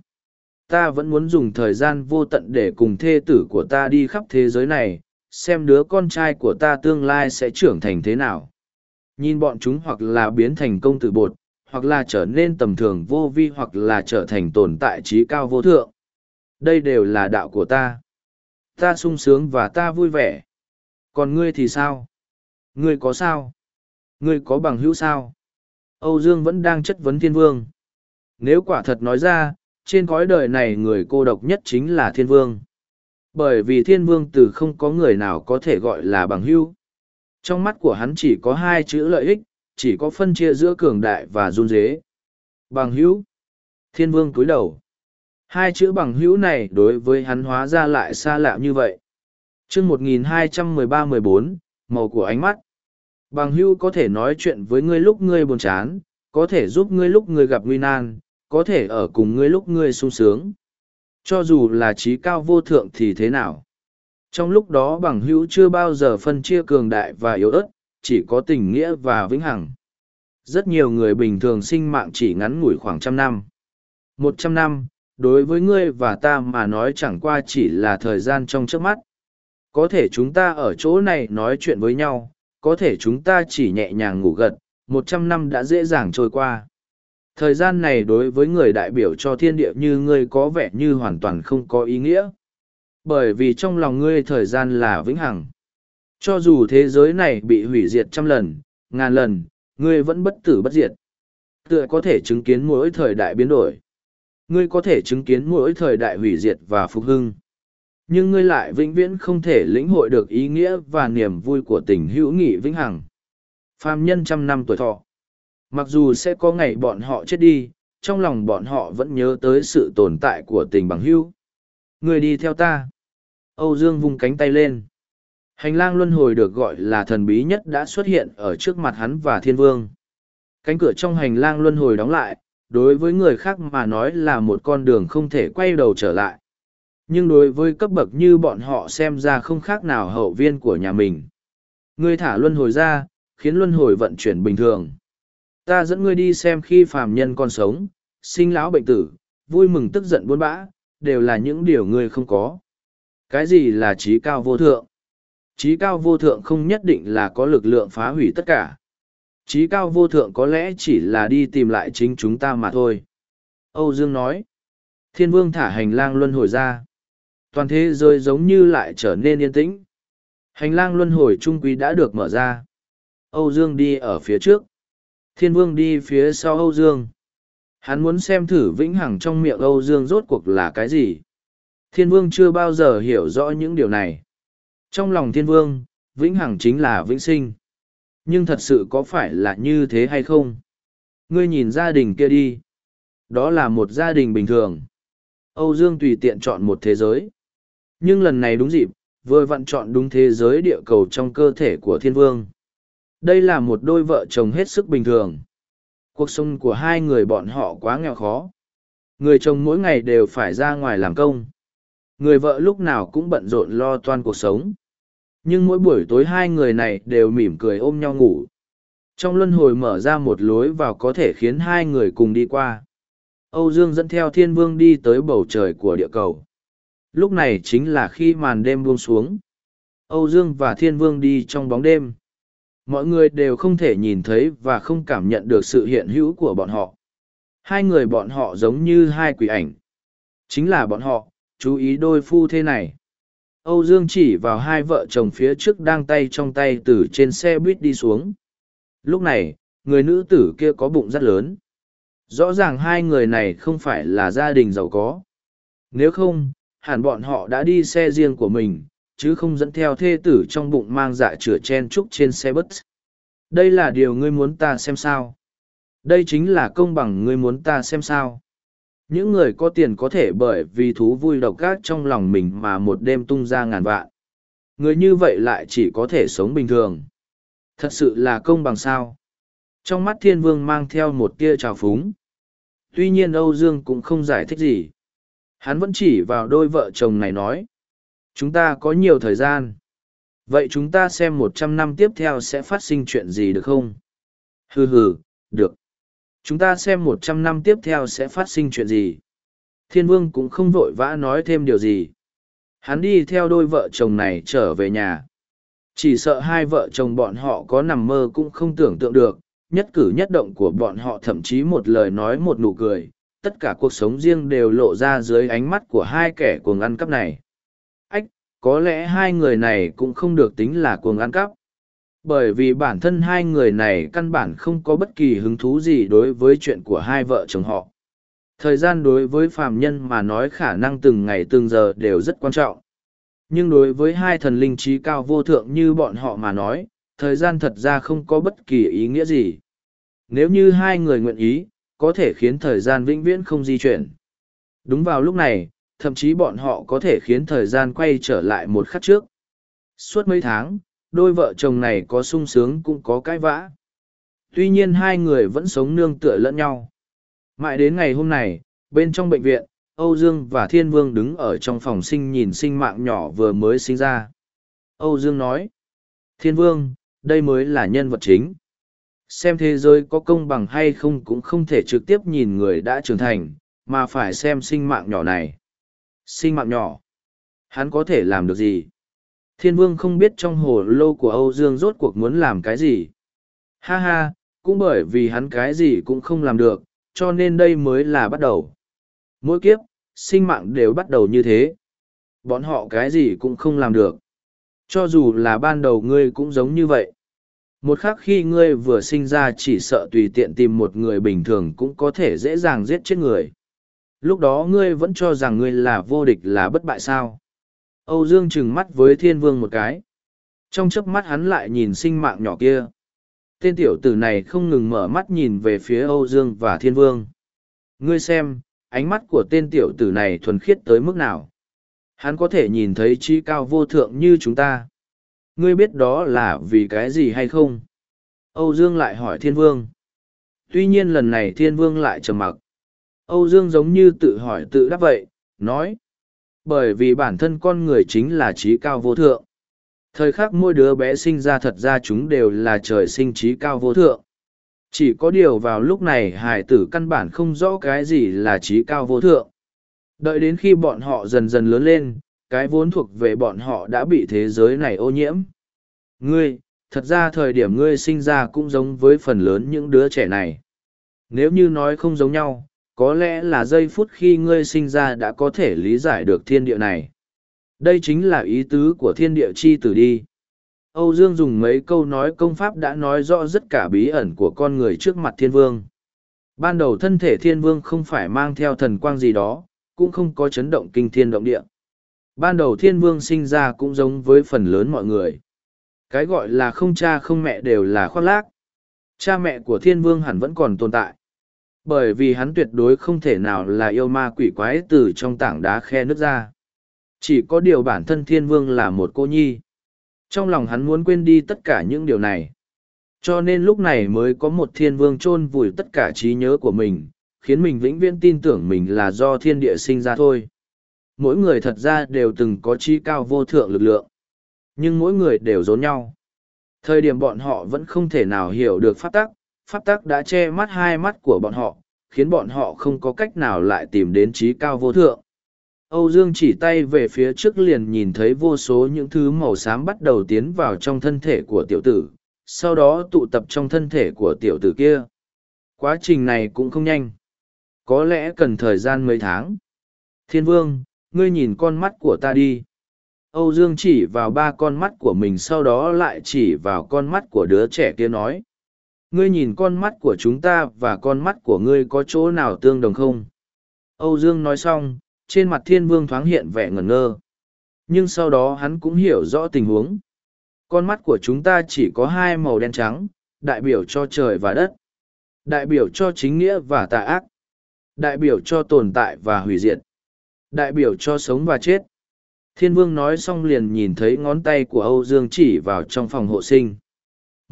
Ta vẫn muốn dùng thời gian vô tận để cùng thê tử của ta đi khắp thế giới này, xem đứa con trai của ta tương lai sẽ trưởng thành thế nào. Nhìn bọn chúng hoặc là biến thành công tử bột, hoặc là trở nên tầm thường vô vi hoặc là trở thành tồn tại trí cao vô thượng. Đây đều là đạo của ta. Ta sung sướng và ta vui vẻ. Còn ngươi thì sao? Ngươi có sao? Ngươi có bằng hữu sao? Âu Dương vẫn đang chất vấn thiên vương. Nếu quả thật nói ra, trên cõi đời này người cô độc nhất chính là thiên vương. Bởi vì thiên vương từ không có người nào có thể gọi là bằng hữu. Trong mắt của hắn chỉ có hai chữ lợi ích, chỉ có phân chia giữa cường đại và run dế. Bằng hữu. Thiên vương cúi đầu. Hai chữ bằng hữu này đối với hắn hóa ra lại xa lạ như vậy. chương 1213-14, màu của ánh mắt. Bằng hữu có thể nói chuyện với ngươi lúc ngươi buồn chán, có thể giúp ngươi lúc ngươi gặp nguy nan, có thể ở cùng ngươi lúc ngươi sung sướng. Cho dù là trí cao vô thượng thì thế nào? Trong lúc đó bằng hữu chưa bao giờ phân chia cường đại và yếu ớt, chỉ có tình nghĩa và vĩnh hằng. Rất nhiều người bình thường sinh mạng chỉ ngắn ngủi khoảng trăm năm. Một trăm năm, đối với ngươi và ta mà nói chẳng qua chỉ là thời gian trong trước mắt. Có thể chúng ta ở chỗ này nói chuyện với nhau, có thể chúng ta chỉ nhẹ nhàng ngủ gật, một trăm năm đã dễ dàng trôi qua. Thời gian này đối với người đại biểu cho thiên địa như ngươi có vẻ như hoàn toàn không có ý nghĩa. Bởi vì trong lòng ngươi thời gian là vĩnh hằng. Cho dù thế giới này bị hủy diệt trăm lần, ngàn lần, ngươi vẫn bất tử bất diệt. Tựa có thể chứng kiến mỗi thời đại biến đổi. Ngươi có thể chứng kiến mỗi thời đại hủy diệt và phục hưng. Nhưng ngươi lại vĩnh viễn không thể lĩnh hội được ý nghĩa và niềm vui của tình hữu nghị vĩnh hằng. Phàm nhân trăm năm tuổi thọ. Mặc dù sẽ có ngày bọn họ chết đi, trong lòng bọn họ vẫn nhớ tới sự tồn tại của tình bằng hữu. Người đi theo ta. Âu Dương vung cánh tay lên. Hành lang luân hồi được gọi là thần bí nhất đã xuất hiện ở trước mặt hắn và thiên vương. Cánh cửa trong hành lang luân hồi đóng lại, đối với người khác mà nói là một con đường không thể quay đầu trở lại. Nhưng đối với cấp bậc như bọn họ xem ra không khác nào hậu viên của nhà mình. Ngươi thả luân hồi ra, khiến luân hồi vận chuyển bình thường. Ta dẫn ngươi đi xem khi phàm nhân còn sống, sinh lão bệnh tử, vui mừng tức giận buôn bã, đều là những điều ngươi không có. Cái gì là trí cao vô thượng? Trí cao vô thượng không nhất định là có lực lượng phá hủy tất cả. Trí cao vô thượng có lẽ chỉ là đi tìm lại chính chúng ta mà thôi. Âu Dương nói. Thiên vương thả hành lang luân hồi ra. Toàn thế giới giống như lại trở nên yên tĩnh. Hành lang luân hồi trung quý đã được mở ra. Âu Dương đi ở phía trước. Thiên vương đi phía sau Âu Dương. Hắn muốn xem thử vĩnh hằng trong miệng Âu Dương rốt cuộc là cái gì. Thiên vương chưa bao giờ hiểu rõ những điều này. Trong lòng thiên vương, vĩnh hằng chính là vĩnh sinh. Nhưng thật sự có phải là như thế hay không? Ngươi nhìn gia đình kia đi. Đó là một gia đình bình thường. Âu Dương tùy tiện chọn một thế giới. Nhưng lần này đúng dịp, vừa vặn chọn đúng thế giới địa cầu trong cơ thể của thiên vương. Đây là một đôi vợ chồng hết sức bình thường. Cuộc sống của hai người bọn họ quá nghèo khó. Người chồng mỗi ngày đều phải ra ngoài làm công. Người vợ lúc nào cũng bận rộn lo toan cuộc sống. Nhưng mỗi buổi tối hai người này đều mỉm cười ôm nhau ngủ. Trong luân hồi mở ra một lối vào có thể khiến hai người cùng đi qua. Âu Dương dẫn theo thiên vương đi tới bầu trời của địa cầu. Lúc này chính là khi màn đêm buông xuống. Âu Dương và thiên vương đi trong bóng đêm mọi người đều không thể nhìn thấy và không cảm nhận được sự hiện hữu của bọn họ hai người bọn họ giống như hai quỷ ảnh chính là bọn họ, chú ý đôi phu thế này âu dương chỉ vào hai vợ chồng phía trước đang tay trong tay từ trên xe buýt đi xuống lúc này, người nữ tử kia có bụng rất lớn rõ ràng hai người này không phải là gia đình giàu có nếu không, hẳn bọn họ đã đi xe riêng của mình, chứ không dẫn theo thê tử trong bụng mang dạ chửa chen trúc trên xe bus. Đây là điều ngươi muốn ta xem sao. Đây chính là công bằng ngươi muốn ta xem sao. Những người có tiền có thể bởi vì thú vui độc ác trong lòng mình mà một đêm tung ra ngàn vạn. Người như vậy lại chỉ có thể sống bình thường. Thật sự là công bằng sao. Trong mắt thiên vương mang theo một tia trào phúng. Tuy nhiên Âu Dương cũng không giải thích gì. Hắn vẫn chỉ vào đôi vợ chồng này nói Chúng ta có nhiều thời gian. Vậy chúng ta xem một trăm năm tiếp theo sẽ phát sinh chuyện gì được không? Hừ hừ, được. Chúng ta xem một trăm năm tiếp theo sẽ phát sinh chuyện gì? Thiên vương cũng không vội vã nói thêm điều gì. Hắn đi theo đôi vợ chồng này trở về nhà. Chỉ sợ hai vợ chồng bọn họ có nằm mơ cũng không tưởng tượng được, nhất cử nhất động của bọn họ thậm chí một lời nói một nụ cười, tất cả cuộc sống riêng đều lộ ra dưới ánh mắt của hai kẻ cuồng ăn cắp này ách, có lẽ hai người này cũng không được tính là cuồng ăn cắp bởi vì bản thân hai người này căn bản không có bất kỳ hứng thú gì đối với chuyện của hai vợ chồng họ. Thời gian đối với phàm nhân mà nói khả năng từng ngày từng giờ đều rất quan trọng. Nhưng đối với hai thần linh trí cao vô thượng như bọn họ mà nói, thời gian thật ra không có bất kỳ ý nghĩa gì. Nếu như hai người nguyện ý, có thể khiến thời gian vĩnh viễn không di chuyển. Đúng vào lúc này, thậm chí bọn họ có thể khiến thời gian quay trở lại một khắc trước. Suốt mấy tháng đôi vợ chồng này có sung sướng cũng có cãi vã. Tuy nhiên hai người vẫn sống nương tựa lẫn nhau. Mãi đến ngày hôm này, bên trong bệnh viện, âu dương và thiên vương đứng ở trong phòng sinh nhìn sinh mạng nhỏ vừa mới sinh ra. Âu dương nói, thiên vương, đây mới là nhân vật chính. Xem thế giới có công bằng hay không cũng không thể trực tiếp nhìn người đã trưởng thành, mà phải xem sinh mạng nhỏ này. Sinh mạng nhỏ? Hắn có thể làm được gì? Thiên vương không biết trong hồ lô của âu dương rốt cuộc muốn làm cái gì. Ha ha, cũng bởi vì hắn cái gì cũng không làm được, cho nên đây mới là bắt đầu. Mỗi kiếp, sinh mạng đều bắt đầu như thế. Bọn họ cái gì cũng không làm được. Cho dù là ban đầu ngươi cũng giống như vậy. Một khắc khi ngươi vừa sinh ra chỉ sợ tùy tiện tìm một người bình thường cũng có thể dễ dàng giết chết người. Lúc đó ngươi vẫn cho rằng ngươi là vô địch là bất bại sao? Âu dương trừng mắt với thiên vương một cái. Trong chớp mắt hắn lại nhìn sinh mạng nhỏ kia. Tên tiểu tử này không ngừng mở mắt nhìn về phía âu dương và thiên vương. Ngươi xem, ánh mắt của tên tiểu tử này thuần khiết tới mức nào? Hắn có thể nhìn thấy trí cao vô thượng như chúng ta. Ngươi biết đó là vì cái gì hay không? Âu dương lại hỏi thiên vương. Tuy nhiên lần này thiên vương lại trầm mặc. Âu dương giống như tự hỏi tự đáp vậy, nói bởi vì bản thân con người chính là trí cao vô thượng. Thời khắc mỗi đứa bé sinh ra thật ra chúng đều là trời sinh trí cao vô thượng. Chỉ có điều vào lúc này hải tử căn bản không rõ cái gì là trí cao vô thượng. Đợi đến khi bọn họ dần dần lớn lên, cái vốn thuộc về bọn họ đã bị thế giới này ô nhiễm. Ngươi, thật ra thời điểm ngươi sinh ra cũng giống với phần lớn những đứa trẻ này. Nếu như nói không giống nhau có lẽ là giây phút khi ngươi sinh ra đã có thể lý giải được thiên địa này. Đây chính là ý tứ của thiên địa chi tử đi. Âu dương dùng mấy câu nói công pháp đã nói rõ rất cả bí ẩn của con người trước mặt thiên vương. Ban đầu thân thể thiên vương không phải mang theo thần quang gì đó, cũng không có chấn động kinh thiên động địa. Ban đầu thiên vương sinh ra cũng giống với phần lớn mọi người. Cái gọi là không cha không mẹ đều là khoác lác. Cha mẹ của thiên vương hẳn vẫn còn tồn tại bởi vì hắn tuyệt đối không thể nào là yêu ma quỷ quái từ trong tảng đá khe nước ra. Chỉ có điều bản thân thiên vương là một cô nhi. Trong lòng hắn muốn quên đi tất cả những điều này. Cho nên lúc này mới có một thiên vương chôn vùi tất cả trí nhớ của mình, khiến mình vĩnh viễn tin tưởng mình là do thiên địa sinh ra thôi. Mỗi người thật ra đều từng có trí cao vô thượng lực lượng. Nhưng mỗi người đều rốn nhau. Thời điểm bọn họ vẫn không thể nào hiểu được pháp tắc pháp tắc đã che mắt hai mắt của bọn họ, khiến bọn họ không có cách nào lại tìm đến trí cao vô thượng. Âu dương chỉ tay về phía trước liền nhìn thấy vô số những thứ màu xám bắt đầu tiến vào trong thân thể của tiểu tử, sau đó tụ tập trong thân thể của tiểu tử kia. Quá trình này cũng không nhanh. Có lẽ cần thời gian mấy tháng. Thiên vương, ngươi nhìn con mắt của ta đi. Âu dương chỉ vào ba con mắt của mình, sau đó lại chỉ vào con mắt của đứa trẻ kia nói ngươi nhìn con mắt của chúng ta và con mắt của ngươi có chỗ nào tương đồng không? Âu dương nói xong, trên mặt thiên vương thoáng hiện vẻ ngẩn ngơ. Nhưng sau đó hắn cũng hiểu rõ tình huống. Con mắt của chúng ta chỉ có hai màu đen trắng, đại biểu cho trời và đất, đại biểu cho chính nghĩa và tà ác, đại biểu cho tồn tại và hủy diệt, đại biểu cho sống và chết. Thiên vương nói xong liền nhìn thấy ngón tay của âu dương chỉ vào trong phòng hộ sinh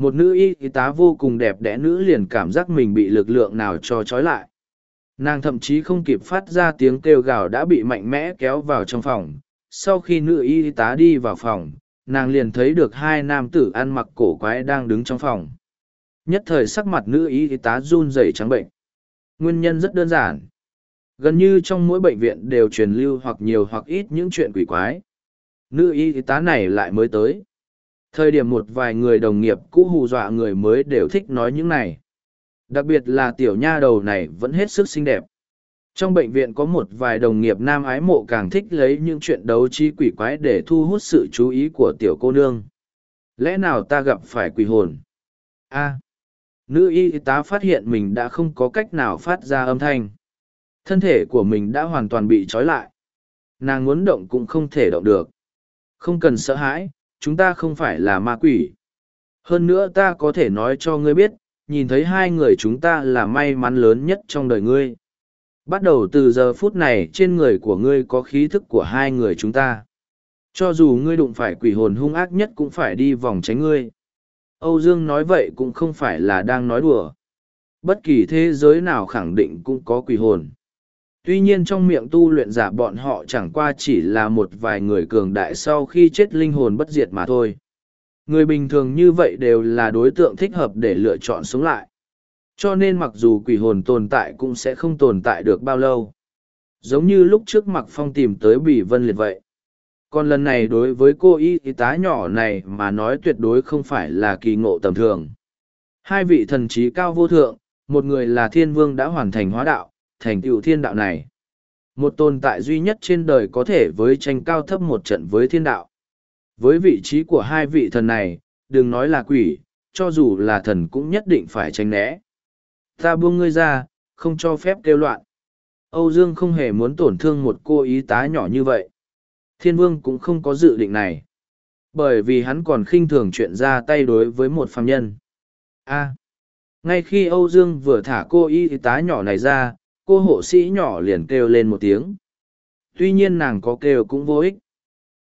một nữ y tá vô cùng đẹp đẽ nữ liền cảm giác mình bị lực lượng nào cho trói lại. Nàng thậm chí không kịp phát ra tiếng kêu gào đã bị mạnh mẽ kéo vào trong phòng. Sau khi nữ y tá đi vào phòng, nàng liền thấy được hai nam tử ăn mặc cổ quái đang đứng trong phòng. Nhất thời sắc mặt nữ y tá run rẩy trắng bệnh. Nguyên nhân rất đơn giản. Gần như trong mỗi bệnh viện đều truyền lưu hoặc nhiều hoặc ít những chuyện quỷ quái. Nữ y tá này lại mới tới thời điểm một vài người đồng nghiệp cũ hù dọa người mới đều thích nói những này đặc biệt là tiểu nha đầu này vẫn hết sức xinh đẹp Trong bệnh viện có một vài đồng nghiệp nam ái mộ càng thích lấy những chuyện đấu trí quỷ quái để thu hút sự chú ý của tiểu cô nương. Lẽ nào ta gặp phải quỷ hồn? A. nữ y tá phát hiện mình đã không có cách nào phát ra âm thanh. Thân thể của mình đã hoàn toàn bị trói lại. Nàng muốn động cũng không thể động được. Không cần sợ hãi, chúng ta không phải là ma quỷ. Hơn nữa ta có thể nói cho ngươi biết, nhìn thấy hai người chúng ta là may mắn lớn nhất trong đời ngươi. Bắt đầu từ giờ phút này trên người của ngươi có khí thức của hai người chúng ta. Cho dù ngươi đụng phải quỷ hồn hung ác nhất cũng phải đi vòng tránh ngươi. Âu Dương nói vậy cũng không phải là đang nói đùa. Bất kỳ thế giới nào khẳng định cũng có quỷ hồn. Tuy nhiên trong miệng tu luyện giả bọn họ chẳng qua chỉ là một vài người cường đại sau khi chết linh hồn bất diệt mà thôi. Người bình thường như vậy đều là đối tượng thích hợp để lựa chọn sống lại. Cho nên mặc dù quỷ hồn tồn tại cũng sẽ không tồn tại được bao lâu. Giống như lúc trước Mặc Phong tìm tới Bỉ Vân Liệt vậy. Còn lần này đối với cô y tá nhỏ này mà nói tuyệt đối không phải là kỳ ngộ tầm thường. Hai vị thần trí cao vô thượng, một người là thiên vương đã hoàn thành hóa đạo, thành tựu thiên đạo này. Một tồn tại duy nhất trên đời có thể với tranh cao thấp một trận với thiên đạo. Với vị trí của hai vị thần này, đừng nói là quỷ, cho dù là thần cũng nhất định phải tránh né. Ta buông ngươi ra, không cho phép kêu loạn. Âu Dương không hề muốn tổn thương một cô ý tá nhỏ như vậy. Thiên vương cũng không có dự định này. Bởi vì hắn còn khinh thường chuyện ra tay đối với một phàm nhân. A. ngay khi Âu Dương vừa thả cô y tá nhỏ này ra, cô hộ sĩ nhỏ liền kêu lên một tiếng. Tuy nhiên nàng có kêu cũng vô ích.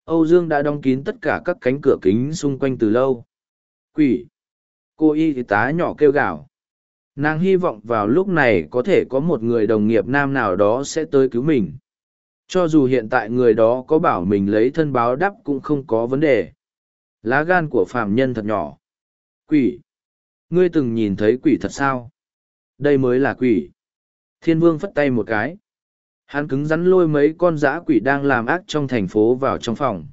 Âu Dương đã đóng kín tất cả các cánh cửa kính xung quanh từ lâu. Quỷ! Cô y tá nhỏ kêu gào. Nàng hy vọng vào lúc này có thể có một người đồng nghiệp nam nào đó sẽ tới cứu mình. Cho dù hiện tại người đó có bảo mình lấy thân báo đắp cũng không có vấn đề. Lá gan của phàm nhân thật nhỏ. Quỷ! Ngươi từng nhìn thấy quỷ thật sao? Đây mới là quỷ. Thiên vương phất tay một cái. Hắn cứng rắn lôi mấy con dã quỷ đang làm ác trong thành phố vào trong phòng.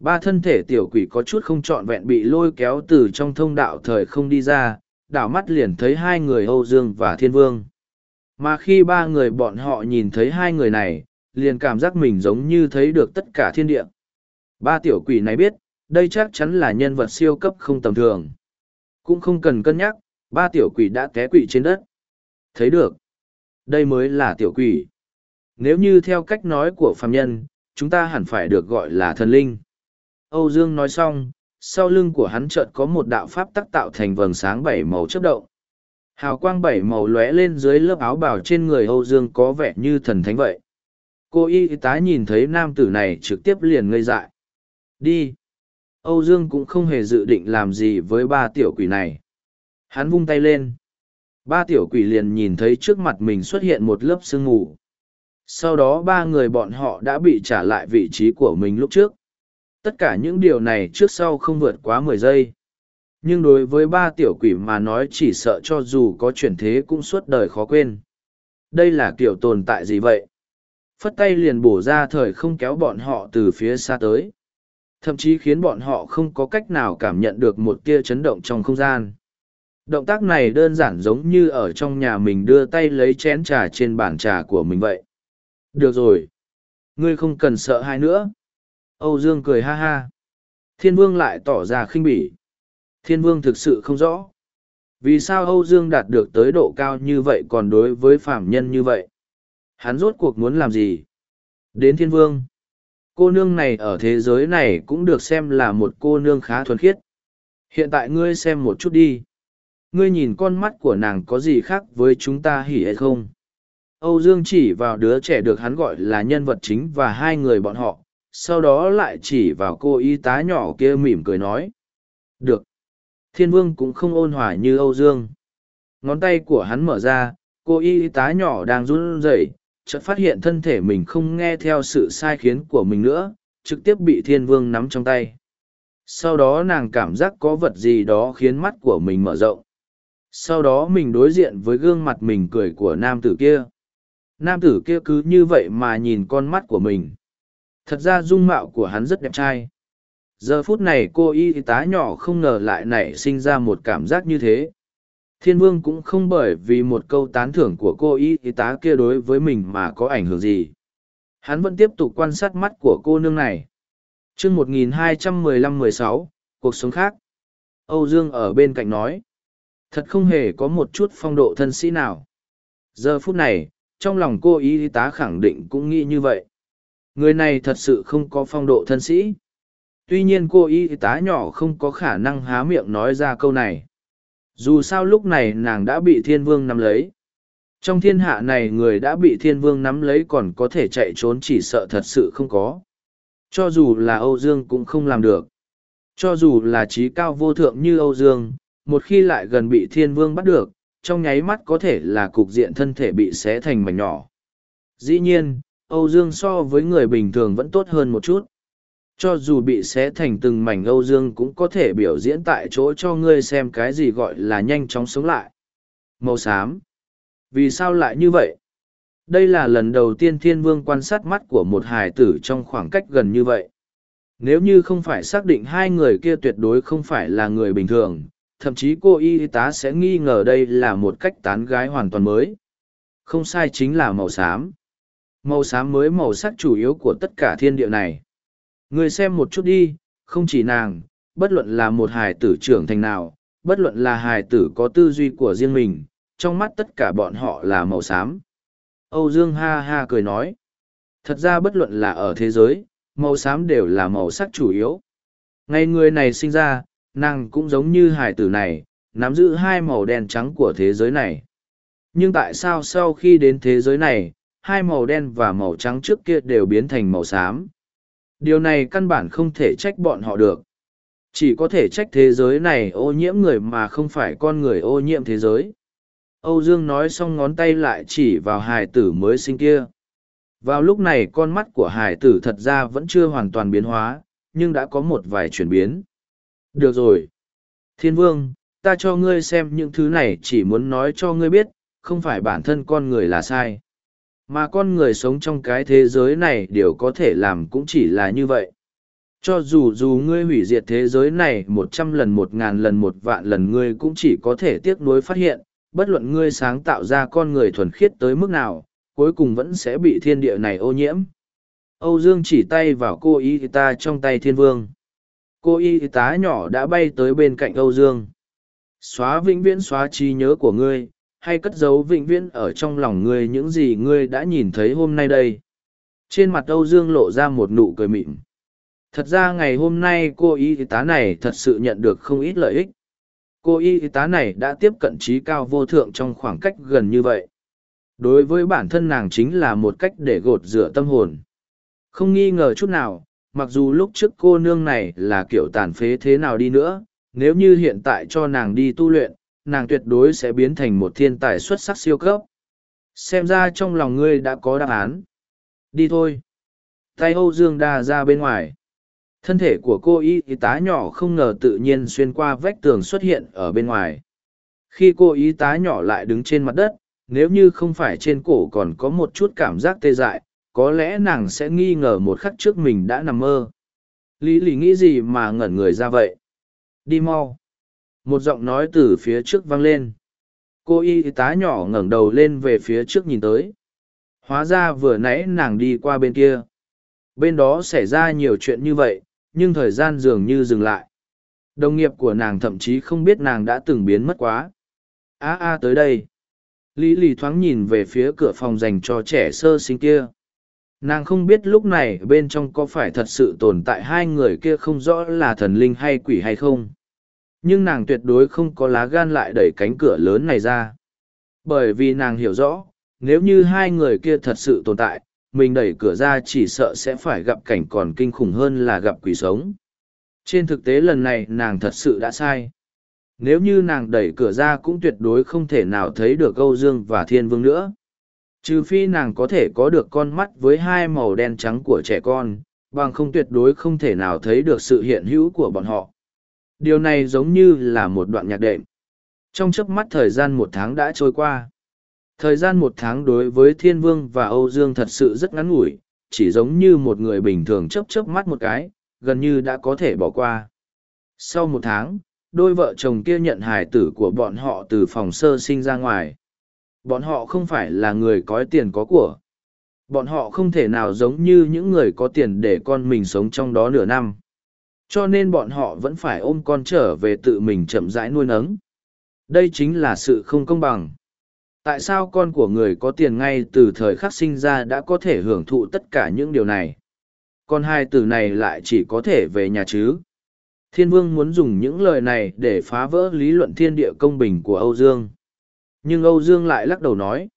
Ba thân thể tiểu quỷ có chút không trọn vẹn bị lôi kéo từ trong thông đạo thời không đi ra, đảo mắt liền thấy hai người Âu Dương và Thiên Vương. Mà khi ba người bọn họ nhìn thấy hai người này, liền cảm giác mình giống như thấy được tất cả thiên địa. Ba tiểu quỷ này biết, đây chắc chắn là nhân vật siêu cấp không tầm thường. Cũng không cần cân nhắc, ba tiểu quỷ đã té quỷ trên đất. Thấy được. Đây mới là tiểu quỷ. Nếu như theo cách nói của phàm nhân, chúng ta hẳn phải được gọi là thần linh. Âu Dương nói xong, sau lưng của hắn chợt có một đạo pháp tác tạo thành vầng sáng bảy màu chớp động. Hào quang bảy màu lóe lên dưới lớp áo bào trên người Âu Dương có vẻ như thần thánh vậy. Cô y tá nhìn thấy nam tử này trực tiếp liền ngây dại. Đi! Âu Dương cũng không hề dự định làm gì với ba tiểu quỷ này. Hắn vung tay lên. Ba tiểu quỷ liền nhìn thấy trước mặt mình xuất hiện một lớp sương mù. Sau đó ba người bọn họ đã bị trả lại vị trí của mình lúc trước. Tất cả những điều này trước sau không vượt quá mười giây. Nhưng đối với ba tiểu quỷ mà nói chỉ sợ cho dù có chuyển thế cũng suốt đời khó quên. Đây là kiểu tồn tại gì vậy? Phất tay liền bổ ra thời không kéo bọn họ từ phía xa tới. Thậm chí khiến bọn họ không có cách nào cảm nhận được một tia chấn động trong không gian. Động tác này đơn giản giống như ở trong nhà mình đưa tay lấy chén trà trên bàn trà của mình vậy. Được rồi. Ngươi không cần sợ hai nữa. Âu Dương cười ha ha. Thiên vương lại tỏ ra khinh bỉ. Thiên vương thực sự không rõ. Vì sao Âu Dương đạt được tới độ cao như vậy còn đối với phạm nhân như vậy? Hắn rốt cuộc muốn làm gì? Đến thiên vương. Cô nương này ở thế giới này cũng được xem là một cô nương khá thuần khiết. Hiện tại ngươi xem một chút đi. Ngươi nhìn con mắt của nàng có gì khác với chúng ta hỉ hay không? Âu Dương chỉ vào đứa trẻ được hắn gọi là nhân vật chính và hai người bọn họ, sau đó lại chỉ vào cô y tá nhỏ kia mỉm cười nói. Được. Thiên vương cũng không ôn hòa như Âu Dương. Ngón tay của hắn mở ra, cô y tá nhỏ đang run rẩy, chợt phát hiện thân thể mình không nghe theo sự sai khiến của mình nữa, trực tiếp bị thiên vương nắm trong tay. Sau đó nàng cảm giác có vật gì đó khiến mắt của mình mở rộng. Sau đó mình đối diện với gương mặt mình cười của nam tử kia. Nam tử kia cứ như vậy mà nhìn con mắt của mình. Thật ra dung mạo của hắn rất đẹp trai. Giờ phút này cô y tá nhỏ không ngờ lại nảy sinh ra một cảm giác như thế. thiên vương cũng không bởi vì một câu tán thưởng của cô y tá kia đối với mình mà có ảnh hưởng gì hắn vẫn tiếp tục quan sát mắt của cô nương này chương một nghìn hai trăm mười lăm mười sáu, cuộc sống khác âu dương ở bên cạnh nói thật không hề có một chút phong độ thân sĩ nào. Giờ phút này, trong lòng cô y tá khẳng định cũng nghĩ như vậy. Người này thật sự không có phong độ thân sĩ. Tuy nhiên cô y tá nhỏ không có khả năng há miệng nói ra câu này. Dù sao lúc này nàng đã bị thiên vương nắm lấy. Trong thiên hạ này người đã bị thiên vương nắm lấy còn có thể chạy trốn chỉ sợ thật sự không có. Cho dù là âu dương cũng không làm được. Cho dù là trí cao vô thượng như âu dương một khi lại gần bị thiên vương bắt được, trong nháy mắt có thể là cục diện thân thể bị xé thành mảnh nhỏ. Dĩ nhiên, âu dương so với người bình thường vẫn tốt hơn một chút. Cho dù bị xé thành từng mảnh âu dương cũng có thể biểu diễn tại chỗ cho ngươi xem cái gì gọi là nhanh chóng sống lại. Màu xám. Vì sao lại như vậy? Đây là lần đầu tiên thiên vương quan sát mắt của một hải tử trong khoảng cách gần như vậy. Nếu như không phải xác định hai người kia tuyệt đối không phải là người bình thường thậm chí cô y tá sẽ nghi ngờ đây là một cách tán gái hoàn toàn mới không sai chính là màu xám màu xám mới màu sắc chủ yếu của tất cả thiên địa này Người xem một chút đi, không chỉ nàng, bất luận là một hài tử trưởng thành nào, bất luận là hài tử có tư duy của riêng mình, trong mắt tất cả bọn họ là màu xám. Âu Dương ha ha cười nói. Thật ra bất luận là ở thế giới, màu xám đều là màu sắc chủ yếu. Ngày người này sinh ra, nàng cũng giống như hải tử này, nắm giữ hai màu đen trắng của thế giới này. Nhưng tại sao sau khi đến thế giới này, hai màu đen và màu trắng trước kia đều biến thành màu xám? Điều này căn bản không thể trách bọn họ được. Chỉ có thể trách thế giới này ô nhiễm người mà không phải con người ô nhiễm thế giới. Âu Dương nói xong ngón tay lại chỉ vào hài tử mới sinh kia. Vào lúc này con mắt của hài tử thật ra vẫn chưa hoàn toàn biến hóa, nhưng đã có một vài chuyển biến. Được rồi. Thiên vương, ta cho ngươi xem những thứ này chỉ muốn nói cho ngươi biết, không phải bản thân con người là sai. Mà con người sống trong cái thế giới này đều có thể làm cũng chỉ là như vậy. Cho dù dù ngươi hủy diệt thế giới này một trăm lần một ngàn lần một vạn lần ngươi cũng chỉ có thể tiếc nuối phát hiện bất luận ngươi sáng tạo ra con người thuần khiết tới mức nào cuối cùng vẫn sẽ bị thiên địa này ô nhiễm. Âu dương chỉ tay vào cô ý ta trong tay thiên vương cô y tá nhỏ đã bay tới bên cạnh âu dương. Xóa vĩnh viễn xóa trí nhớ của ngươi, hay cất giấu vĩnh viễn ở trong lòng ngươi những gì ngươi đã nhìn thấy hôm nay đây? Trên mặt âu dương lộ ra một nụ cười mịn. Thật ra ngày hôm nay cô y tá này thật sự nhận được không ít lợi ích. Cô y tá này đã tiếp cận trí cao vô thượng trong khoảng cách gần như vậy. Đối với bản thân nàng chính là một cách để gột rửa tâm hồn. Không nghi ngờ chút nào mặc dù lúc trước cô nương này là kiểu tàn phế thế nào đi nữa nếu như hiện tại cho nàng đi tu luyện nàng tuyệt đối sẽ biến thành một thiên tài xuất sắc siêu cấp. Xem ra trong lòng ngươi đã có đáp án. Đi thôi. Tay Âu Dương đa ra bên ngoài. Thân thể của cô y tá nhỏ không ngờ tự nhiên xuyên qua vách tường xuất hiện ở bên ngoài. Khi cô y tá nhỏ lại đứng trên mặt đất, nếu như không phải trên cổ còn có một chút cảm giác tê dại, có lẽ nàng sẽ nghi ngờ một khắc trước mình đã nằm mơ. Lý lì nghĩ gì mà ngẩn người ra vậy? Đi mau. Một giọng nói từ phía trước vang lên. Cô y tá nhỏ ngẩng đầu lên về phía trước nhìn tới. Hóa ra vừa nãy nàng đi qua bên kia. Bên đó xảy ra nhiều chuyện như vậy, nhưng thời gian dường như dừng lại. Đồng nghiệp của nàng thậm chí không biết nàng đã từng biến mất quá. A a tới đây. Lý lì thoáng nhìn về phía cửa phòng dành cho trẻ sơ sinh kia nàng không biết lúc này bên trong có phải thật sự tồn tại hai người kia không rõ là thần linh hay quỷ hay không. Nhưng nàng tuyệt đối không có lá gan lại đẩy cánh cửa lớn này ra. Bởi vì nàng hiểu rõ, nếu như hai người kia thật sự tồn tại, mình đẩy cửa ra chỉ sợ sẽ phải gặp cảnh còn kinh khủng hơn là gặp quỷ sống. Trên thực tế lần này nàng thật sự đã sai. Nếu như nàng đẩy cửa ra cũng tuyệt đối không thể nào thấy được âu dương và thiên vương nữa trừ phi nàng có thể có được con mắt với hai màu đen trắng của trẻ con, bằng không tuyệt đối không thể nào thấy được sự hiện hữu của bọn họ. Điều này giống như là một đoạn nhạc đệm. Trong chớp mắt thời gian một tháng đã trôi qua. Thời gian một tháng đối với thiên vương và âu dương thật sự rất ngắn ngủi, chỉ giống như một người bình thường chớp chớp mắt một cái, gần như đã có thể bỏ qua. Sau một tháng, đôi vợ chồng kia nhận hài tử của bọn họ từ phòng sơ sinh ra ngoài. Bọn họ không phải là người có tiền có của. Bọn họ không thể nào giống như những người có tiền để con mình sống trong đó nửa năm. Cho nên bọn họ vẫn phải ôm con trở về tự mình chậm rãi nuôi nấng. Đây chính là sự không công bằng. Tại sao con của người có tiền ngay từ thời khắc sinh ra đã có thể hưởng thụ tất cả những điều này? Còn hai từ này lại chỉ có thể về nhà chứ? Thiên vương muốn dùng những lời này để phá vỡ lý luận thiên địa công bình của Âu Dương. Nhưng Âu Dương lại lắc đầu nói.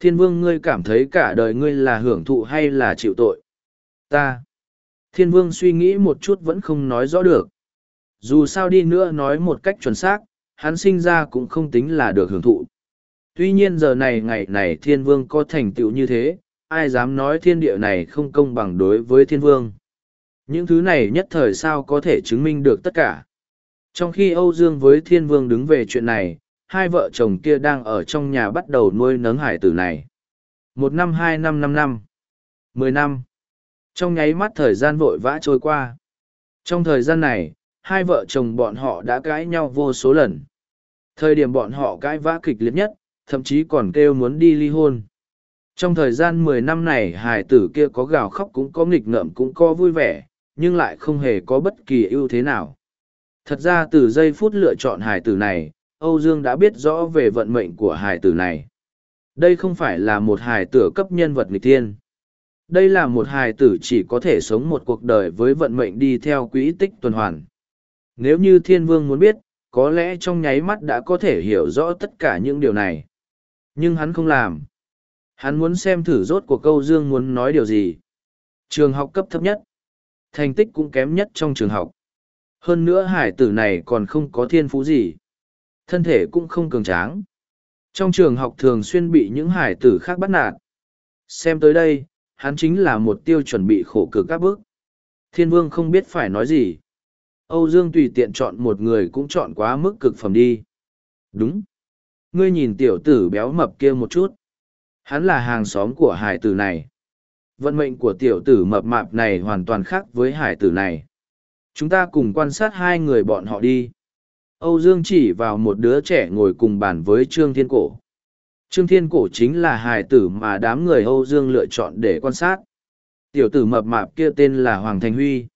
Thiên vương ngươi cảm thấy cả đời ngươi là hưởng thụ hay là chịu tội? Ta. Thiên vương suy nghĩ một chút vẫn không nói rõ được. Dù sao đi nữa nói một cách chuẩn xác, hắn sinh ra cũng không tính là được hưởng thụ. Tuy nhiên giờ này ngày này thiên vương có thành tựu như thế, ai dám nói thiên địa này không công bằng đối với thiên vương. Những thứ này nhất thời sao có thể chứng minh được tất cả. Trong khi Âu Dương với thiên vương đứng về chuyện này, hai vợ chồng kia đang ở trong nhà bắt đầu nuôi nấng hải tử này. Một năm hai năm năm năm. Mười năm. Trong nháy mắt thời gian vội vã trôi qua. Trong thời gian này, hai vợ chồng bọn họ đã cãi nhau vô số lần. Thời điểm bọn họ cãi vã kịch liệt nhất, thậm chí còn kêu muốn đi ly hôn. Trong thời gian mười năm này hài tử kia có gào khóc cũng có nghịch ngợm cũng có vui vẻ, nhưng lại không hề có bất kỳ ưu thế nào. Thật ra từ giây phút lựa chọn hài tử này, Âu Dương đã biết rõ về vận mệnh của hài tử này. Đây không phải là một hài tử cấp nhân vật nghịch thiên. Đây là một hài tử chỉ có thể sống một cuộc đời với vận mệnh đi theo quỹ tích tuần hoàn. Nếu như thiên vương muốn biết, có lẽ trong nháy mắt đã có thể hiểu rõ tất cả những điều này. Nhưng hắn không làm. Hắn muốn xem thử rốt của câu Dương muốn nói điều gì. Trường học cấp thấp nhất. Thành tích cũng kém nhất trong trường học. Hơn nữa hải tử này còn không có thiên phú gì. Thân thể cũng không cường tráng. Trong trường học thường xuyên bị những hải tử khác bắt nạt. Xem tới đây, hắn chính là một tiêu chuẩn bị khổ cực các bước. Thiên vương không biết phải nói gì. Âu Dương tùy tiện chọn một người cũng chọn quá mức cực phẩm đi. Đúng. Ngươi nhìn tiểu tử béo mập kia một chút. Hắn là hàng xóm của hải tử này. Vận mệnh của tiểu tử mập mạp này hoàn toàn khác với hải tử này. Chúng ta cùng quan sát hai người bọn họ đi. Âu Dương chỉ vào một đứa trẻ ngồi cùng bàn với Trương Thiên Cổ. Trương Thiên Cổ chính là hài tử mà đám người Âu Dương lựa chọn để quan sát. Tiểu tử mập mạp kia tên là Hoàng Thành Huy.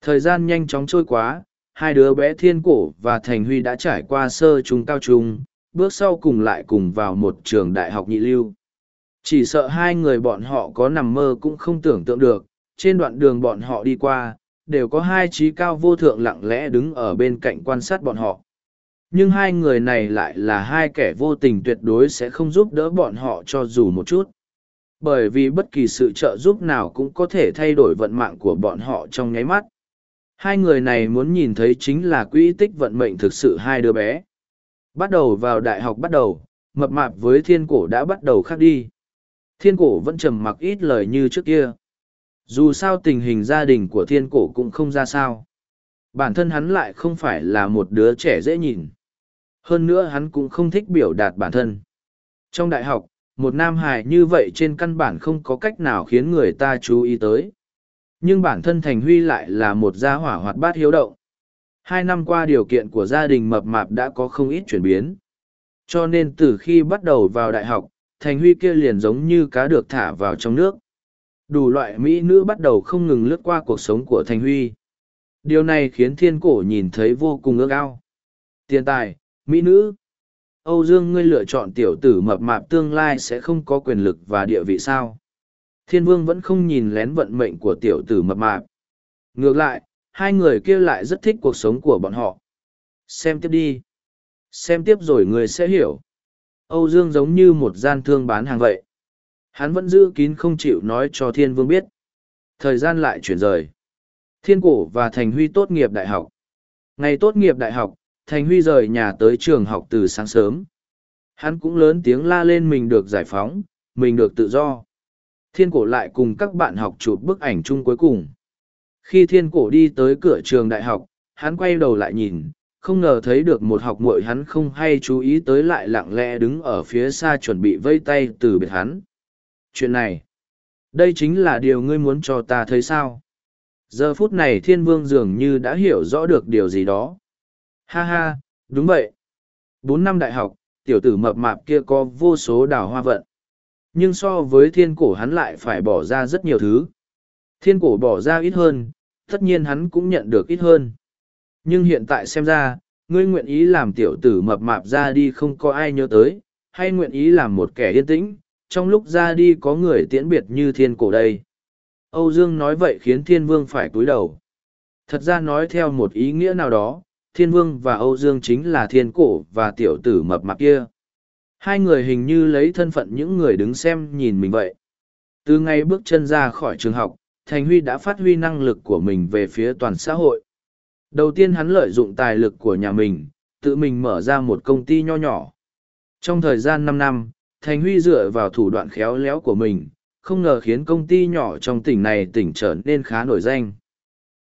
Thời gian nhanh chóng trôi quá, hai đứa bé Thiên Cổ và Thành Huy đã trải qua sơ trung cao trung, bước sau cùng lại cùng vào một trường đại học nhị lưu. Chỉ sợ hai người bọn họ có nằm mơ cũng không tưởng tượng được, trên đoạn đường bọn họ đi qua, đều có hai trí cao vô thượng lặng lẽ đứng ở bên cạnh quan sát bọn họ. Nhưng hai người này lại là hai kẻ vô tình tuyệt đối sẽ không giúp đỡ bọn họ cho dù một chút. Bởi vì bất kỳ sự trợ giúp nào cũng có thể thay đổi vận mạng của bọn họ trong nháy mắt. Hai người này muốn nhìn thấy chính là quỹ tích vận mệnh thực sự hai đứa bé. Bắt đầu vào đại học bắt đầu, mập mạp với thiên cổ đã bắt đầu khác đi. Thiên cổ vẫn trầm mặc ít lời như trước kia. Dù sao tình hình gia đình của thiên cổ cũng không ra sao. Bản thân hắn lại không phải là một đứa trẻ dễ nhìn. Hơn nữa hắn cũng không thích biểu đạt bản thân. Trong đại học, một nam hài như vậy trên căn bản không có cách nào khiến người ta chú ý tới. Nhưng bản thân Thành Huy lại là một gia hỏa hoạt bát hiếu động. Hai năm qua điều kiện của gia đình mập mạp đã có không ít chuyển biến. Cho nên từ khi bắt đầu vào đại học, Thành Huy kia liền giống như cá được thả vào trong nước. Đủ loại mỹ nữ bắt đầu không ngừng lướt qua cuộc sống của Thành Huy. Điều này khiến thiên cổ nhìn thấy vô cùng ước ao. Tiền tài, mỹ nữ. Âu Dương ngươi lựa chọn tiểu tử mập mạp tương lai sẽ không có quyền lực và địa vị sao. Thiên vương vẫn không nhìn lén vận mệnh của tiểu tử mập mạp. Ngược lại, hai người kia lại rất thích cuộc sống của bọn họ. Xem tiếp đi. Xem tiếp rồi người sẽ hiểu. Âu Dương giống như một gian thương bán hàng vậy. Hắn vẫn giữ kín không chịu nói cho thiên vương biết. Thời gian lại chuyển rời. Thiên cổ và Thành Huy tốt nghiệp đại học. Ngày tốt nghiệp đại học, Thành Huy rời nhà tới trường học từ sáng sớm. Hắn cũng lớn tiếng la lên mình được giải phóng, mình được tự do. Thiên cổ lại cùng các bạn học chụp bức ảnh chung cuối cùng. Khi thiên cổ đi tới cửa trường đại học, hắn quay đầu lại nhìn, không ngờ thấy được một học muội hắn không hay chú ý tới lại lặng lẽ đứng ở phía xa chuẩn bị vây tay từ biệt hắn. Chuyện này, đây chính là điều ngươi muốn cho ta thấy sao? Giờ phút này thiên vương dường như đã hiểu rõ được điều gì đó. Ha ha, đúng vậy. Bốn năm đại học, tiểu tử mập mạp kia có vô số đào hoa vận. Nhưng so với thiên cổ hắn lại phải bỏ ra rất nhiều thứ. Thiên cổ bỏ ra ít hơn, tất nhiên hắn cũng nhận được ít hơn. Nhưng hiện tại xem ra, ngươi nguyện ý làm tiểu tử mập mạp ra đi không có ai nhớ tới, hay nguyện ý làm một kẻ yên tĩnh, trong lúc ra đi có người tiễn biệt như thiên cổ đây. Âu Dương nói vậy khiến thiên vương phải cúi đầu. Thật ra nói theo một ý nghĩa nào đó, thiên vương và Âu Dương chính là thiên cổ và tiểu tử mập mạp kia. Hai người hình như lấy thân phận những người đứng xem nhìn mình vậy. Từ ngày bước chân ra khỏi trường học, Thành Huy đã phát huy năng lực của mình về phía toàn xã hội. Đầu tiên hắn lợi dụng tài lực của nhà mình, tự mình mở ra một công ty nho nhỏ. Trong thời gian năm năm, Thành Huy dựa vào thủ đoạn khéo léo của mình, không ngờ khiến công ty nhỏ trong tỉnh này tỉnh trở nên khá nổi danh.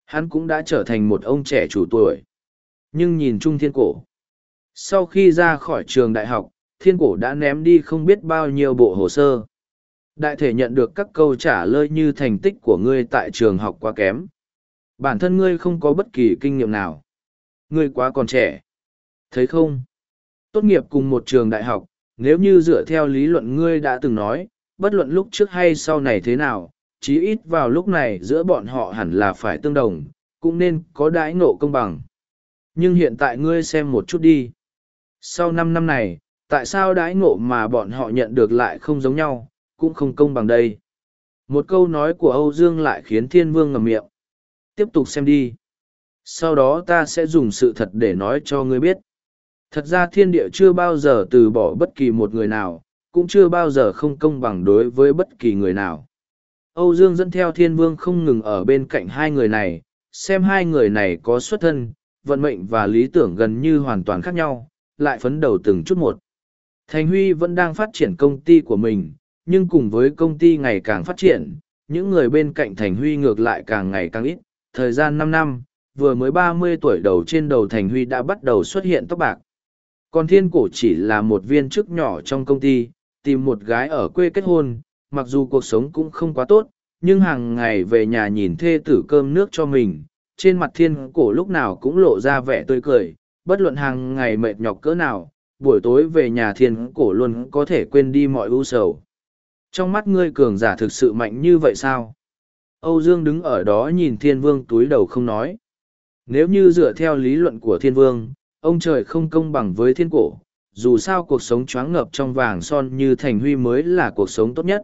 Hắn cũng đã trở thành một ông trẻ chủ tuổi. Nhưng nhìn chung thiên cổ. Sau khi ra khỏi trường đại học, thiên cổ đã ném đi không biết bao nhiêu bộ hồ sơ. Đại thể nhận được các câu trả lời như thành tích của ngươi tại trường học quá kém. Bản thân ngươi không có bất kỳ kinh nghiệm nào. Ngươi quá còn trẻ. Thấy không? Tốt nghiệp cùng một trường đại học, nếu như dựa theo lý luận ngươi đã từng nói, bất luận lúc trước hay sau này thế nào, chí ít vào lúc này giữa bọn họ hẳn là phải tương đồng, cũng nên có đãi ngộ công bằng. Nhưng hiện tại ngươi xem một chút đi. Sau năm năm này, tại sao đãi ngộ mà bọn họ nhận được lại không giống nhau, cũng không công bằng đây. Một câu nói của Âu Dương lại khiến thiên vương ngầm miệng. Tiếp tục xem đi. Sau đó ta sẽ dùng sự thật để nói cho ngươi biết. Thật ra thiên địa chưa bao giờ từ bỏ bất kỳ một người nào, cũng chưa bao giờ không công bằng đối với bất kỳ người nào. Âu Dương dẫn theo thiên vương không ngừng ở bên cạnh hai người này, xem hai người này có xuất thân, vận mệnh và lý tưởng gần như hoàn toàn khác nhau, lại phấn đầu từng chút một. Thành Huy vẫn đang phát triển công ty của mình, nhưng cùng với công ty ngày càng phát triển, những người bên cạnh Thành Huy ngược lại càng ngày càng ít. Thời gian năm năm, vừa mới ba mươi tuổi đầu trên đầu Thành Huy đã bắt đầu xuất hiện tóc bạc. Còn thiên cổ chỉ là một viên chức nhỏ trong công ty, tìm một gái ở quê kết hôn, mặc dù cuộc sống cũng không quá tốt, nhưng hàng ngày về nhà nhìn thê tử cơm nước cho mình, trên mặt thiên cổ lúc nào cũng lộ ra vẻ tươi cười, bất luận hàng ngày mệt nhọc cỡ nào, buổi tối về nhà thiên cổ luôn có thể quên đi mọi ưu sầu. Trong mắt ngươi cường giả thực sự mạnh như vậy sao? Âu Dương đứng ở đó nhìn thiên vương túi đầu không nói. Nếu như dựa theo lý luận của thiên vương, ông trời không công bằng với thiên cổ, dù sao cuộc sống choáng ngập trong vàng son như thành huy mới là cuộc sống tốt nhất.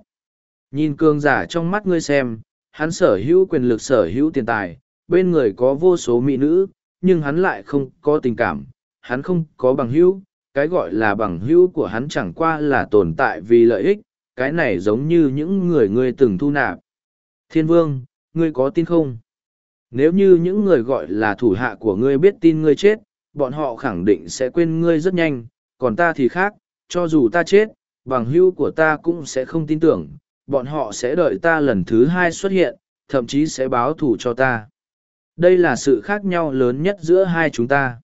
Nhìn cường giả trong mắt ngươi xem, hắn sở hữu quyền lực sở hữu tiền tài, bên người có vô số mỹ nữ, nhưng hắn lại không có tình cảm, hắn không có bằng hữu, cái gọi là bằng hữu của hắn chẳng qua là tồn tại vì lợi ích, cái này giống như những người ngươi từng thu nạp. Thiên vương, ngươi có tin không? Nếu như những người gọi là thủ hạ của ngươi biết tin ngươi chết, bọn họ khẳng định sẽ quên ngươi rất nhanh, còn ta thì khác, cho dù ta chết, bằng hữu của ta cũng sẽ không tin tưởng, bọn họ sẽ đợi ta lần thứ hai xuất hiện, thậm chí sẽ báo thù cho ta. Đây là sự khác nhau lớn nhất giữa hai chúng ta.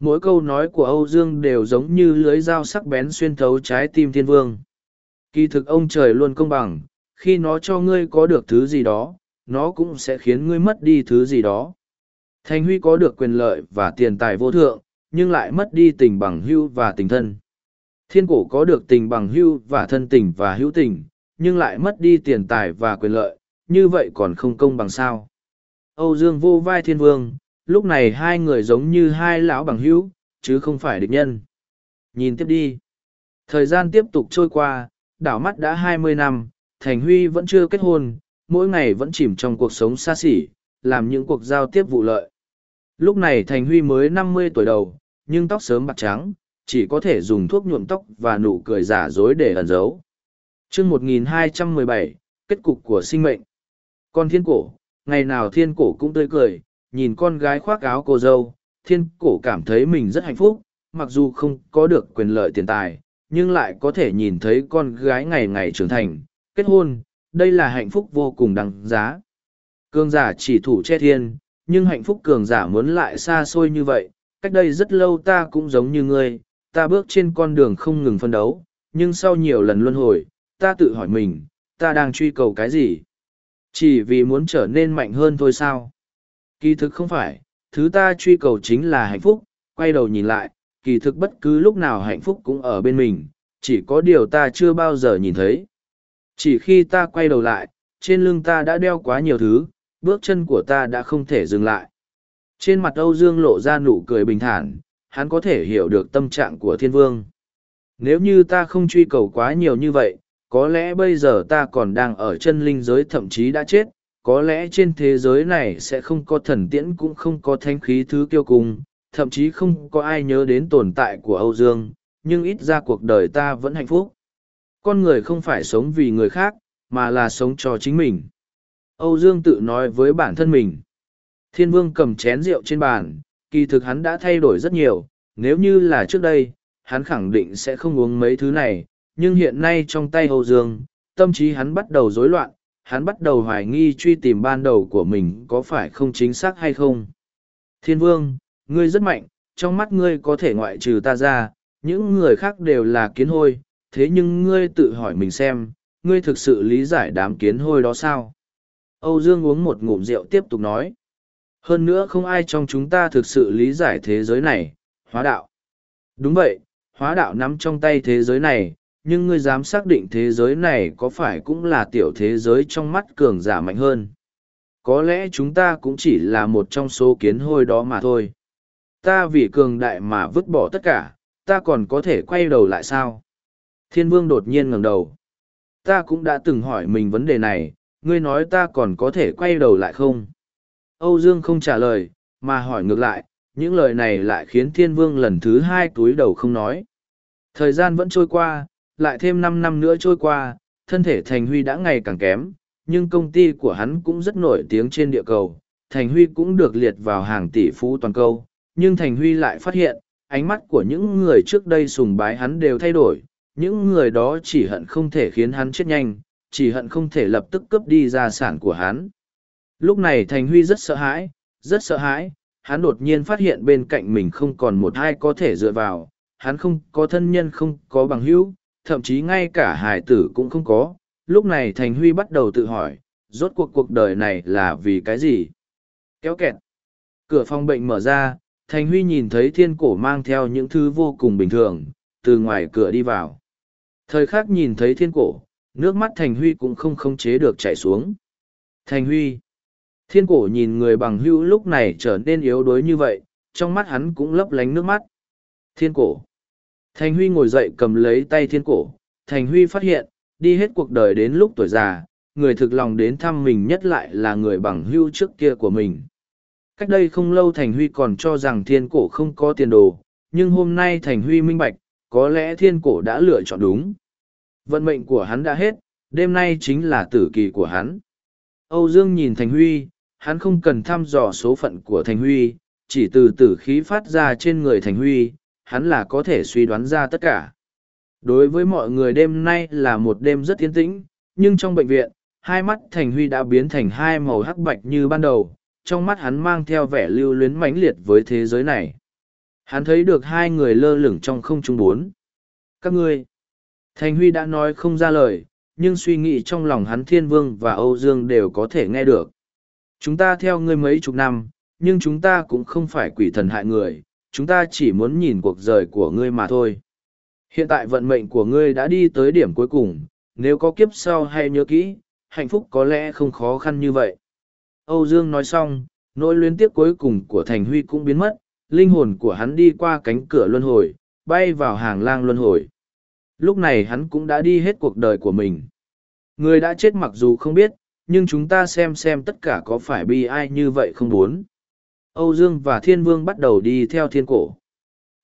Mỗi câu nói của Âu Dương đều giống như lưới dao sắc bén xuyên thấu trái tim thiên vương. Kỳ thực ông trời luôn công bằng, khi nó cho ngươi có được thứ gì đó, nó cũng sẽ khiến ngươi mất đi thứ gì đó. Thành Huy có được quyền lợi và tiền tài vô thượng, nhưng lại mất đi tình bằng hưu và tình thân. Thiên cổ có được tình bằng hưu và thân tình và hữu tình, nhưng lại mất đi tiền tài và quyền lợi, như vậy còn không công bằng sao. Âu Dương vô vai thiên vương, lúc này hai người giống như hai lão bằng hữu, chứ không phải địch nhân. Nhìn tiếp đi. Thời gian tiếp tục trôi qua, đảo mắt đã hai mươi năm, Thành Huy vẫn chưa kết hôn, mỗi ngày vẫn chìm trong cuộc sống xa xỉ, làm những cuộc giao tiếp vụ lợi. Lúc này Thành Huy mới năm mươi tuổi đầu, nhưng tóc sớm bạc trắng, chỉ có thể dùng thuốc nhuộm tóc và nụ cười giả dối để ẩn giấu. chương 1217, kết cục của sinh mệnh. Con thiên cổ, ngày nào thiên cổ cũng tươi cười, nhìn con gái khoác áo cô dâu, thiên cổ cảm thấy mình rất hạnh phúc, mặc dù không có được quyền lợi tiền tài, nhưng lại có thể nhìn thấy con gái ngày ngày trưởng thành, kết hôn, đây là hạnh phúc vô cùng đáng giá. cương giả chỉ thủ che thiên, nhưng hạnh phúc cường giả muốn lại xa xôi như vậy, cách đây rất lâu ta cũng giống như ngươi, ta bước trên con đường không ngừng phân đấu, nhưng sau nhiều lần luân hồi, ta tự hỏi mình, ta đang truy cầu cái gì? Chỉ vì muốn trở nên mạnh hơn thôi sao? Kỳ thực không phải, thứ ta truy cầu chính là hạnh phúc, quay đầu nhìn lại, kỳ thực bất cứ lúc nào hạnh phúc cũng ở bên mình, chỉ có điều ta chưa bao giờ nhìn thấy. Chỉ khi ta quay đầu lại, trên lưng ta đã đeo quá nhiều thứ, bước chân của ta đã không thể dừng lại. Trên mặt Âu Dương lộ ra nụ cười bình thản, hắn có thể hiểu được tâm trạng của thiên vương. Nếu như ta không truy cầu quá nhiều như vậy, có lẽ bây giờ ta còn đang ở chân linh giới thậm chí đã chết, có lẽ trên thế giới này sẽ không có thần tiễn cũng không có thanh khí thứ kiêu cùng, thậm chí không có ai nhớ đến tồn tại của Âu Dương, nhưng ít ra cuộc đời ta vẫn hạnh phúc. Con người không phải sống vì người khác, mà là sống cho chính mình. Âu Dương tự nói với bản thân mình. Thiên vương cầm chén rượu trên bàn, kỳ thực hắn đã thay đổi rất nhiều, nếu như là trước đây, hắn khẳng định sẽ không uống mấy thứ này, nhưng hiện nay trong tay Âu Dương, tâm trí hắn bắt đầu rối loạn, hắn bắt đầu hoài nghi truy tìm ban đầu của mình có phải không chính xác hay không. Thiên vương, ngươi rất mạnh, trong mắt ngươi có thể ngoại trừ ta ra, những người khác đều là kiến hôi, thế nhưng ngươi tự hỏi mình xem, ngươi thực sự lý giải đám kiến hôi đó sao? Âu Dương uống một ngụm rượu tiếp tục nói. Hơn nữa không ai trong chúng ta thực sự lý giải thế giới này, hóa đạo. Đúng vậy, hóa đạo nắm trong tay thế giới này, nhưng ngươi dám xác định thế giới này có phải cũng là tiểu thế giới trong mắt cường giả mạnh hơn. Có lẽ chúng ta cũng chỉ là một trong số kiến hôi đó mà thôi. Ta vì cường đại mà vứt bỏ tất cả, ta còn có thể quay đầu lại sao? Thiên vương đột nhiên ngẩng đầu. Ta cũng đã từng hỏi mình vấn đề này, ngươi nói ta còn có thể quay đầu lại không? Âu Dương không trả lời, mà hỏi ngược lại, những lời này lại khiến thiên vương lần thứ hai túi đầu không nói. Thời gian vẫn trôi qua, lại thêm năm năm nữa trôi qua, thân thể Thành Huy đã ngày càng kém, nhưng công ty của hắn cũng rất nổi tiếng trên địa cầu. Thành Huy cũng được liệt vào hàng tỷ phú toàn cầu, nhưng Thành Huy lại phát hiện, ánh mắt của những người trước đây sùng bái hắn đều thay đổi, những người đó chỉ hận không thể khiến hắn chết nhanh, chỉ hận không thể lập tức cướp đi gia sản của hắn. Lúc này Thành Huy rất sợ hãi, rất sợ hãi, hắn đột nhiên phát hiện bên cạnh mình không còn một ai có thể dựa vào, hắn không có thân nhân không có bằng hữu, thậm chí ngay cả hải tử cũng không có. Lúc này Thành Huy bắt đầu tự hỏi, rốt cuộc cuộc đời này là vì cái gì? Kéo kẹt. Cửa phòng bệnh mở ra, Thành Huy nhìn thấy thiên cổ mang theo những thứ vô cùng bình thường, từ ngoài cửa đi vào. Thời khắc nhìn thấy thiên cổ, nước mắt Thành Huy cũng không khống chế được chảy xuống. Thành Huy. Thiên cổ nhìn người bằng hữu lúc này trở nên yếu đuối như vậy, trong mắt hắn cũng lấp lánh nước mắt. Thiên cổ. Thành Huy ngồi dậy cầm lấy tay thiên cổ. Thành Huy phát hiện, đi hết cuộc đời đến lúc tuổi già, người thực lòng đến thăm mình nhất lại là người bằng hữu trước kia của mình. Cách đây không lâu Thành Huy còn cho rằng thiên cổ không có tiền đồ, nhưng hôm nay Thành Huy minh bạch, có lẽ thiên cổ đã lựa chọn đúng. Vận mệnh của hắn đã hết, đêm nay chính là tử kỳ của hắn. Âu Dương nhìn Thành Huy, hắn không cần thăm dò số phận của Thành Huy, chỉ từ tử khí phát ra trên người Thành Huy, hắn là có thể suy đoán ra tất cả. Đối với mọi người đêm nay là một đêm rất yên tĩnh, nhưng trong bệnh viện, hai mắt Thành Huy đã biến thành hai màu hắc bạch như ban đầu, trong mắt hắn mang theo vẻ lưu luyến mãnh liệt với thế giới này. Hắn thấy được hai người lơ lửng trong không trung bốn. Các ngươi. Thành Huy đã nói không ra lời, nhưng suy nghĩ trong lòng hắn Thiên Vương và Âu Dương đều có thể nghe được. Chúng ta theo ngươi mấy chục năm, nhưng chúng ta cũng không phải quỷ thần hại người, chúng ta chỉ muốn nhìn cuộc đời của ngươi mà thôi. Hiện tại vận mệnh của ngươi đã đi tới điểm cuối cùng, nếu có kiếp sau hay nhớ kỹ, hạnh phúc có lẽ không khó khăn như vậy. Âu Dương nói xong, nỗi luyến tiếc cuối cùng của Thành Huy cũng biến mất, linh hồn của hắn đi qua cánh cửa luân hồi, bay vào hàng lang luân hồi. Lúc này hắn cũng đã đi hết cuộc đời của mình. Người đã chết mặc dù không biết, nhưng chúng ta xem xem tất cả có phải bi ai như vậy không muốn. Âu Dương và Thiên Vương bắt đầu đi theo thiên cổ.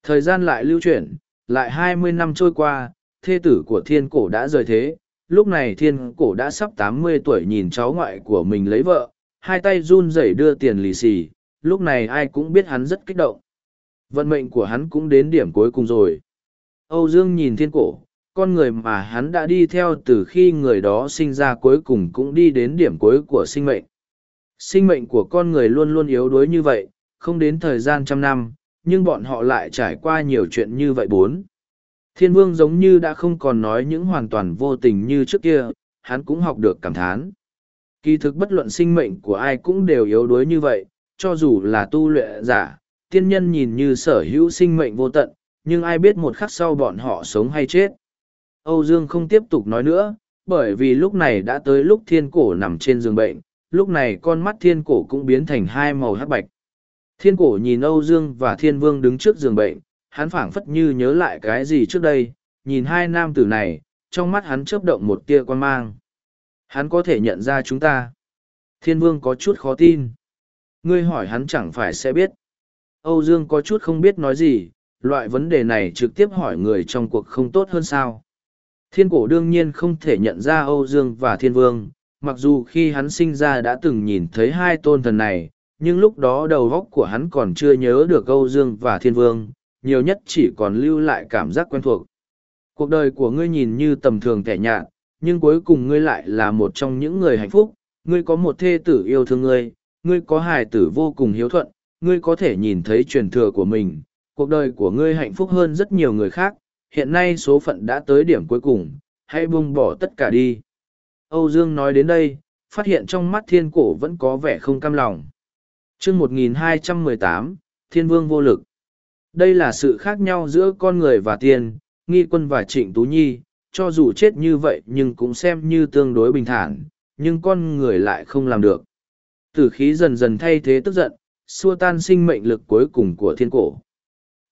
Thời gian lại lưu chuyển, lại hai mươi năm trôi qua, thê tử của thiên cổ đã rời thế. Lúc này thiên cổ đã sắp tám mươi tuổi nhìn cháu ngoại của mình lấy vợ, hai tay run rẩy đưa tiền lì xì, lúc này ai cũng biết hắn rất kích động. Vận mệnh của hắn cũng đến điểm cuối cùng rồi. Âu Dương nhìn thiên cổ, con người mà hắn đã đi theo từ khi người đó sinh ra cuối cùng cũng đi đến điểm cuối của sinh mệnh. Sinh mệnh của con người luôn luôn yếu đuối như vậy, không đến thời gian trăm năm, nhưng bọn họ lại trải qua nhiều chuyện như vậy bốn. Thiên vương giống như đã không còn nói những hoàn toàn vô tình như trước kia, hắn cũng học được cảm thán. Kỳ thực bất luận sinh mệnh của ai cũng đều yếu đuối như vậy, cho dù là tu luyện giả, tiên nhân nhìn như sở hữu sinh mệnh vô tận, nhưng ai biết một khắc sau bọn họ sống hay chết. Âu Dương không tiếp tục nói nữa, bởi vì lúc này đã tới lúc thiên cổ nằm trên giường bệnh, lúc này con mắt thiên cổ cũng biến thành hai màu hắc bạch. Thiên cổ nhìn Âu Dương và thiên vương đứng trước giường bệnh, hắn phảng phất như nhớ lại cái gì trước đây, nhìn hai nam tử này, trong mắt hắn chớp động một tia quan mang. Hắn có thể nhận ra chúng ta. Thiên vương có chút khó tin. Ngươi hỏi hắn chẳng phải sẽ biết. Âu Dương có chút không biết nói gì, loại vấn đề này trực tiếp hỏi người trong cuộc không tốt hơn sao. Thiên cổ đương nhiên không thể nhận ra Âu Dương và Thiên Vương, mặc dù khi hắn sinh ra đã từng nhìn thấy hai tôn thần này, nhưng lúc đó đầu óc của hắn còn chưa nhớ được Âu Dương và Thiên Vương, nhiều nhất chỉ còn lưu lại cảm giác quen thuộc. Cuộc đời của ngươi nhìn như tầm thường tẻ nhạt, nhưng cuối cùng ngươi lại là một trong những người hạnh phúc, ngươi có một thê tử yêu thương ngươi, ngươi có hài tử vô cùng hiếu thuận, ngươi có thể nhìn thấy truyền thừa của mình, cuộc đời của ngươi hạnh phúc hơn rất nhiều người khác, hiện nay số phận đã tới điểm cuối cùng, hãy buông bỏ tất cả đi. Âu Dương nói đến đây, phát hiện trong mắt thiên cổ vẫn có vẻ không cam lòng. chương 1218, Thiên Vương vô lực. Đây là sự khác nhau giữa con người và tiên, nghi quân và trịnh Tú Nhi, cho dù chết như vậy nhưng cũng xem như tương đối bình thản, nhưng con người lại không làm được. Tử khí dần dần thay thế tức giận, xua tan sinh mệnh lực cuối cùng của thiên cổ.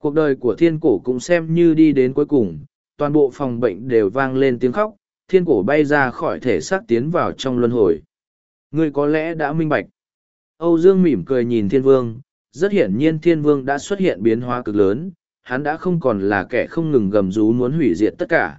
Cuộc đời của thiên cổ cũng xem như đi đến cuối cùng, toàn bộ phòng bệnh đều vang lên tiếng khóc, thiên cổ bay ra khỏi thể xác tiến vào trong luân hồi. Ngươi có lẽ đã minh bạch. Âu Dương mỉm cười nhìn thiên vương, rất hiển nhiên thiên vương đã xuất hiện biến hóa cực lớn, hắn đã không còn là kẻ không ngừng gầm rú muốn hủy diệt tất cả.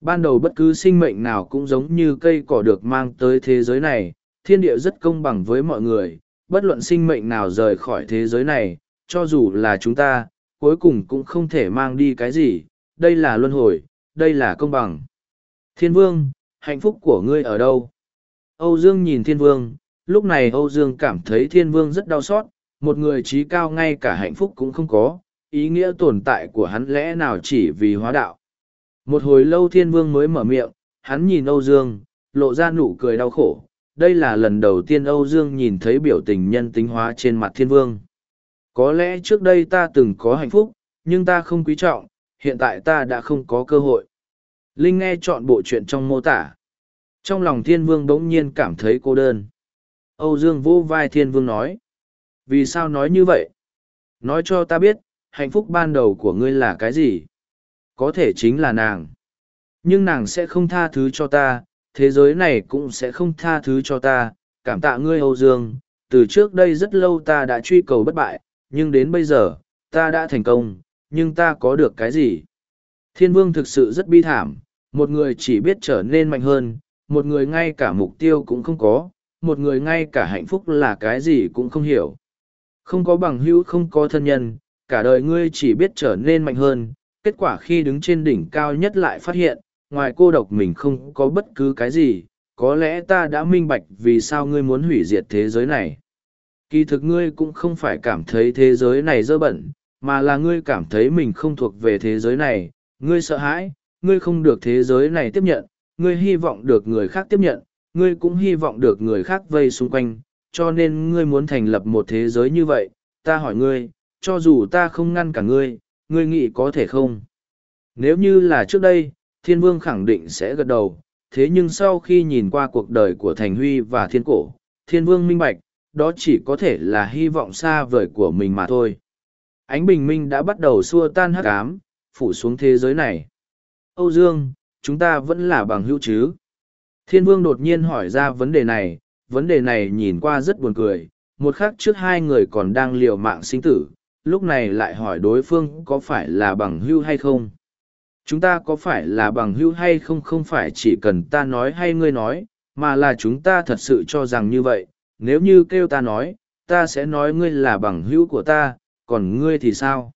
Ban đầu bất cứ sinh mệnh nào cũng giống như cây cỏ được mang tới thế giới này, thiên địa rất công bằng với mọi người, bất luận sinh mệnh nào rời khỏi thế giới này, cho dù là chúng ta, cuối cùng cũng không thể mang đi cái gì, đây là luân hồi, đây là công bằng. Thiên vương, hạnh phúc của ngươi ở đâu? Âu Dương nhìn thiên vương, lúc này Âu Dương cảm thấy thiên vương rất đau xót, một người trí cao ngay cả hạnh phúc cũng không có, ý nghĩa tồn tại của hắn lẽ nào chỉ vì hóa đạo. Một hồi lâu thiên vương mới mở miệng, hắn nhìn Âu Dương, lộ ra nụ cười đau khổ. Đây là lần đầu tiên Âu Dương nhìn thấy biểu tình nhân tính hóa trên mặt thiên vương. Có lẽ trước đây ta từng có hạnh phúc, nhưng ta không quý trọng, hiện tại ta đã không có cơ hội. Linh nghe chọn bộ chuyện trong mô tả. Trong lòng thiên vương bỗng nhiên cảm thấy cô đơn. Âu Dương vô vai thiên vương nói. Vì sao nói như vậy? Nói cho ta biết, hạnh phúc ban đầu của ngươi là cái gì? Có thể chính là nàng. Nhưng nàng sẽ không tha thứ cho ta, thế giới này cũng sẽ không tha thứ cho ta. Cảm tạ ngươi Âu Dương, từ trước đây rất lâu ta đã truy cầu bất bại, nhưng đến bây giờ, ta đã thành công, nhưng ta có được cái gì? Thiên vương thực sự rất bi thảm, một người chỉ biết trở nên mạnh hơn, một người ngay cả mục tiêu cũng không có, một người ngay cả hạnh phúc là cái gì cũng không hiểu. Không có bằng hữu không có thân nhân, cả đời ngươi chỉ biết trở nên mạnh hơn, kết quả khi đứng trên đỉnh cao nhất lại phát hiện, ngoài cô độc mình không có bất cứ cái gì, có lẽ ta đã minh bạch vì sao ngươi muốn hủy diệt thế giới này. Kỳ thực ngươi cũng không phải cảm thấy thế giới này dơ bẩn, mà là ngươi cảm thấy mình không thuộc về thế giới này, ngươi sợ hãi, ngươi không được thế giới này tiếp nhận, ngươi hy vọng được người khác tiếp nhận, ngươi cũng hy vọng được người khác vây xung quanh, cho nên ngươi muốn thành lập một thế giới như vậy, ta hỏi ngươi, cho dù ta không ngăn cả ngươi, ngươi nghĩ có thể không? Nếu như là trước đây, thiên vương khẳng định sẽ gật đầu, thế nhưng sau khi nhìn qua cuộc đời của Thành Huy và thiên cổ, thiên vương minh bạch, đó chỉ có thể là hy vọng xa vời của mình mà thôi. Ánh bình minh đã bắt đầu xua tan hắc ám, phủ xuống thế giới này. Âu Dương, chúng ta vẫn là bằng hữu chứ? Thiên vương đột nhiên hỏi ra vấn đề này, vấn đề này nhìn qua rất buồn cười. Một khắc trước hai người còn đang liều mạng sinh tử, lúc này lại hỏi đối phương có phải là bằng hữu hay không. Chúng ta có phải là bằng hữu hay không không phải chỉ cần ta nói hay ngươi nói, mà là chúng ta thật sự cho rằng như vậy. Nếu như kêu ta nói, ta sẽ nói ngươi là bằng hữu của ta, còn ngươi thì sao?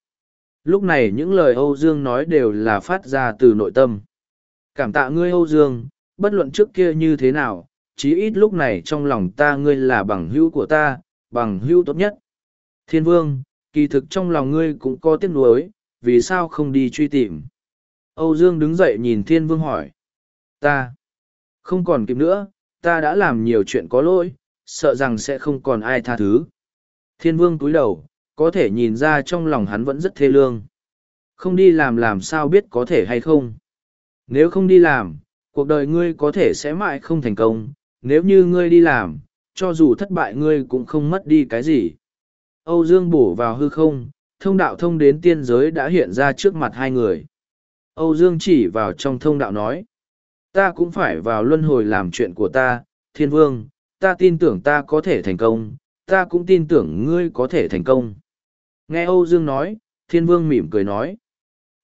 Lúc này những lời Âu Dương nói đều là phát ra từ nội tâm. Cảm tạ ngươi Âu Dương, bất luận trước kia như thế nào, chí ít lúc này trong lòng ta ngươi là bằng hữu của ta, bằng hữu tốt nhất. Thiên Vương, kỳ thực trong lòng ngươi cũng có tiếc nuối, vì sao không đi truy tìm? Âu Dương đứng dậy nhìn Thiên Vương hỏi. Ta, không còn kịp nữa, ta đã làm nhiều chuyện có lỗi, sợ rằng sẽ không còn ai tha thứ. Thiên Vương túi đầu, có thể nhìn ra trong lòng hắn vẫn rất thê lương. Không đi làm làm sao biết có thể hay không. Nếu không đi làm, cuộc đời ngươi có thể sẽ mãi không thành công, nếu như ngươi đi làm, cho dù thất bại ngươi cũng không mất đi cái gì. Âu Dương bổ vào hư không, thông đạo thông đến tiên giới đã hiện ra trước mặt hai người. Âu Dương chỉ vào trong thông đạo nói, ta cũng phải vào luân hồi làm chuyện của ta, thiên vương, ta tin tưởng ta có thể thành công, ta cũng tin tưởng ngươi có thể thành công. Nghe Âu Dương nói, thiên vương mỉm cười nói,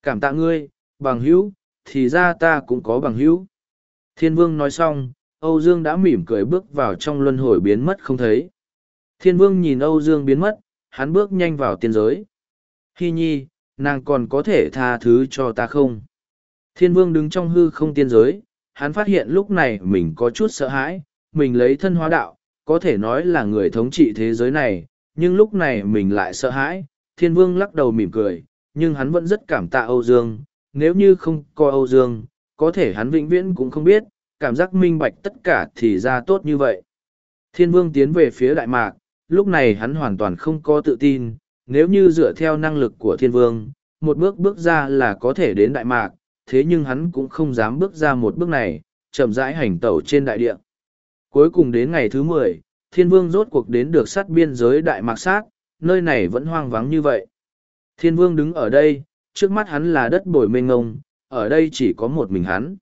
cảm tạ ngươi, bằng hữu, thì ra ta cũng có bằng hữu. Thiên vương nói xong, Âu Dương đã mỉm cười bước vào trong luân hồi biến mất không thấy. Thiên vương nhìn Âu Dương biến mất, hắn bước nhanh vào tiên giới. Hi nhi, nàng còn có thể tha thứ cho ta không? Thiên vương đứng trong hư không tiên giới, hắn phát hiện lúc này mình có chút sợ hãi, mình lấy thân hóa đạo, có thể nói là người thống trị thế giới này, nhưng lúc này mình lại sợ hãi. Thiên vương lắc đầu mỉm cười, nhưng hắn vẫn rất cảm tạ Âu Dương, nếu như không có Âu Dương, có thể hắn vĩnh viễn cũng không biết, cảm giác minh bạch tất cả thì ra tốt như vậy. Thiên vương tiến về phía Đại Mạc, lúc này hắn hoàn toàn không có tự tin, nếu như dựa theo năng lực của thiên vương, một bước bước ra là có thể đến Đại Mạc, thế nhưng hắn cũng không dám bước ra một bước này, chậm rãi hành tẩu trên đại địa. Cuối cùng đến ngày thứ mười, thiên vương rốt cuộc đến được sát biên giới Đại Mạc Sát, nơi này vẫn hoang vắng như vậy. Thiên vương đứng ở đây, trước mắt hắn là đất bồi mênh ngông, ở đây chỉ có một mình hắn.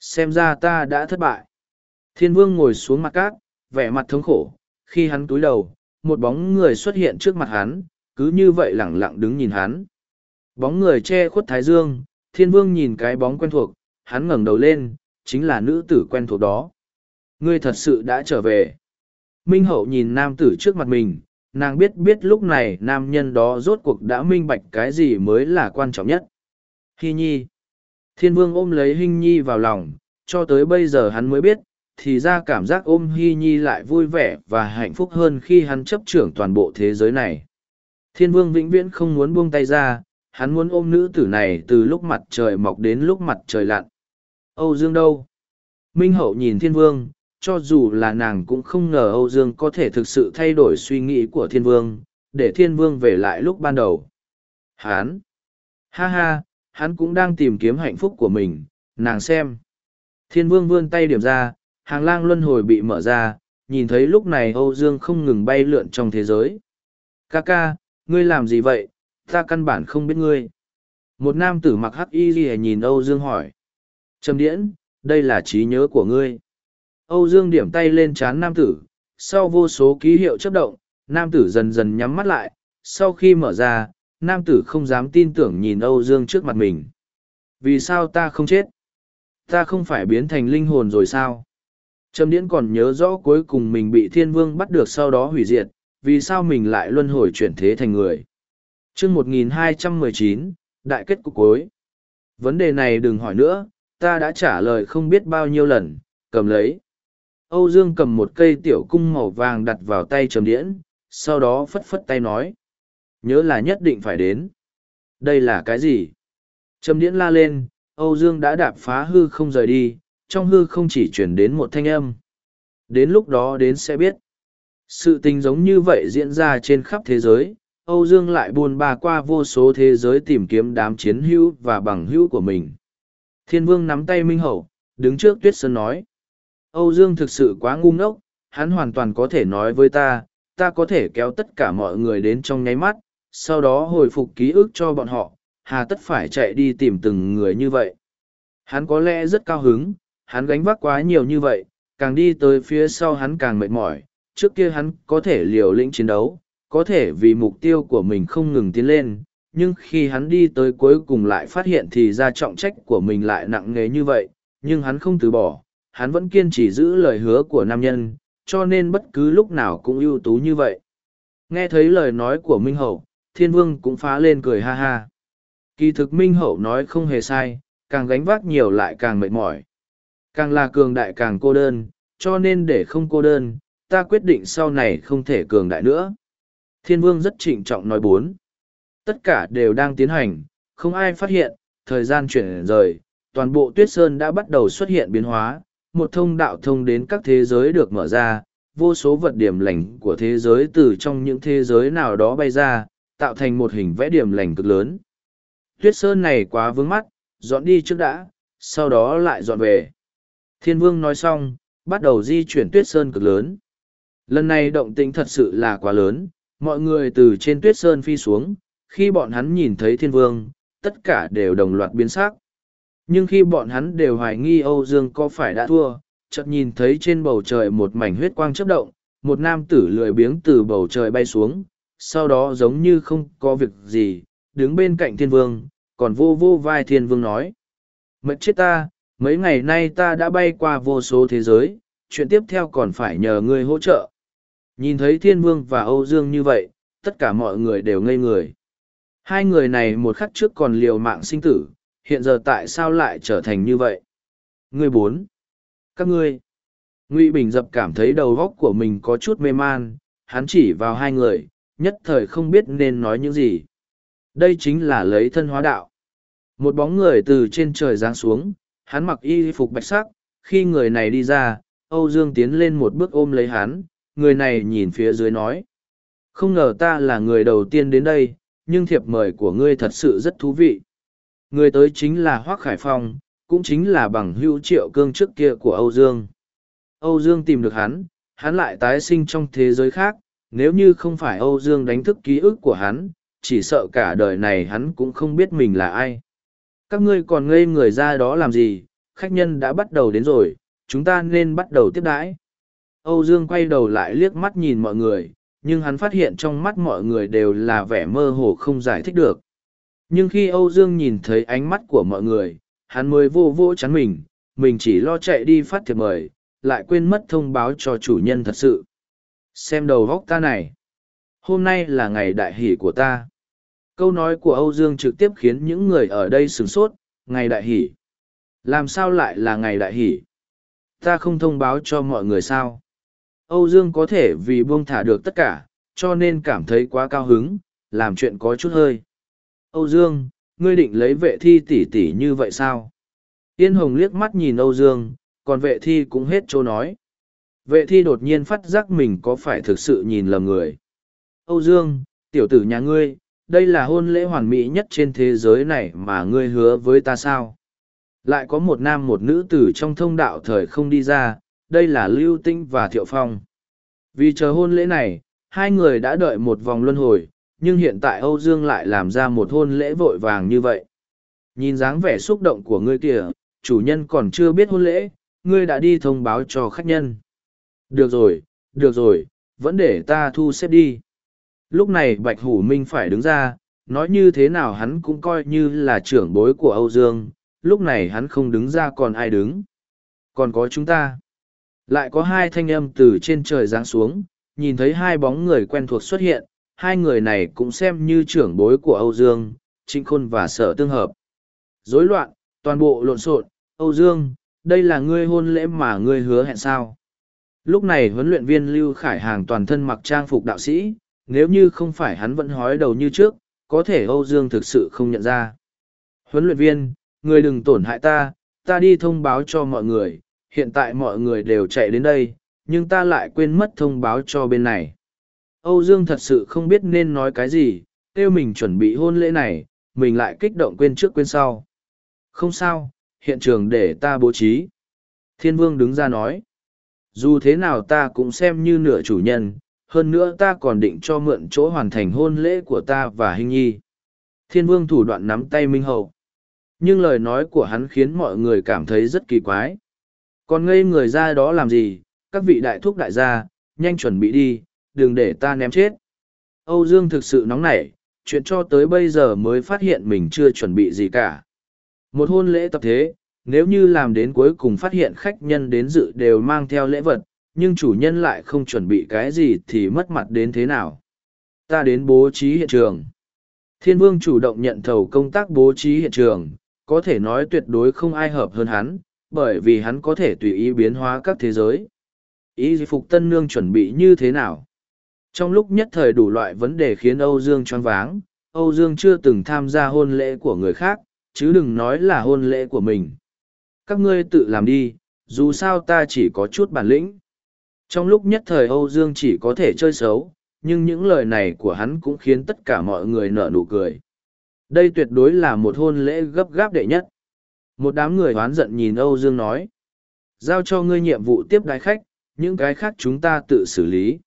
Xem ra ta đã thất bại. Thiên vương ngồi xuống mặt cát, vẻ mặt thống khổ, khi hắn túi đầu, một bóng người xuất hiện trước mặt hắn, cứ như vậy lẳng lặng đứng nhìn hắn. Bóng người che khuất thái dương, thiên vương nhìn cái bóng quen thuộc, hắn ngẩng đầu lên, chính là nữ tử quen thuộc đó. Ngươi thật sự đã trở về. Minh hậu nhìn nam tử trước mặt mình, nàng biết biết lúc này nam nhân đó rốt cuộc đã minh bạch cái gì mới là quan trọng nhất. Hy nhi. Thiên vương ôm lấy Hinh nhi vào lòng, cho tới bây giờ hắn mới biết, thì ra cảm giác ôm Hy nhi lại vui vẻ và hạnh phúc hơn khi hắn chấp trưởng toàn bộ thế giới này. Thiên vương vĩnh viễn không muốn buông tay ra, hắn muốn ôm nữ tử này từ lúc mặt trời mọc đến lúc mặt trời lặn. Âu Dương đâu? Minh Hậu nhìn thiên vương, cho dù là nàng cũng không ngờ Âu Dương có thể thực sự thay đổi suy nghĩ của thiên vương, để thiên vương về lại lúc ban đầu. Hán! Ha ha, hắn cũng đang tìm kiếm hạnh phúc của mình, nàng xem. Thiên vương vươn tay điểm ra, hàng lang luân hồi bị mở ra, nhìn thấy lúc này Âu Dương không ngừng bay lượn trong thế giới. Ca ca, ngươi làm gì vậy, ta căn bản không biết ngươi. Một nam tử mặc hắc y ghi nhìn Âu Dương hỏi. Trầm điễn, đây là trí nhớ của ngươi. Âu Dương điểm tay lên chán nam tử, sau vô số ký hiệu chấp động, nam tử dần dần nhắm mắt lại, sau khi mở ra, nam tử không dám tin tưởng nhìn Âu Dương trước mặt mình. Vì sao ta không chết? Ta không phải biến thành linh hồn rồi sao? Trầm Điễn còn nhớ rõ cuối cùng mình bị thiên vương bắt được sau đó hủy diệt, vì sao mình lại luân hồi chuyển thế thành người? chương 1219, Đại kết cục cuối. Vấn đề này đừng hỏi nữa, ta đã trả lời không biết bao nhiêu lần, cầm lấy. Âu Dương cầm một cây tiểu cung màu vàng đặt vào tay Trầm Điễn, sau đó phất phất tay nói. Nhớ là nhất định phải đến. Đây là cái gì? Trầm Điễn la lên, Âu Dương đã đạp phá hư không rời đi, trong hư không chỉ chuyển đến một thanh âm. Đến lúc đó đến sẽ biết. Sự tình giống như vậy diễn ra trên khắp thế giới, Âu Dương lại buồn bà qua vô số thế giới tìm kiếm đám chiến hữu và bằng hữu của mình. Thiên vương nắm tay Minh Hậu, đứng trước Tuyết Sơn nói. Âu Dương thực sự quá ngu ngốc, hắn hoàn toàn có thể nói với ta, ta có thể kéo tất cả mọi người đến trong nháy mắt, sau đó hồi phục ký ức cho bọn họ, hà tất phải chạy đi tìm từng người như vậy. Hắn có lẽ rất cao hứng, hắn gánh vác quá nhiều như vậy, càng đi tới phía sau hắn càng mệt mỏi, trước kia hắn có thể liều lĩnh chiến đấu, có thể vì mục tiêu của mình không ngừng tiến lên, nhưng khi hắn đi tới cuối cùng lại phát hiện thì ra trọng trách của mình lại nặng nề như vậy, nhưng hắn không từ bỏ, hắn vẫn kiên trì giữ lời hứa của nam nhân, cho nên bất cứ lúc nào cũng ưu tú như vậy. Nghe thấy lời nói của Minh Hậu, Thiên Vương cũng phá lên cười ha ha. Kỳ thực Minh Hậu nói không hề sai, càng gánh vác nhiều lại càng mệt mỏi. Càng là cường đại càng cô đơn, cho nên để không cô đơn, ta quyết định sau này không thể cường đại nữa. Thiên vương rất trịnh trọng nói bốn. Tất cả đều đang tiến hành, không ai phát hiện, thời gian chuyển rời, toàn bộ tuyết sơn đã bắt đầu xuất hiện biến hóa, một thông đạo thông đến các thế giới được mở ra, vô số vật điểm lành của thế giới từ trong những thế giới nào đó bay ra, tạo thành một hình vẽ điểm lành cực lớn. Tuyết sơn này quá vướng mắt, dọn đi trước đã, sau đó lại dọn về. Thiên vương nói xong, bắt đầu di chuyển tuyết sơn cực lớn. Lần này động tĩnh thật sự là quá lớn, mọi người từ trên tuyết sơn phi xuống, khi bọn hắn nhìn thấy thiên vương, tất cả đều đồng loạt biến sắc. Nhưng khi bọn hắn đều hoài nghi Âu Dương có phải đã thua, chợt nhìn thấy trên bầu trời một mảnh huyết quang chớp động, một nam tử lười biếng từ bầu trời bay xuống, sau đó giống như không có việc gì, đứng bên cạnh thiên vương, còn vô vô vai thiên vương nói. Mật chết ta, mấy ngày nay ta đã bay qua vô số thế giới, chuyện tiếp theo còn phải nhờ ngươi hỗ trợ. Nhìn thấy thiên vương và Âu Dương như vậy, tất cả mọi người đều ngây người. Hai người này một khắc trước còn liều mạng sinh tử, hiện giờ tại sao lại trở thành như vậy? Ngươi bốn. Các ngươi. Ngụy Bình dập cảm thấy đầu góc của mình có chút mê man, hắn chỉ vào hai người, nhất thời không biết nên nói những gì. Đây chính là lấy thân hóa đạo. Một bóng người từ trên trời giáng xuống, hắn mặc y phục bạch sắc, khi người này đi ra, Âu Dương tiến lên một bước ôm lấy hắn, người này nhìn phía dưới nói. Không ngờ ta là người đầu tiên đến đây, nhưng thiệp mời của ngươi thật sự rất thú vị. Người tới chính là Hoác Khải Phong, cũng chính là bằng hữu triệu cương trước kia của Âu Dương. Âu Dương tìm được hắn, hắn lại tái sinh trong thế giới khác, nếu như không phải Âu Dương đánh thức ký ức của hắn, chỉ sợ cả đời này hắn cũng không biết mình là ai. Các ngươi còn ngây người ra đó làm gì, khách nhân đã bắt đầu đến rồi, chúng ta nên bắt đầu tiếp đãi. Âu Dương quay đầu lại liếc mắt nhìn mọi người, nhưng hắn phát hiện trong mắt mọi người đều là vẻ mơ hồ không giải thích được. Nhưng khi Âu Dương nhìn thấy ánh mắt của mọi người, hắn mới vô vô chắn mình, mình chỉ lo chạy đi phát thiệp mời, lại quên mất thông báo cho chủ nhân thật sự. Xem đầu góc ta này. Hôm nay là ngày đại hỷ của ta. Câu nói của Âu Dương trực tiếp khiến những người ở đây sửng sốt, ngày đại hỷ. Làm sao lại là ngày đại hỷ? Ta không thông báo cho mọi người sao? Âu Dương có thể vì buông thả được tất cả, cho nên cảm thấy quá cao hứng, làm chuyện có chút hơi. Âu Dương, ngươi định lấy vệ thi tỷ tỷ như vậy sao? Yên Hồng liếc mắt nhìn Âu Dương, còn vệ thi cũng hết chỗ nói. Vệ thi đột nhiên phát giác mình có phải thực sự nhìn lầm người. Âu Dương, tiểu tử nhà ngươi, đây là hôn lễ hoàn mỹ nhất trên thế giới này mà ngươi hứa với ta sao? Lại có một nam một nữ tử trong thông đạo thời không đi ra, đây là Lưu Tinh và Thiệu Phong. Vì chờ hôn lễ này, hai người đã đợi một vòng luân hồi, nhưng hiện tại Âu Dương lại làm ra một hôn lễ vội vàng như vậy. Nhìn dáng vẻ xúc động của ngươi kìa, chủ nhân còn chưa biết hôn lễ, ngươi đã đi thông báo cho khách nhân. Được rồi, được rồi, vẫn để ta thu xếp đi. Lúc này Bạch Hủ Minh phải đứng ra, nói như thế nào hắn cũng coi như là trưởng bối của Âu Dương, lúc này hắn không đứng ra còn ai đứng. Còn có chúng ta. Lại có hai thanh âm từ trên trời giáng xuống, nhìn thấy hai bóng người quen thuộc xuất hiện, hai người này cũng xem như trưởng bối của Âu Dương, Trịnh Khôn và Sở Tương Hợp. Rối loạn, toàn bộ lộn xộn, Âu Dương, đây là ngươi hôn lễ mà ngươi hứa hẹn sao. Lúc này huấn luyện viên Lưu Khải Hàng toàn thân mặc trang phục đạo sĩ, nếu như không phải hắn vẫn hói đầu như trước, có thể Âu Dương thực sự không nhận ra. Huấn luyện viên, ngươi đừng tổn hại ta, ta đi thông báo cho mọi người, hiện tại mọi người đều chạy đến đây, nhưng ta lại quên mất thông báo cho bên này. Âu Dương thật sự không biết nên nói cái gì, kêu mình chuẩn bị hôn lễ này, mình lại kích động quên trước quên sau. Không sao, hiện trường để ta bố trí. Thiên vương đứng ra nói, dù thế nào ta cũng xem như nửa chủ nhân, hơn nữa ta còn định cho mượn chỗ hoàn thành hôn lễ của ta và Hinh nhi. Thiên vương thủ đoạn nắm tay Minh Hậu. Nhưng lời nói của hắn khiến mọi người cảm thấy rất kỳ quái. Còn ngây người ra đó làm gì, các vị đại thúc đại gia, nhanh chuẩn bị đi, đừng để ta ném chết. Âu Dương thực sự nóng nảy, chuyện cho tới bây giờ mới phát hiện mình chưa chuẩn bị gì cả. Một hôn lễ tập thế, nếu như làm đến cuối cùng phát hiện khách nhân đến dự đều mang theo lễ vật, nhưng chủ nhân lại không chuẩn bị cái gì thì mất mặt đến thế nào. Ta đến bố trí hiện trường. Thiên vương chủ động nhận thầu công tác bố trí hiện trường, có thể nói tuyệt đối không ai hợp hơn hắn, bởi vì hắn có thể tùy ý biến hóa các thế giới. Ý phục tân nương chuẩn bị như thế nào? Trong lúc nhất thời đủ loại vấn đề khiến Âu Dương choáng váng, Âu Dương chưa từng tham gia hôn lễ của người khác, chứ đừng nói là hôn lễ của mình. Các ngươi tự làm đi, dù sao ta chỉ có chút bản lĩnh. Trong lúc nhất thời Âu Dương chỉ có thể chơi xấu, nhưng những lời này của hắn cũng khiến tất cả mọi người nở nụ cười. Đây tuyệt đối là một hôn lễ gấp gáp đệ nhất. Một đám người hoán giận nhìn Âu Dương nói. Giao cho ngươi nhiệm vụ tiếp đái khách, những cái khác chúng ta tự xử lý.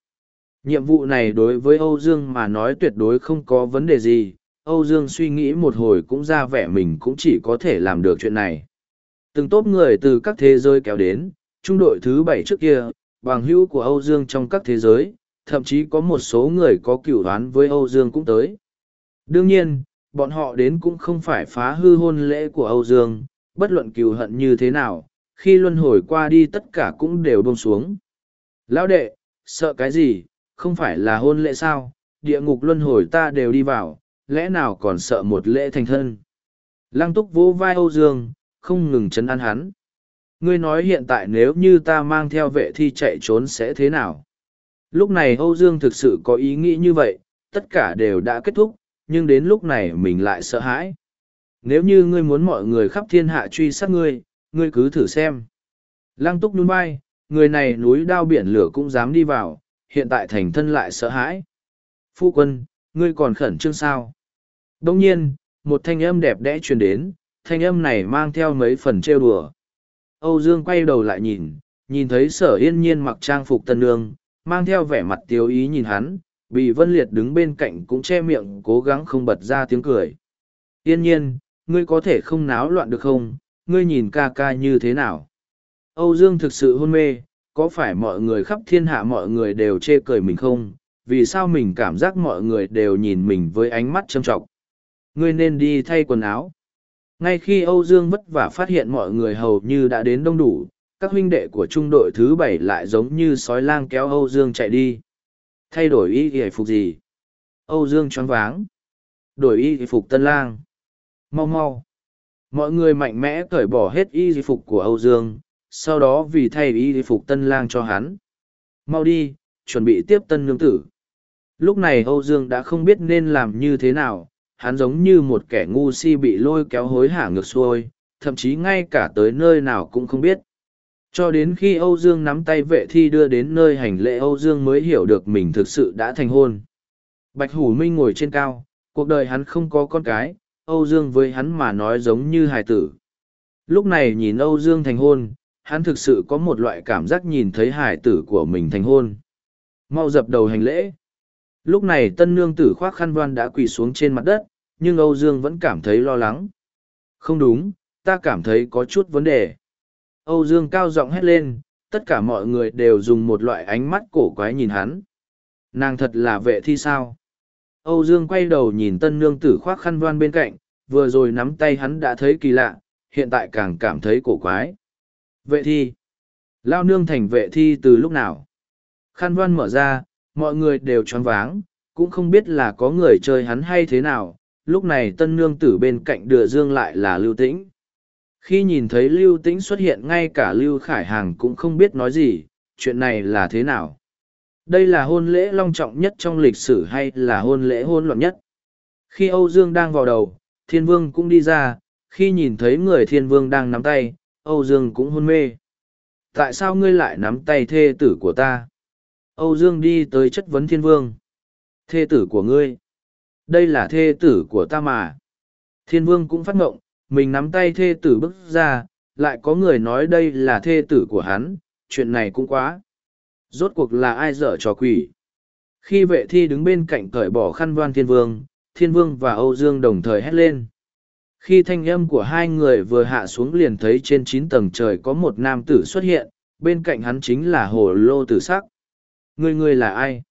Nhiệm vụ này đối với Âu Dương mà nói tuyệt đối không có vấn đề gì. Âu Dương suy nghĩ một hồi cũng ra vẻ mình cũng chỉ có thể làm được chuyện này. Từng tốp người từ các thế giới kéo đến, trung đội thứ bảy trước kia, bằng hữu của Âu Dương trong các thế giới, thậm chí có một số người có cửu đoán với Âu Dương cũng tới. Đương nhiên, bọn họ đến cũng không phải phá hư hôn lễ của Âu Dương, bất luận cừu hận như thế nào, khi luân hồi qua đi tất cả cũng đều bông xuống. Lão đệ, sợ cái gì, không phải là hôn lễ sao, địa ngục luân hồi ta đều đi vào, lẽ nào còn sợ một lễ thành thân. Lăng túc vỗ vai Âu Dương, không ngừng chấn an hắn. Ngươi nói hiện tại nếu như ta mang theo vệ thi chạy trốn sẽ thế nào? Lúc này Âu Dương thực sự có ý nghĩ như vậy, tất cả đều đã kết thúc, nhưng đến lúc này mình lại sợ hãi. Nếu như ngươi muốn mọi người khắp thiên hạ truy sát ngươi, ngươi cứ thử xem. Lăng túc nhún vai, người này núi đao biển lửa cũng dám đi vào, hiện tại thành thân lại sợ hãi. Phu quân, ngươi còn khẩn trương sao? Đông nhiên, một thanh âm đẹp đẽ truyền đến, thanh âm này mang theo mấy phần trêu đùa. Âu Dương quay đầu lại nhìn, nhìn thấy sở yên nhiên mặc trang phục tân nương, mang theo vẻ mặt tiêu ý nhìn hắn, bị vân liệt đứng bên cạnh cũng che miệng cố gắng không bật ra tiếng cười. Yên nhiên, ngươi có thể không náo loạn được không, ngươi nhìn ca ca như thế nào. Âu Dương thực sự hôn mê, có phải mọi người khắp thiên hạ mọi người đều chê cười mình không, vì sao mình cảm giác mọi người đều nhìn mình với ánh mắt châm trọng. Ngươi nên đi thay quần áo. Ngay khi Âu Dương vất vả phát hiện mọi người hầu như đã đến đông đủ, các huynh đệ của trung đội thứ bảy lại giống như sói lang kéo Âu Dương chạy đi. Thay đổi y y phục gì? Âu Dương choáng váng. Đổi y phục tân lang. Mau mau. Mọi người mạnh mẽ cởi bỏ hết y phục của Âu Dương, sau đó vì thay y phục tân lang cho hắn. Mau đi, chuẩn bị tiếp tân nương tử. Lúc này Âu Dương đã không biết nên làm như thế nào, hắn giống như một kẻ ngu si bị lôi kéo hối hả ngược xuôi, thậm chí ngay cả tới nơi nào cũng không biết. Cho đến khi Âu Dương nắm tay vệ thi đưa đến nơi hành lễ Âu Dương mới hiểu được mình thực sự đã thành hôn. Bạch Hủ Minh ngồi trên cao, cuộc đời hắn không có con cái, Âu Dương với hắn mà nói giống như hài tử. Lúc này nhìn Âu Dương thành hôn, hắn thực sự có một loại cảm giác nhìn thấy hải tử của mình thành hôn. Mau dập đầu hành lễ. Lúc này tân nương tử khoác khăn đoan đã quỳ xuống trên mặt đất, nhưng Âu Dương vẫn cảm thấy lo lắng. Không đúng, ta cảm thấy có chút vấn đề. Âu Dương cao giọng hét lên, tất cả mọi người đều dùng một loại ánh mắt cổ quái nhìn hắn. Nàng thật là vệ thi sao? Âu Dương quay đầu nhìn tân nương tử khoác khăn đoan bên cạnh, vừa rồi nắm tay hắn đã thấy kỳ lạ, hiện tại càng cảm thấy cổ quái. Vệ thi. Lao nương thành vệ thi từ lúc nào? Khăn Văn mở ra, mọi người đều choáng váng, cũng không biết là có người chơi hắn hay thế nào. Lúc này tân nương tử bên cạnh Đừa dương lại là lưu tĩnh. Khi nhìn thấy lưu tĩnh xuất hiện ngay cả lưu khải hàng cũng không biết nói gì, chuyện này là thế nào? đây là hôn lễ long trọng nhất trong lịch sử hay là hôn lễ hôn loạn nhất khi âu dương đang vào đầu thiên vương cũng đi ra khi nhìn thấy người thiên vương đang nắm tay âu dương cũng hôn mê. Tại sao ngươi lại nắm tay thê tử của ta? Âu dương đi tới chất vấn thiên vương. Thê tử của ngươi? Đây là thê tử của ta mà. Thiên vương cũng phát ngộng mình nắm tay thê tử bước ra lại có người nói đây là thê tử của hắn chuyện này cũng quá. Rốt cuộc là ai dở trò quỷ? Khi vệ thi đứng bên cạnh cởi bỏ khăn voan thiên vương, thiên vương và Âu Dương đồng thời hét lên. Khi thanh âm của hai người vừa hạ xuống liền thấy trên chín tầng trời có một nam tử xuất hiện, bên cạnh hắn chính là hồ lô tử sắc. Người người là ai?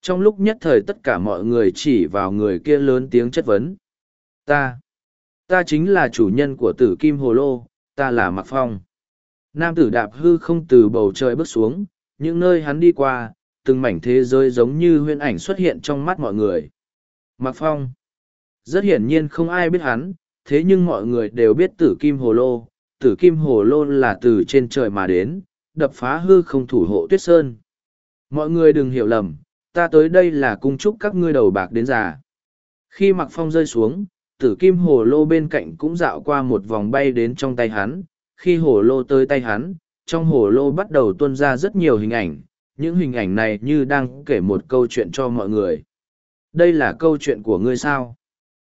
Trong lúc nhất thời tất cả mọi người chỉ vào người kia lớn tiếng chất vấn. Ta! Ta chính là chủ nhân của tử kim hồ lô, ta là Mạc Phong. Nam tử đạp hư không từ bầu trời bước xuống, những nơi hắn đi qua, từng mảnh thế giới giống như huyễn ảnh xuất hiện trong mắt mọi người. Mạc Phong. Rất hiển nhiên không ai biết hắn, thế nhưng mọi người đều biết tử kim hồ lô. Tử kim hồ lô là từ trên trời mà đến, đập phá hư không thủ hộ tuyết sơn. Mọi người đừng hiểu lầm, ta tới đây là cung chúc các ngươi đầu bạc đến già. Khi mặc Phong rơi xuống, tử kim hồ lô bên cạnh cũng dạo qua một vòng bay đến trong tay hắn. Khi hồ lô tới tay hắn, trong hồ lô bắt đầu tuôn ra rất nhiều hình ảnh, những hình ảnh này như đang kể một câu chuyện cho mọi người. Đây là câu chuyện của ngươi sao?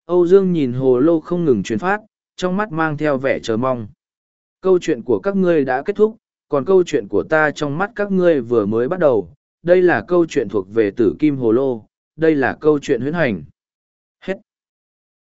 Âu Dương nhìn hồ lô không ngừng truyền phát, trong mắt mang theo vẻ chờ mong. Câu chuyện của các ngươi đã kết thúc, còn câu chuyện của ta trong mắt các ngươi vừa mới bắt đầu. Đây là câu chuyện thuộc về tử kim hồ lô, đây là câu chuyện huyễn hành. Hết.